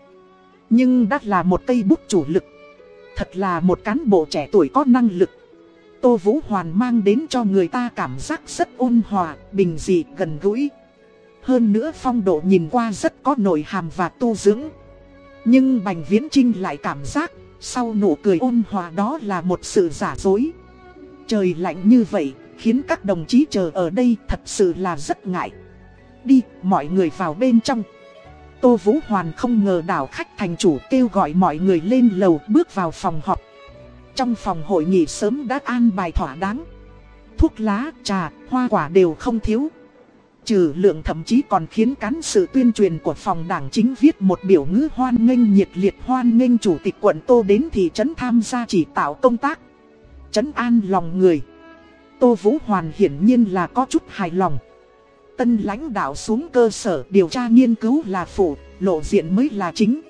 S1: nhưng đã là một cây bút chủ lực. Thật là một cán bộ trẻ tuổi có năng lực. Tô Vũ Hoàn mang đến cho người ta cảm giác rất ôn hòa, bình dị, gần gũi. Hơn nữa phong độ nhìn qua rất có nội hàm và tu dưỡng. Nhưng Bành Viễn Trinh lại cảm giác, sau nụ cười ôn hòa đó là một sự giả dối. Trời lạnh như vậy, khiến các đồng chí chờ ở đây thật sự là rất ngại. Đi, mọi người vào bên trong. Tô Vũ Hoàn không ngờ đảo khách thành chủ kêu gọi mọi người lên lầu bước vào phòng họp. Trong phòng hội nghị sớm đã an bài thỏa đáng. Thuốc lá, trà, hoa quả đều không thiếu. Trừ lượng thậm chí còn khiến cán sự tuyên truyền của phòng đảng chính viết một biểu ngữ hoan nghênh nhiệt liệt hoan nghênh chủ tịch quận Tô đến thị trấn tham gia chỉ tạo công tác. Trấn an lòng người. Tô Vũ Hoàn hiển nhiên là có chút hài lòng. Tân lãnh đạo xuống cơ sở điều tra nghiên cứu là phụ, lộ diện mới là chính.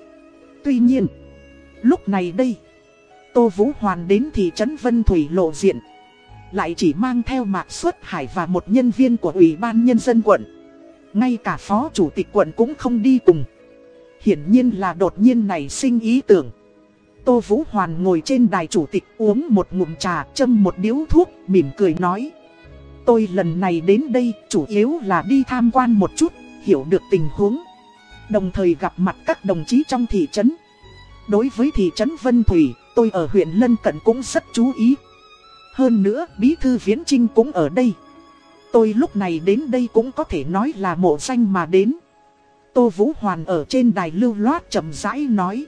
S1: Tuy nhiên, lúc này đây, Tô Vũ Hoàn đến thị trấn Vân Thủy lộ diện. Lại chỉ mang theo Mạc Xuất Hải và một nhân viên của Ủy ban Nhân dân quận. Ngay cả phó chủ tịch quận cũng không đi cùng. Hiển nhiên là đột nhiên này sinh ý tưởng. Tô Vũ Hoàn ngồi trên đài chủ tịch uống một ngụm trà châm một điếu thuốc mỉm cười nói. Tôi lần này đến đây chủ yếu là đi tham quan một chút, hiểu được tình huống. Đồng thời gặp mặt các đồng chí trong thị trấn. Đối với thị trấn Vân Thủy, tôi ở huyện Lân Cận cũng rất chú ý Hơn nữa, Bí Thư Viễn Trinh cũng ở đây Tôi lúc này đến đây cũng có thể nói là mộ danh mà đến Tô Vũ Hoàn ở trên đài lưu loát chậm rãi nói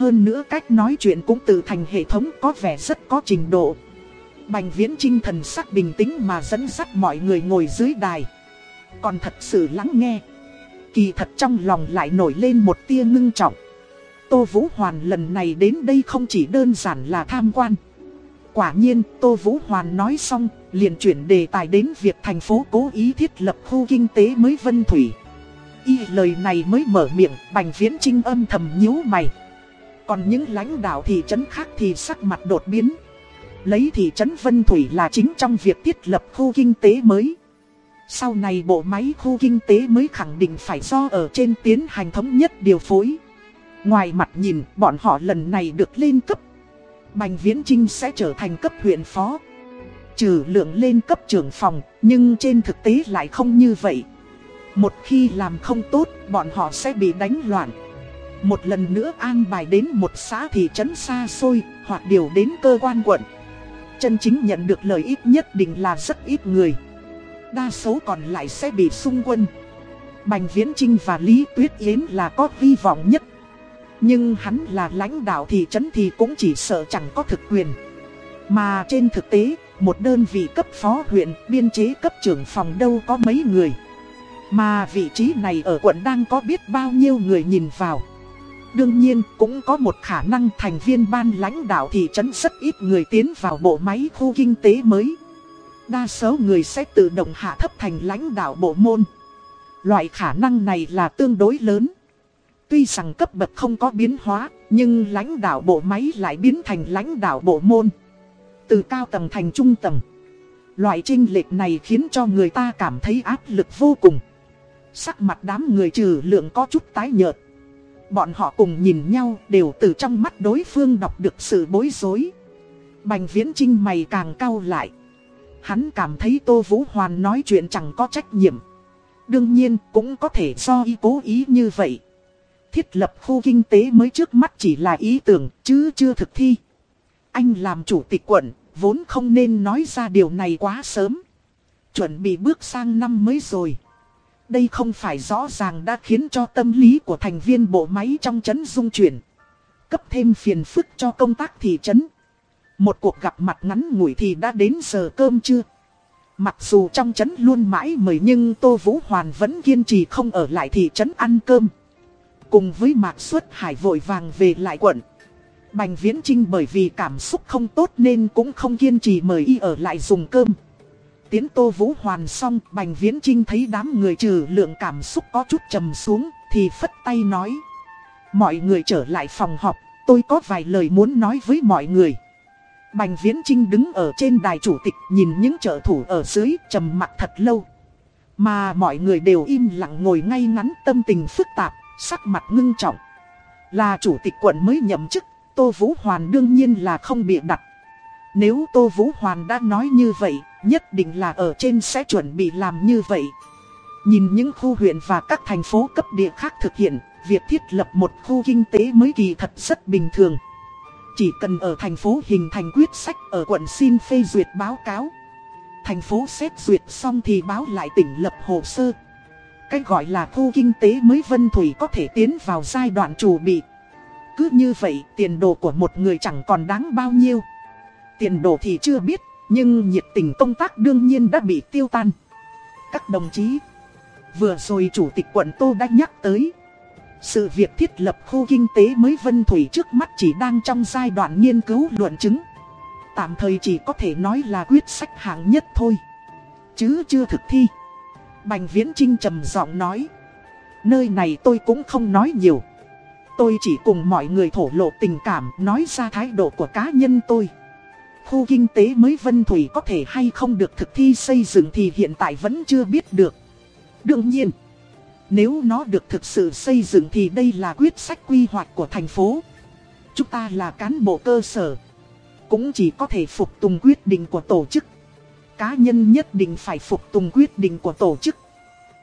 S1: hơn nữa cách nói chuyện cũng tự thành hệ thống có vẻ rất có trình độ. Bành viễn trinh thần sắc bình tĩnh mà dẫn dắt mọi người ngồi dưới đài. Còn thật sự lắng nghe. Kỳ thật trong lòng lại nổi lên một tia ngưng trọng. Tô Vũ Hoàn lần này đến đây không chỉ đơn giản là tham quan. Quả nhiên, Tô Vũ Hoàn nói xong, liền chuyển đề tài đến việc thành phố cố ý thiết lập khu kinh tế mới Vân Thủy. Y lời này mới mở miệng, Bành Viễn Trinh âm thầm nhíu mày. Còn những lãnh đạo thị trấn khác thì sắc mặt đột biến. Lấy thị trấn Vân Thủy là chính trong việc thiết lập khu kinh tế mới. Sau này bộ máy khu kinh tế mới khẳng định phải do ở trên tiến hành thống nhất điều phối. Ngoài mặt nhìn, bọn họ lần này được lên cấp. Bành Viễn Trinh sẽ trở thành cấp huyện phó. Trừ lượng lên cấp trưởng phòng, nhưng trên thực tế lại không như vậy. Một khi làm không tốt, bọn họ sẽ bị đánh loạn. Một lần nữa an bài đến một xã thị trấn xa xôi hoặc điều đến cơ quan quận Chân chính nhận được lợi ích nhất định là rất ít người Đa số còn lại sẽ bị xung quân Bành Viễn Trinh và Lý Tuyết Yến là có vi vọng nhất nhưng hắn là lãnh đạo thị trấn thì cũng chỉ sợ chẳng có thực quyền Mà trên thực tế, một đơn vị cấp phó huyện, biên chế cấp trưởng phòng đâu có mấy người Mà vị trí này ở quận đang có biết bao nhiêu người nhìn vào Đương nhiên cũng có một khả năng thành viên ban lãnh đạo thị trấn rất ít người tiến vào bộ máy khu kinh tế mới. Đa số người sẽ tự động hạ thấp thành lãnh đạo bộ môn. Loại khả năng này là tương đối lớn. Tuy rằng cấp bậc không có biến hóa, nhưng lãnh đạo bộ máy lại biến thành lãnh đạo bộ môn. Từ cao tầng thành trung tầng. Loại trinh lệch này khiến cho người ta cảm thấy áp lực vô cùng. Sắc mặt đám người trừ lượng có chút tái nhợt. Bọn họ cùng nhìn nhau đều từ trong mắt đối phương đọc được sự bối rối. Bành viễn trinh mày càng cao lại. Hắn cảm thấy Tô Vũ Hoàn nói chuyện chẳng có trách nhiệm. Đương nhiên cũng có thể do ý cố ý như vậy. Thiết lập khu kinh tế mới trước mắt chỉ là ý tưởng chứ chưa thực thi. Anh làm chủ tịch quận, vốn không nên nói ra điều này quá sớm. Chuẩn bị bước sang năm mới rồi. Đây không phải rõ ràng đã khiến cho tâm lý của thành viên bộ máy trong chấn dung chuyển. Cấp thêm phiền phức cho công tác thị trấn. Một cuộc gặp mặt ngắn ngủi thì đã đến giờ cơm chưa? Mặc dù trong trấn luôn mãi mời nhưng Tô Vũ Hoàn vẫn kiên trì không ở lại thị trấn ăn cơm. Cùng với Mạc Xuất Hải vội vàng về lại quận. Bành Viễn Trinh bởi vì cảm xúc không tốt nên cũng không kiên trì mời y ở lại dùng cơm tiến Tô Vũ Hoàn xong, Bành Viễn Trinh thấy đám người trừ lượng cảm xúc có chút trầm xuống, thì phất tay nói. Mọi người trở lại phòng họp, tôi có vài lời muốn nói với mọi người. Bành Viễn Trinh đứng ở trên đài chủ tịch nhìn những trợ thủ ở dưới trầm mặt thật lâu. Mà mọi người đều im lặng ngồi ngay ngắn tâm tình phức tạp, sắc mặt ngưng trọng. Là chủ tịch quận mới nhậm chức, Tô Vũ Hoàn đương nhiên là không bị đặt. Nếu Tô Vũ Hoàn đã nói như vậy, nhất định là ở trên sẽ chuẩn bị làm như vậy. Nhìn những khu huyện và các thành phố cấp địa khác thực hiện, việc thiết lập một khu kinh tế mới kỳ thật rất bình thường. Chỉ cần ở thành phố hình thành quyết sách ở quận xin phê duyệt báo cáo. Thành phố xét duyệt xong thì báo lại tỉnh lập hồ sơ. Cách gọi là khu kinh tế mới Vân Thủy có thể tiến vào giai đoạn chủ bị. Cứ như vậy tiền đồ của một người chẳng còn đáng bao nhiêu. Tiền đồ thì chưa biết, nhưng nhiệt tình công tác đương nhiên đã bị tiêu tan. Các đồng chí, vừa rồi chủ tịch quận Tô đã nhắc tới. Sự việc thiết lập khu kinh tế mới Vân Thủy trước mắt chỉ đang trong giai đoạn nghiên cứu luận chứng. Tạm thời chỉ có thể nói là quyết sách hạng nhất thôi. Chứ chưa thực thi. Bành Viễn Trinh trầm giọng nói. Nơi này tôi cũng không nói nhiều. Tôi chỉ cùng mọi người thổ lộ tình cảm nói ra thái độ của cá nhân tôi. Khu kinh tế mới Vân Thủy có thể hay không được thực thi xây dựng thì hiện tại vẫn chưa biết được. Đương nhiên, nếu nó được thực sự xây dựng thì đây là quyết sách quy hoạch của thành phố. Chúng ta là cán bộ cơ sở, cũng chỉ có thể phục tùng quyết định của tổ chức. Cá nhân nhất định phải phục tùng quyết định của tổ chức.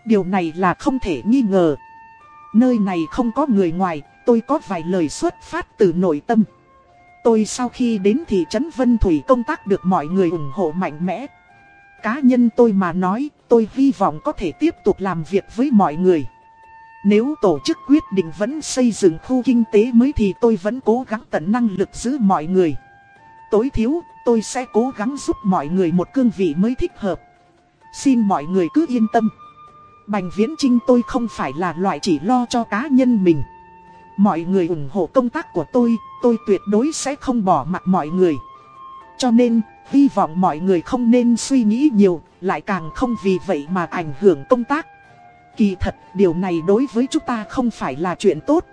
S1: Điều này là không thể nghi ngờ. Nơi này không có người ngoài, tôi có vài lời xuất phát từ nội tâm. Tôi sau khi đến thị trấn Vân Thủy công tác được mọi người ủng hộ mạnh mẽ. Cá nhân tôi mà nói, tôi hy vọng có thể tiếp tục làm việc với mọi người. Nếu tổ chức quyết định vẫn xây dựng khu kinh tế mới thì tôi vẫn cố gắng tận năng lực giữ mọi người. Tối thiếu, tôi sẽ cố gắng giúp mọi người một cương vị mới thích hợp. Xin mọi người cứ yên tâm. Bành Viễn Trinh tôi không phải là loại chỉ lo cho cá nhân mình. Mọi người ủng hộ công tác của tôi, tôi tuyệt đối sẽ không bỏ mặt mọi người. Cho nên, hy vọng mọi người không nên suy nghĩ nhiều, lại càng không vì vậy mà ảnh hưởng công tác. Kỳ thật, điều này đối với chúng ta không phải là chuyện tốt.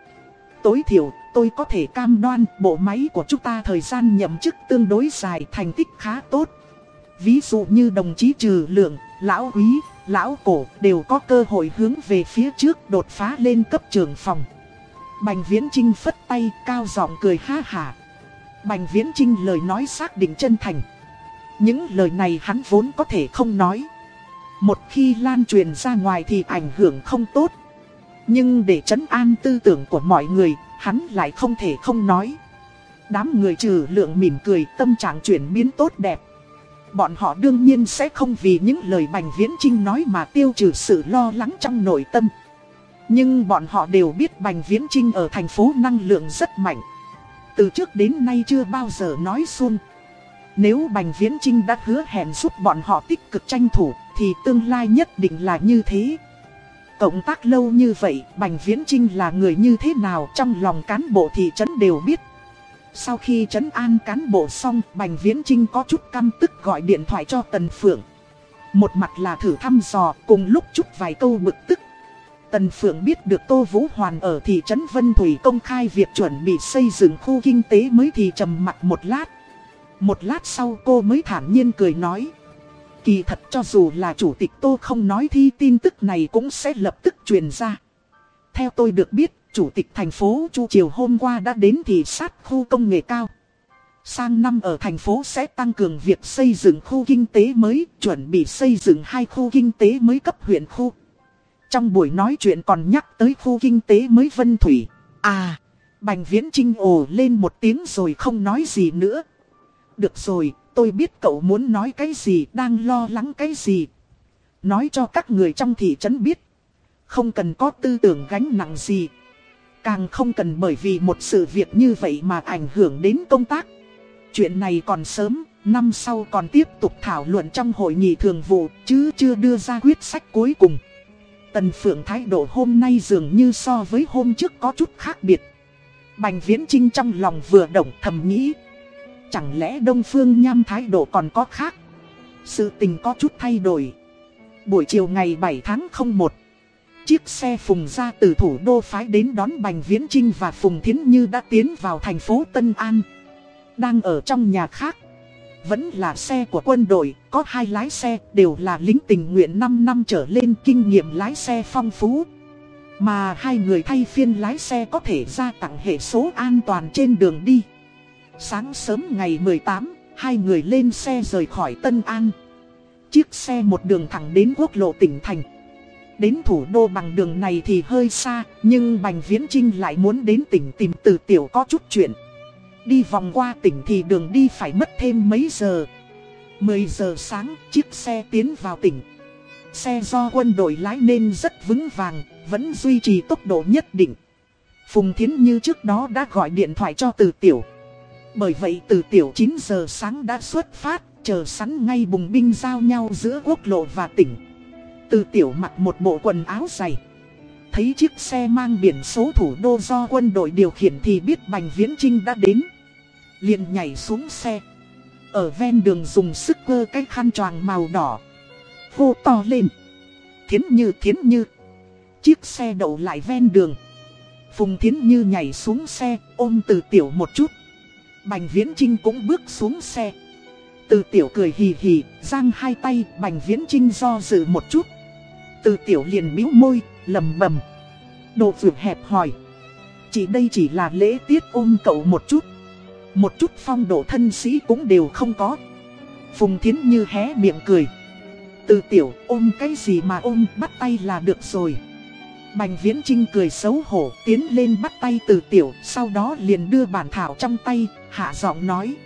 S1: Tối thiểu, tôi có thể cam đoan bộ máy của chúng ta thời gian nhậm chức tương đối dài thành tích khá tốt. Ví dụ như đồng chí Trừ Lượng, Lão Quý, Lão Cổ đều có cơ hội hướng về phía trước đột phá lên cấp trưởng phòng. Bành Viễn Trinh phất tay cao giọng cười ha hả. Bành Viễn Trinh lời nói xác định chân thành. Những lời này hắn vốn có thể không nói. Một khi lan truyền ra ngoài thì ảnh hưởng không tốt. Nhưng để trấn an tư tưởng của mọi người, hắn lại không thể không nói. Đám người trừ lượng mỉm cười tâm trạng chuyển biến tốt đẹp. Bọn họ đương nhiên sẽ không vì những lời Bành Viễn Trinh nói mà tiêu trừ sự lo lắng trong nội tâm. Nhưng bọn họ đều biết Bành Viễn Trinh ở thành phố năng lượng rất mạnh. Từ trước đến nay chưa bao giờ nói xuông. Nếu Bành Viễn Trinh đã hứa hẹn giúp bọn họ tích cực tranh thủ, thì tương lai nhất định là như thế. Cộng tác lâu như vậy, Bành Viễn Trinh là người như thế nào trong lòng cán bộ thị trấn đều biết. Sau khi trấn an cán bộ xong, Bành Viễn Trinh có chút căm tức gọi điện thoại cho Tần Phượng. Một mặt là thử thăm dò, cùng lúc chút vài câu bực tức. Tần Phượng biết được Tô Vũ Hoàn ở thị trấn Vân Thủy công khai việc chuẩn bị xây dựng khu kinh tế mới thì trầm mặt một lát. Một lát sau cô mới thản nhiên cười nói. Kỳ thật cho dù là chủ tịch Tô không nói thì tin tức này cũng sẽ lập tức truyền ra. Theo tôi được biết, chủ tịch thành phố Chu Triều hôm qua đã đến thị sát khu công nghệ cao. Sang năm ở thành phố sẽ tăng cường việc xây dựng khu kinh tế mới, chuẩn bị xây dựng hai khu kinh tế mới cấp huyện khu. Trong buổi nói chuyện còn nhắc tới khu kinh tế mới Vân Thủy. À, Bành Viễn Trinh ồ lên một tiếng rồi không nói gì nữa. Được rồi, tôi biết cậu muốn nói cái gì, đang lo lắng cái gì. Nói cho các người trong thị trấn biết. Không cần có tư tưởng gánh nặng gì. Càng không cần bởi vì một sự việc như vậy mà ảnh hưởng đến công tác. Chuyện này còn sớm, năm sau còn tiếp tục thảo luận trong hội nghị thường vụ, chứ chưa đưa ra quyết sách cuối cùng. Tần Phượng thái độ hôm nay dường như so với hôm trước có chút khác biệt. Bành Viễn Trinh trong lòng vừa động thầm nghĩ. Chẳng lẽ Đông Phương Nham thái độ còn có khác? Sự tình có chút thay đổi. Buổi chiều ngày 7 tháng 01. Chiếc xe Phùng ra từ thủ đô phái đến đón Bành Viễn Trinh và Phùng Thiến Như đã tiến vào thành phố Tân An. Đang ở trong nhà khác. Vẫn là xe của quân đội, có hai lái xe, đều là lính tình nguyện 5 năm trở lên kinh nghiệm lái xe phong phú. Mà hai người thay phiên lái xe có thể gia tặng hệ số an toàn trên đường đi. Sáng sớm ngày 18, hai người lên xe rời khỏi Tân An. Chiếc xe một đường thẳng đến quốc lộ tỉnh thành. Đến thủ đô bằng đường này thì hơi xa, nhưng Bành Viễn Trinh lại muốn đến tỉnh tìm từ tiểu có chút chuyện. Đi vòng qua tỉnh thì đường đi phải mất thêm mấy giờ. 10 giờ sáng, chiếc xe tiến vào tỉnh. Xe do quân đội lái nên rất vững vàng, vẫn duy trì tốc độ nhất định. Phùng Thiến Như trước đó đã gọi điện thoại cho từ tiểu. Bởi vậy từ tiểu 9 giờ sáng đã xuất phát, chờ sẵn ngay bùng binh giao nhau giữa quốc lộ và tỉnh. Từ tiểu mặc một bộ quần áo dày. Thấy chiếc xe mang biển số thủ đô do quân đội điều khiển thì biết Bành Viễn Trinh đã đến. liền nhảy xuống xe. Ở ven đường dùng sức cơ cái khăn choàng màu đỏ. Hô to lên. Thiến như thiến như. Chiếc xe đậu lại ven đường. Phùng thiến như nhảy xuống xe ôm từ tiểu một chút. Bành Viễn Trinh cũng bước xuống xe. Từ tiểu cười hì hì, giang hai tay, Bành Viễn Trinh do dự một chút. Từ tiểu liền bĩu môi, lầm bầm. Đồ vượt hẹp hỏi. Chỉ đây chỉ là lễ tiết ôm cậu một chút. Một chút phong độ thân sĩ cũng đều không có. Phùng Thiến Như hé miệng cười. Từ tiểu ôm cái gì mà ôm bắt tay là được rồi. Bành Viễn Trinh cười xấu hổ tiến lên bắt tay từ tiểu Sau đó liền đưa bản thảo trong tay Hạ giọng nói.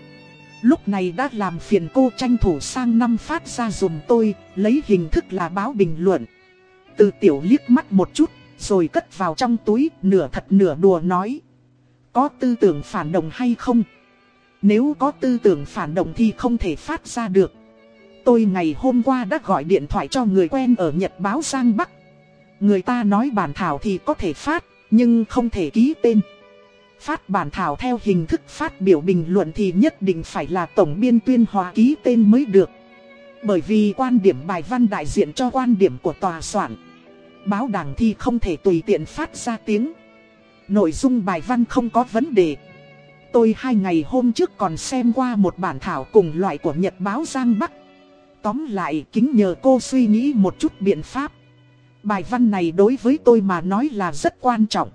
S1: Lúc này đã làm phiền cô tranh thủ sang năm phát ra dùm tôi Lấy hình thức là báo bình luận. Từ tiểu liếc mắt một chút Rồi cất vào trong túi Nửa thật nửa đùa nói. Có tư tưởng phản động hay không? Nếu có tư tưởng phản động thì không thể phát ra được. Tôi ngày hôm qua đã gọi điện thoại cho người quen ở Nhật báo Giang Bắc. Người ta nói bản thảo thì có thể phát, nhưng không thể ký tên. Phát bản thảo theo hình thức phát biểu bình luận thì nhất định phải là tổng biên tuyên hòa ký tên mới được. Bởi vì quan điểm bài văn đại diện cho quan điểm của tòa soạn. Báo đảng thì không thể tùy tiện phát ra tiếng. Nội dung bài văn không có vấn đề. Tôi hai ngày hôm trước còn xem qua một bản thảo cùng loại của Nhật báo Giang Bắc. Tóm lại, kính nhờ cô suy nghĩ một chút biện pháp. Bài văn này đối với tôi mà nói là rất quan trọng.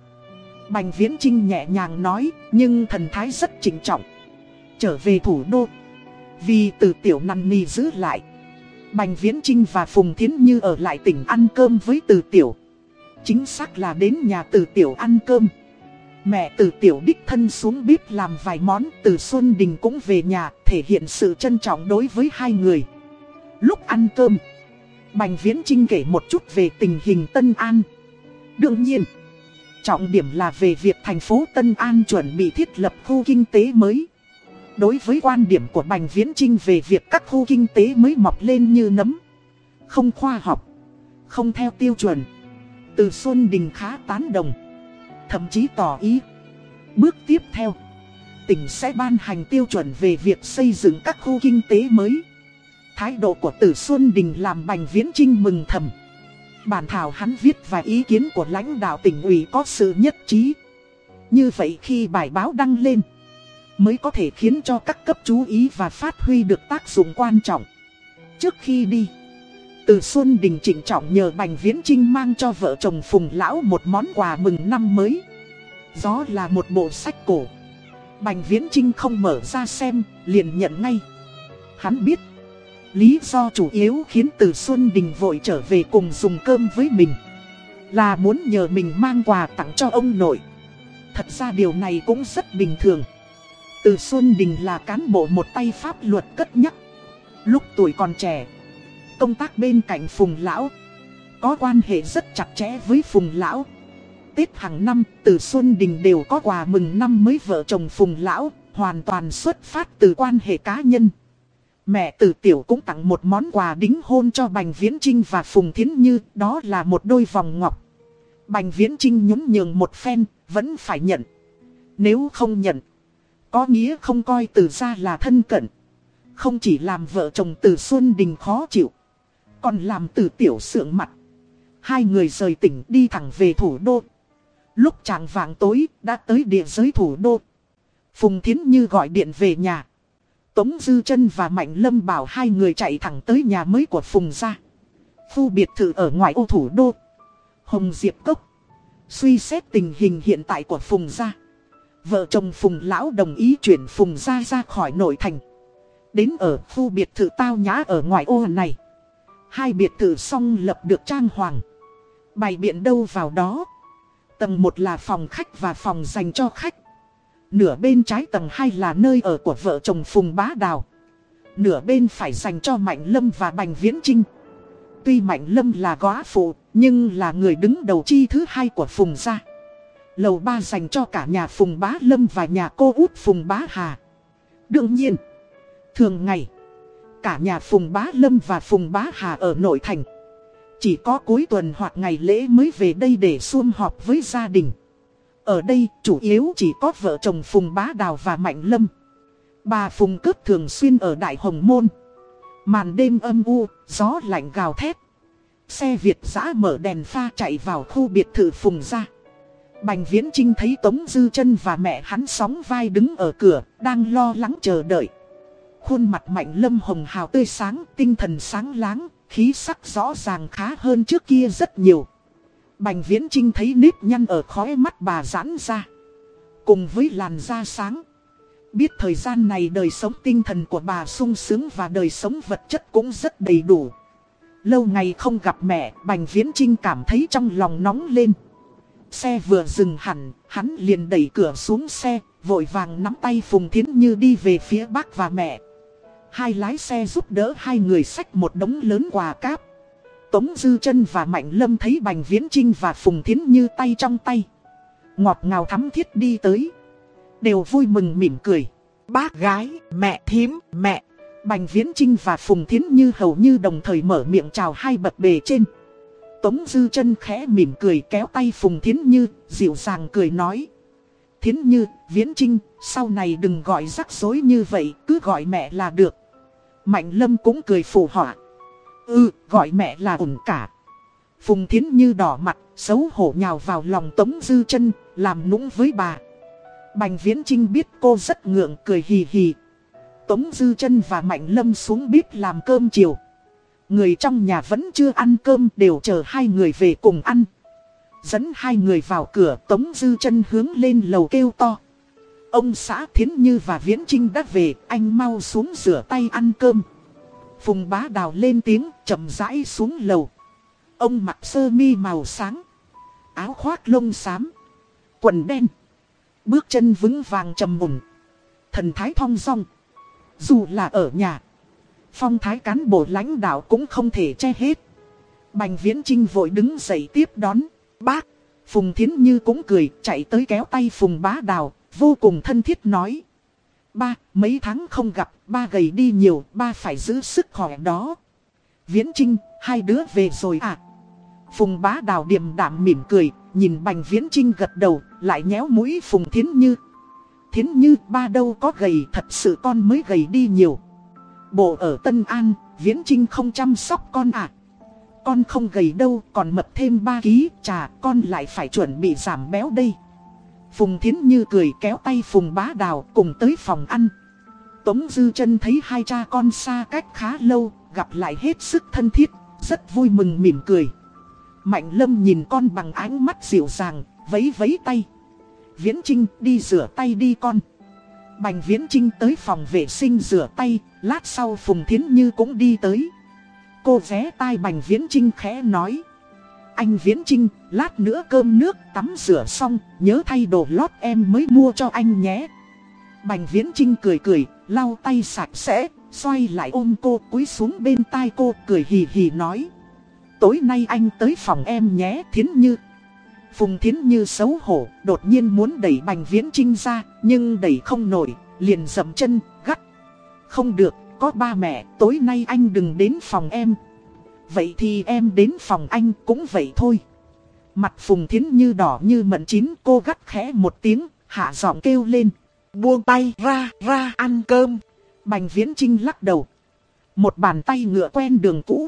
S1: Bành Viễn Trinh nhẹ nhàng nói, nhưng thần thái rất trịnh trọng. Trở về thủ đô. Vì từ tiểu năn nì giữ lại. Bành Viễn Trinh và Phùng Thiến Như ở lại tỉnh ăn cơm với từ tiểu. Chính xác là đến nhà từ tiểu ăn cơm. Mẹ từ tiểu đích thân xuống bếp làm vài món từ Xuân Đình cũng về nhà thể hiện sự trân trọng đối với hai người. Lúc ăn cơm. Bành Viễn Trinh kể một chút về tình hình Tân An. Đương nhiên, trọng điểm là về việc thành phố Tân An chuẩn bị thiết lập khu kinh tế mới. Đối với quan điểm của Bành Viễn Trinh về việc các khu kinh tế mới mọc lên như nấm, không khoa học, không theo tiêu chuẩn, từ Xuân Đình khá tán đồng, thậm chí tỏ ý. Bước tiếp theo, tỉnh sẽ ban hành tiêu chuẩn về việc xây dựng các khu kinh tế mới. Thái độ của Tử Xuân Đình làm Bành Viễn Trinh mừng thầm. Bản thảo hắn viết và ý kiến của lãnh đạo tỉnh ủy có sự nhất trí. Như vậy khi bài báo đăng lên, mới có thể khiến cho các cấp chú ý và phát huy được tác dụng quan trọng. Trước khi đi, Từ Xuân Đình trịnh trọng nhờ Bành Viễn Trinh mang cho vợ chồng Phùng Lão một món quà mừng năm mới. Đó là một bộ sách cổ. Bành Viễn Trinh không mở ra xem, liền nhận ngay. Hắn biết Lý do chủ yếu khiến Từ Xuân Đình vội trở về cùng dùng cơm với mình. Là muốn nhờ mình mang quà tặng cho ông nội. Thật ra điều này cũng rất bình thường. Từ Xuân Đình là cán bộ một tay pháp luật cất nhắc. Lúc tuổi còn trẻ, Công tác bên cạnh Phùng Lão Có quan hệ rất chặt chẽ với Phùng Lão. Tết hàng năm, Từ Xuân Đình đều có quà mừng năm mới vợ chồng Phùng Lão Hoàn toàn xuất phát từ quan hệ cá nhân. Mẹ tử tiểu cũng tặng một món quà đính hôn cho Bành Viễn Trinh và Phùng Thiến Như, đó là một đôi vòng ngọc. Bành Viễn Trinh nhún nhường một phen, vẫn phải nhận. Nếu không nhận, có nghĩa không coi từ ra là thân cận. Không chỉ làm vợ chồng từ Xuân Đình khó chịu, còn làm từ tiểu sượng mặt. Hai người rời tỉnh đi thẳng về thủ đô. Lúc chàng vàng tối đã tới địa giới thủ đô. Phùng Thiến Như gọi điện về nhà. Tống Dư chân và Mạnh Lâm bảo hai người chạy thẳng tới nhà mới của Phùng gia. khu biệt thự ở ngoài ô thủ đô. Hồng Diệp Cốc. Suy xét tình hình hiện tại của Phùng gia. Vợ chồng Phùng Lão đồng ý chuyển Phùng gia ra khỏi nội thành. Đến ở khu biệt thự tao nhã ở ngoài ô này. Hai biệt thự xong lập được trang hoàng. Bày biện đâu vào đó. Tầng 1 là phòng khách và phòng dành cho khách. Nửa bên trái tầng 2 là nơi ở của vợ chồng Phùng Bá Đào. Nửa bên phải dành cho Mạnh Lâm và Bành Viễn Trinh. Tuy Mạnh Lâm là góa phụ, nhưng là người đứng đầu chi thứ hai của Phùng gia. Lầu ba dành cho cả nhà Phùng Bá Lâm và nhà cô út Phùng Bá Hà. Đương nhiên, thường ngày, cả nhà Phùng Bá Lâm và Phùng Bá Hà ở nội thành. Chỉ có cuối tuần hoặc ngày lễ mới về đây để sum họp với gia đình. Ở đây chủ yếu chỉ có vợ chồng Phùng Bá Đào và Mạnh Lâm. Bà Phùng cướp thường xuyên ở Đại Hồng Môn. Màn đêm âm u, gió lạnh gào thét. Xe Việt giã mở đèn pha chạy vào khu biệt thự Phùng ra. Bành Viễn Trinh thấy Tống Dư chân và mẹ hắn sóng vai đứng ở cửa, đang lo lắng chờ đợi. Khuôn mặt Mạnh Lâm hồng hào tươi sáng, tinh thần sáng láng, khí sắc rõ ràng khá hơn trước kia rất nhiều. Bành Viễn Trinh thấy nếp nhăn ở khóe mắt bà giãn ra. Cùng với làn da sáng. Biết thời gian này đời sống tinh thần của bà sung sướng và đời sống vật chất cũng rất đầy đủ. Lâu ngày không gặp mẹ, Bành Viễn Trinh cảm thấy trong lòng nóng lên. Xe vừa dừng hẳn, hắn liền đẩy cửa xuống xe, vội vàng nắm tay Phùng Thiến Như đi về phía bác và mẹ. Hai lái xe giúp đỡ hai người xách một đống lớn quà cáp. Tống Dư chân và Mạnh Lâm thấy Bành Viễn Trinh và Phùng Thiến Như tay trong tay. Ngọt ngào thắm thiết đi tới. Đều vui mừng mỉm cười. Bác gái, mẹ thím, mẹ. Bành Viễn Trinh và Phùng Thiến Như hầu như đồng thời mở miệng chào hai bậc bề trên. Tống Dư chân khẽ mỉm cười kéo tay Phùng Thiến Như, dịu dàng cười nói. Thiến Như, Viễn Trinh, sau này đừng gọi rắc rối như vậy, cứ gọi mẹ là được. Mạnh Lâm cũng cười phù họa. Ừ, gọi mẹ là ổn cả. Phùng Thiến Như đỏ mặt, xấu hổ nhào vào lòng Tống Dư chân làm nũng với bà. Bành Viễn Trinh biết cô rất ngượng cười hì hì. Tống Dư chân và Mạnh Lâm xuống bếp làm cơm chiều. Người trong nhà vẫn chưa ăn cơm đều chờ hai người về cùng ăn. Dẫn hai người vào cửa Tống Dư chân hướng lên lầu kêu to. Ông xã Thiến Như và Viễn Trinh đã về, anh mau xuống rửa tay ăn cơm. Phùng bá đào lên tiếng, chậm rãi xuống lầu. Ông mặc sơ mi màu sáng, áo khoác lông xám, quần đen. Bước chân vững vàng trầm mùng. thần thái thong song. Dù là ở nhà, phong thái cán bộ lãnh đạo cũng không thể che hết. Bành Viễn Trinh vội đứng dậy tiếp đón, bác. Phùng Thiến Như cũng cười, chạy tới kéo tay Phùng bá đào, vô cùng thân thiết nói. Ba, mấy tháng không gặp, ba gầy đi nhiều, ba phải giữ sức khỏe đó. Viễn Trinh, hai đứa về rồi à? Phùng bá đào điềm đạm mỉm cười, nhìn bành Viễn Trinh gật đầu, lại nhéo mũi Phùng Thiến Như. Thiến Như, ba đâu có gầy, thật sự con mới gầy đi nhiều. Bộ ở Tân An, Viễn Trinh không chăm sóc con à? Con không gầy đâu, còn mập thêm 3 ký, chà, con lại phải chuẩn bị giảm béo đây. Phùng Thiến Như cười kéo tay Phùng Bá Đào cùng tới phòng ăn. Tống Dư chân thấy hai cha con xa cách khá lâu, gặp lại hết sức thân thiết, rất vui mừng mỉm cười. Mạnh Lâm nhìn con bằng ánh mắt dịu dàng, vấy vấy tay. Viễn Trinh đi rửa tay đi con. Bành Viễn Trinh tới phòng vệ sinh rửa tay, lát sau Phùng Thiến Như cũng đi tới. Cô vé tai Bành Viễn Trinh khẽ nói. Anh Viễn Trinh, lát nữa cơm nước tắm rửa xong, nhớ thay đồ lót em mới mua cho anh nhé. Bành Viễn Trinh cười cười, lau tay sạch sẽ, xoay lại ôm cô cúi xuống bên tai cô cười hì hì nói. Tối nay anh tới phòng em nhé Thiến Như. Phùng Thiến Như xấu hổ, đột nhiên muốn đẩy Bành Viễn Trinh ra, nhưng đẩy không nổi, liền dậm chân, gắt. Không được, có ba mẹ, tối nay anh đừng đến phòng em, Vậy thì em đến phòng anh cũng vậy thôi. Mặt Phùng Thiến Như đỏ như mận chín cô gắt khẽ một tiếng, hạ giọng kêu lên. Buông tay ra, ra ăn cơm. Bành Viễn Trinh lắc đầu. Một bàn tay ngựa quen đường cũ.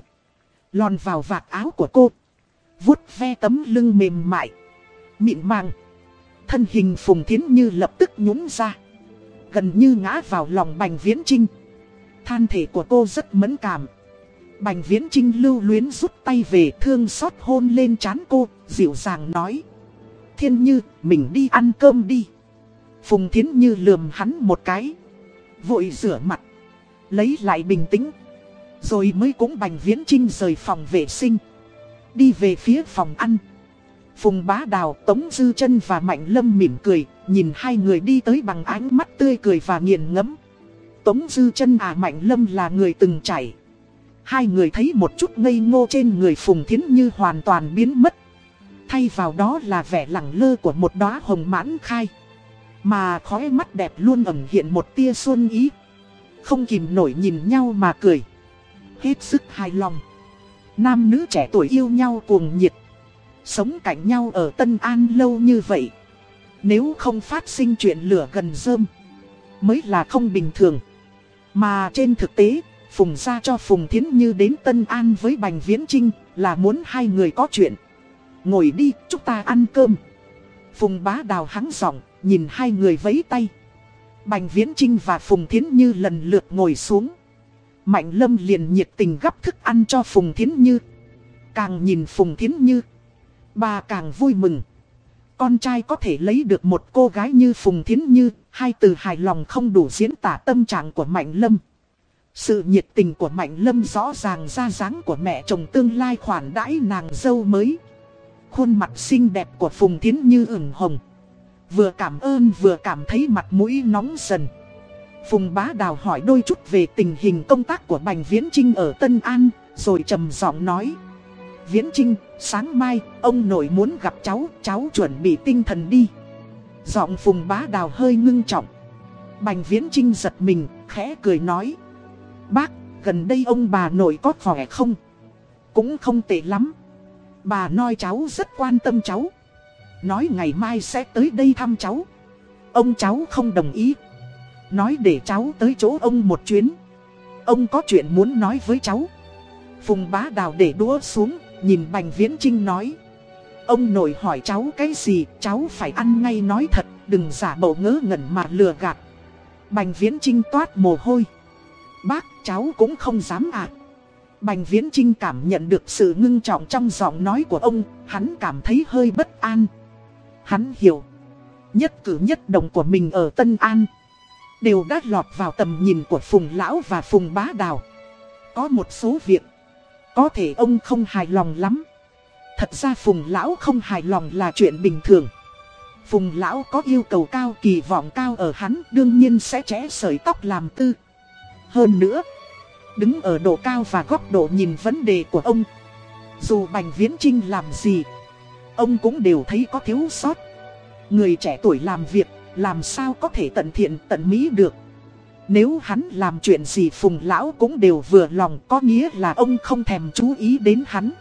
S1: Lòn vào vạt áo của cô. vuốt ve tấm lưng mềm mại. Mịn màng. Thân hình Phùng Thiến Như lập tức nhún ra. Gần như ngã vào lòng Bành Viễn Trinh. Than thể của cô rất mẫn cảm. Bành viễn trinh lưu luyến rút tay về thương xót hôn lên trán cô, dịu dàng nói. Thiên như, mình đi ăn cơm đi. Phùng Thiến Như lườm hắn một cái. Vội rửa mặt. Lấy lại bình tĩnh. Rồi mới cũng bành viễn trinh rời phòng vệ sinh. Đi về phía phòng ăn. Phùng bá đào, Tống Dư chân và Mạnh Lâm mỉm cười, nhìn hai người đi tới bằng ánh mắt tươi cười và nghiền ngẫm. Tống Dư chân à Mạnh Lâm là người từng chảy. Hai người thấy một chút ngây ngô trên người Phùng Thiến Như hoàn toàn biến mất. Thay vào đó là vẻ lẳng lơ của một đóa hồng mãn khai. Mà khói mắt đẹp luôn ẩn hiện một tia xuân ý. Không kìm nổi nhìn nhau mà cười. Hết sức hài lòng. Nam nữ trẻ tuổi yêu nhau cuồng nhiệt. Sống cạnh nhau ở Tân An lâu như vậy. Nếu không phát sinh chuyện lửa gần rơm. Mới là không bình thường. Mà trên thực tế Phùng ra cho Phùng Thiến Như đến Tân An với Bành Viễn Trinh là muốn hai người có chuyện. Ngồi đi, chúng ta ăn cơm. Phùng bá đào hắng giọng, nhìn hai người vẫy tay. Bành Viễn Trinh và Phùng Thiến Như lần lượt ngồi xuống. Mạnh Lâm liền nhiệt tình gấp thức ăn cho Phùng Thiến Như. Càng nhìn Phùng Thiến Như, bà càng vui mừng. Con trai có thể lấy được một cô gái như Phùng Thiến Như, hai từ hài lòng không đủ diễn tả tâm trạng của Mạnh Lâm. Sự nhiệt tình của Mạnh Lâm rõ ràng ra dáng của mẹ chồng tương lai khoản đãi nàng dâu mới. Khuôn mặt xinh đẹp của Phùng Thiến Như ửng hồng. Vừa cảm ơn vừa cảm thấy mặt mũi nóng dần. Phùng Bá Đào hỏi đôi chút về tình hình công tác của Bành Viễn Trinh ở Tân An, rồi trầm giọng nói. Viễn Trinh, sáng mai, ông nội muốn gặp cháu, cháu chuẩn bị tinh thần đi. Giọng Phùng Bá Đào hơi ngưng trọng. Bành Viễn Trinh giật mình, khẽ cười nói. Bác, gần đây ông bà nội có khỏe không? Cũng không tệ lắm. Bà nói cháu rất quan tâm cháu. Nói ngày mai sẽ tới đây thăm cháu. Ông cháu không đồng ý. Nói để cháu tới chỗ ông một chuyến. Ông có chuyện muốn nói với cháu. Phùng bá đào để đũa xuống, nhìn Bành Viễn Trinh nói. Ông nội hỏi cháu cái gì, cháu phải ăn ngay nói thật, đừng giả bộ ngớ ngẩn mà lừa gạt. Bành Viễn Trinh toát mồ hôi. Bác, cháu cũng không dám ạ. Bành Viễn Trinh cảm nhận được sự ngưng trọng trong giọng nói của ông, hắn cảm thấy hơi bất an. Hắn hiểu, nhất cử nhất động của mình ở Tân An, đều đã lọt vào tầm nhìn của Phùng Lão và Phùng Bá Đào. Có một số việc, có thể ông không hài lòng lắm. Thật ra Phùng Lão không hài lòng là chuyện bình thường. Phùng Lão có yêu cầu cao kỳ vọng cao ở hắn đương nhiên sẽ trẻ sợi tóc làm tư. Hơn nữa, đứng ở độ cao và góc độ nhìn vấn đề của ông. Dù Bành Viễn Trinh làm gì, ông cũng đều thấy có thiếu sót. Người trẻ tuổi làm việc, làm sao có thể tận thiện tận mỹ được. Nếu hắn làm chuyện gì Phùng Lão cũng đều vừa lòng có nghĩa là ông không thèm chú ý đến hắn.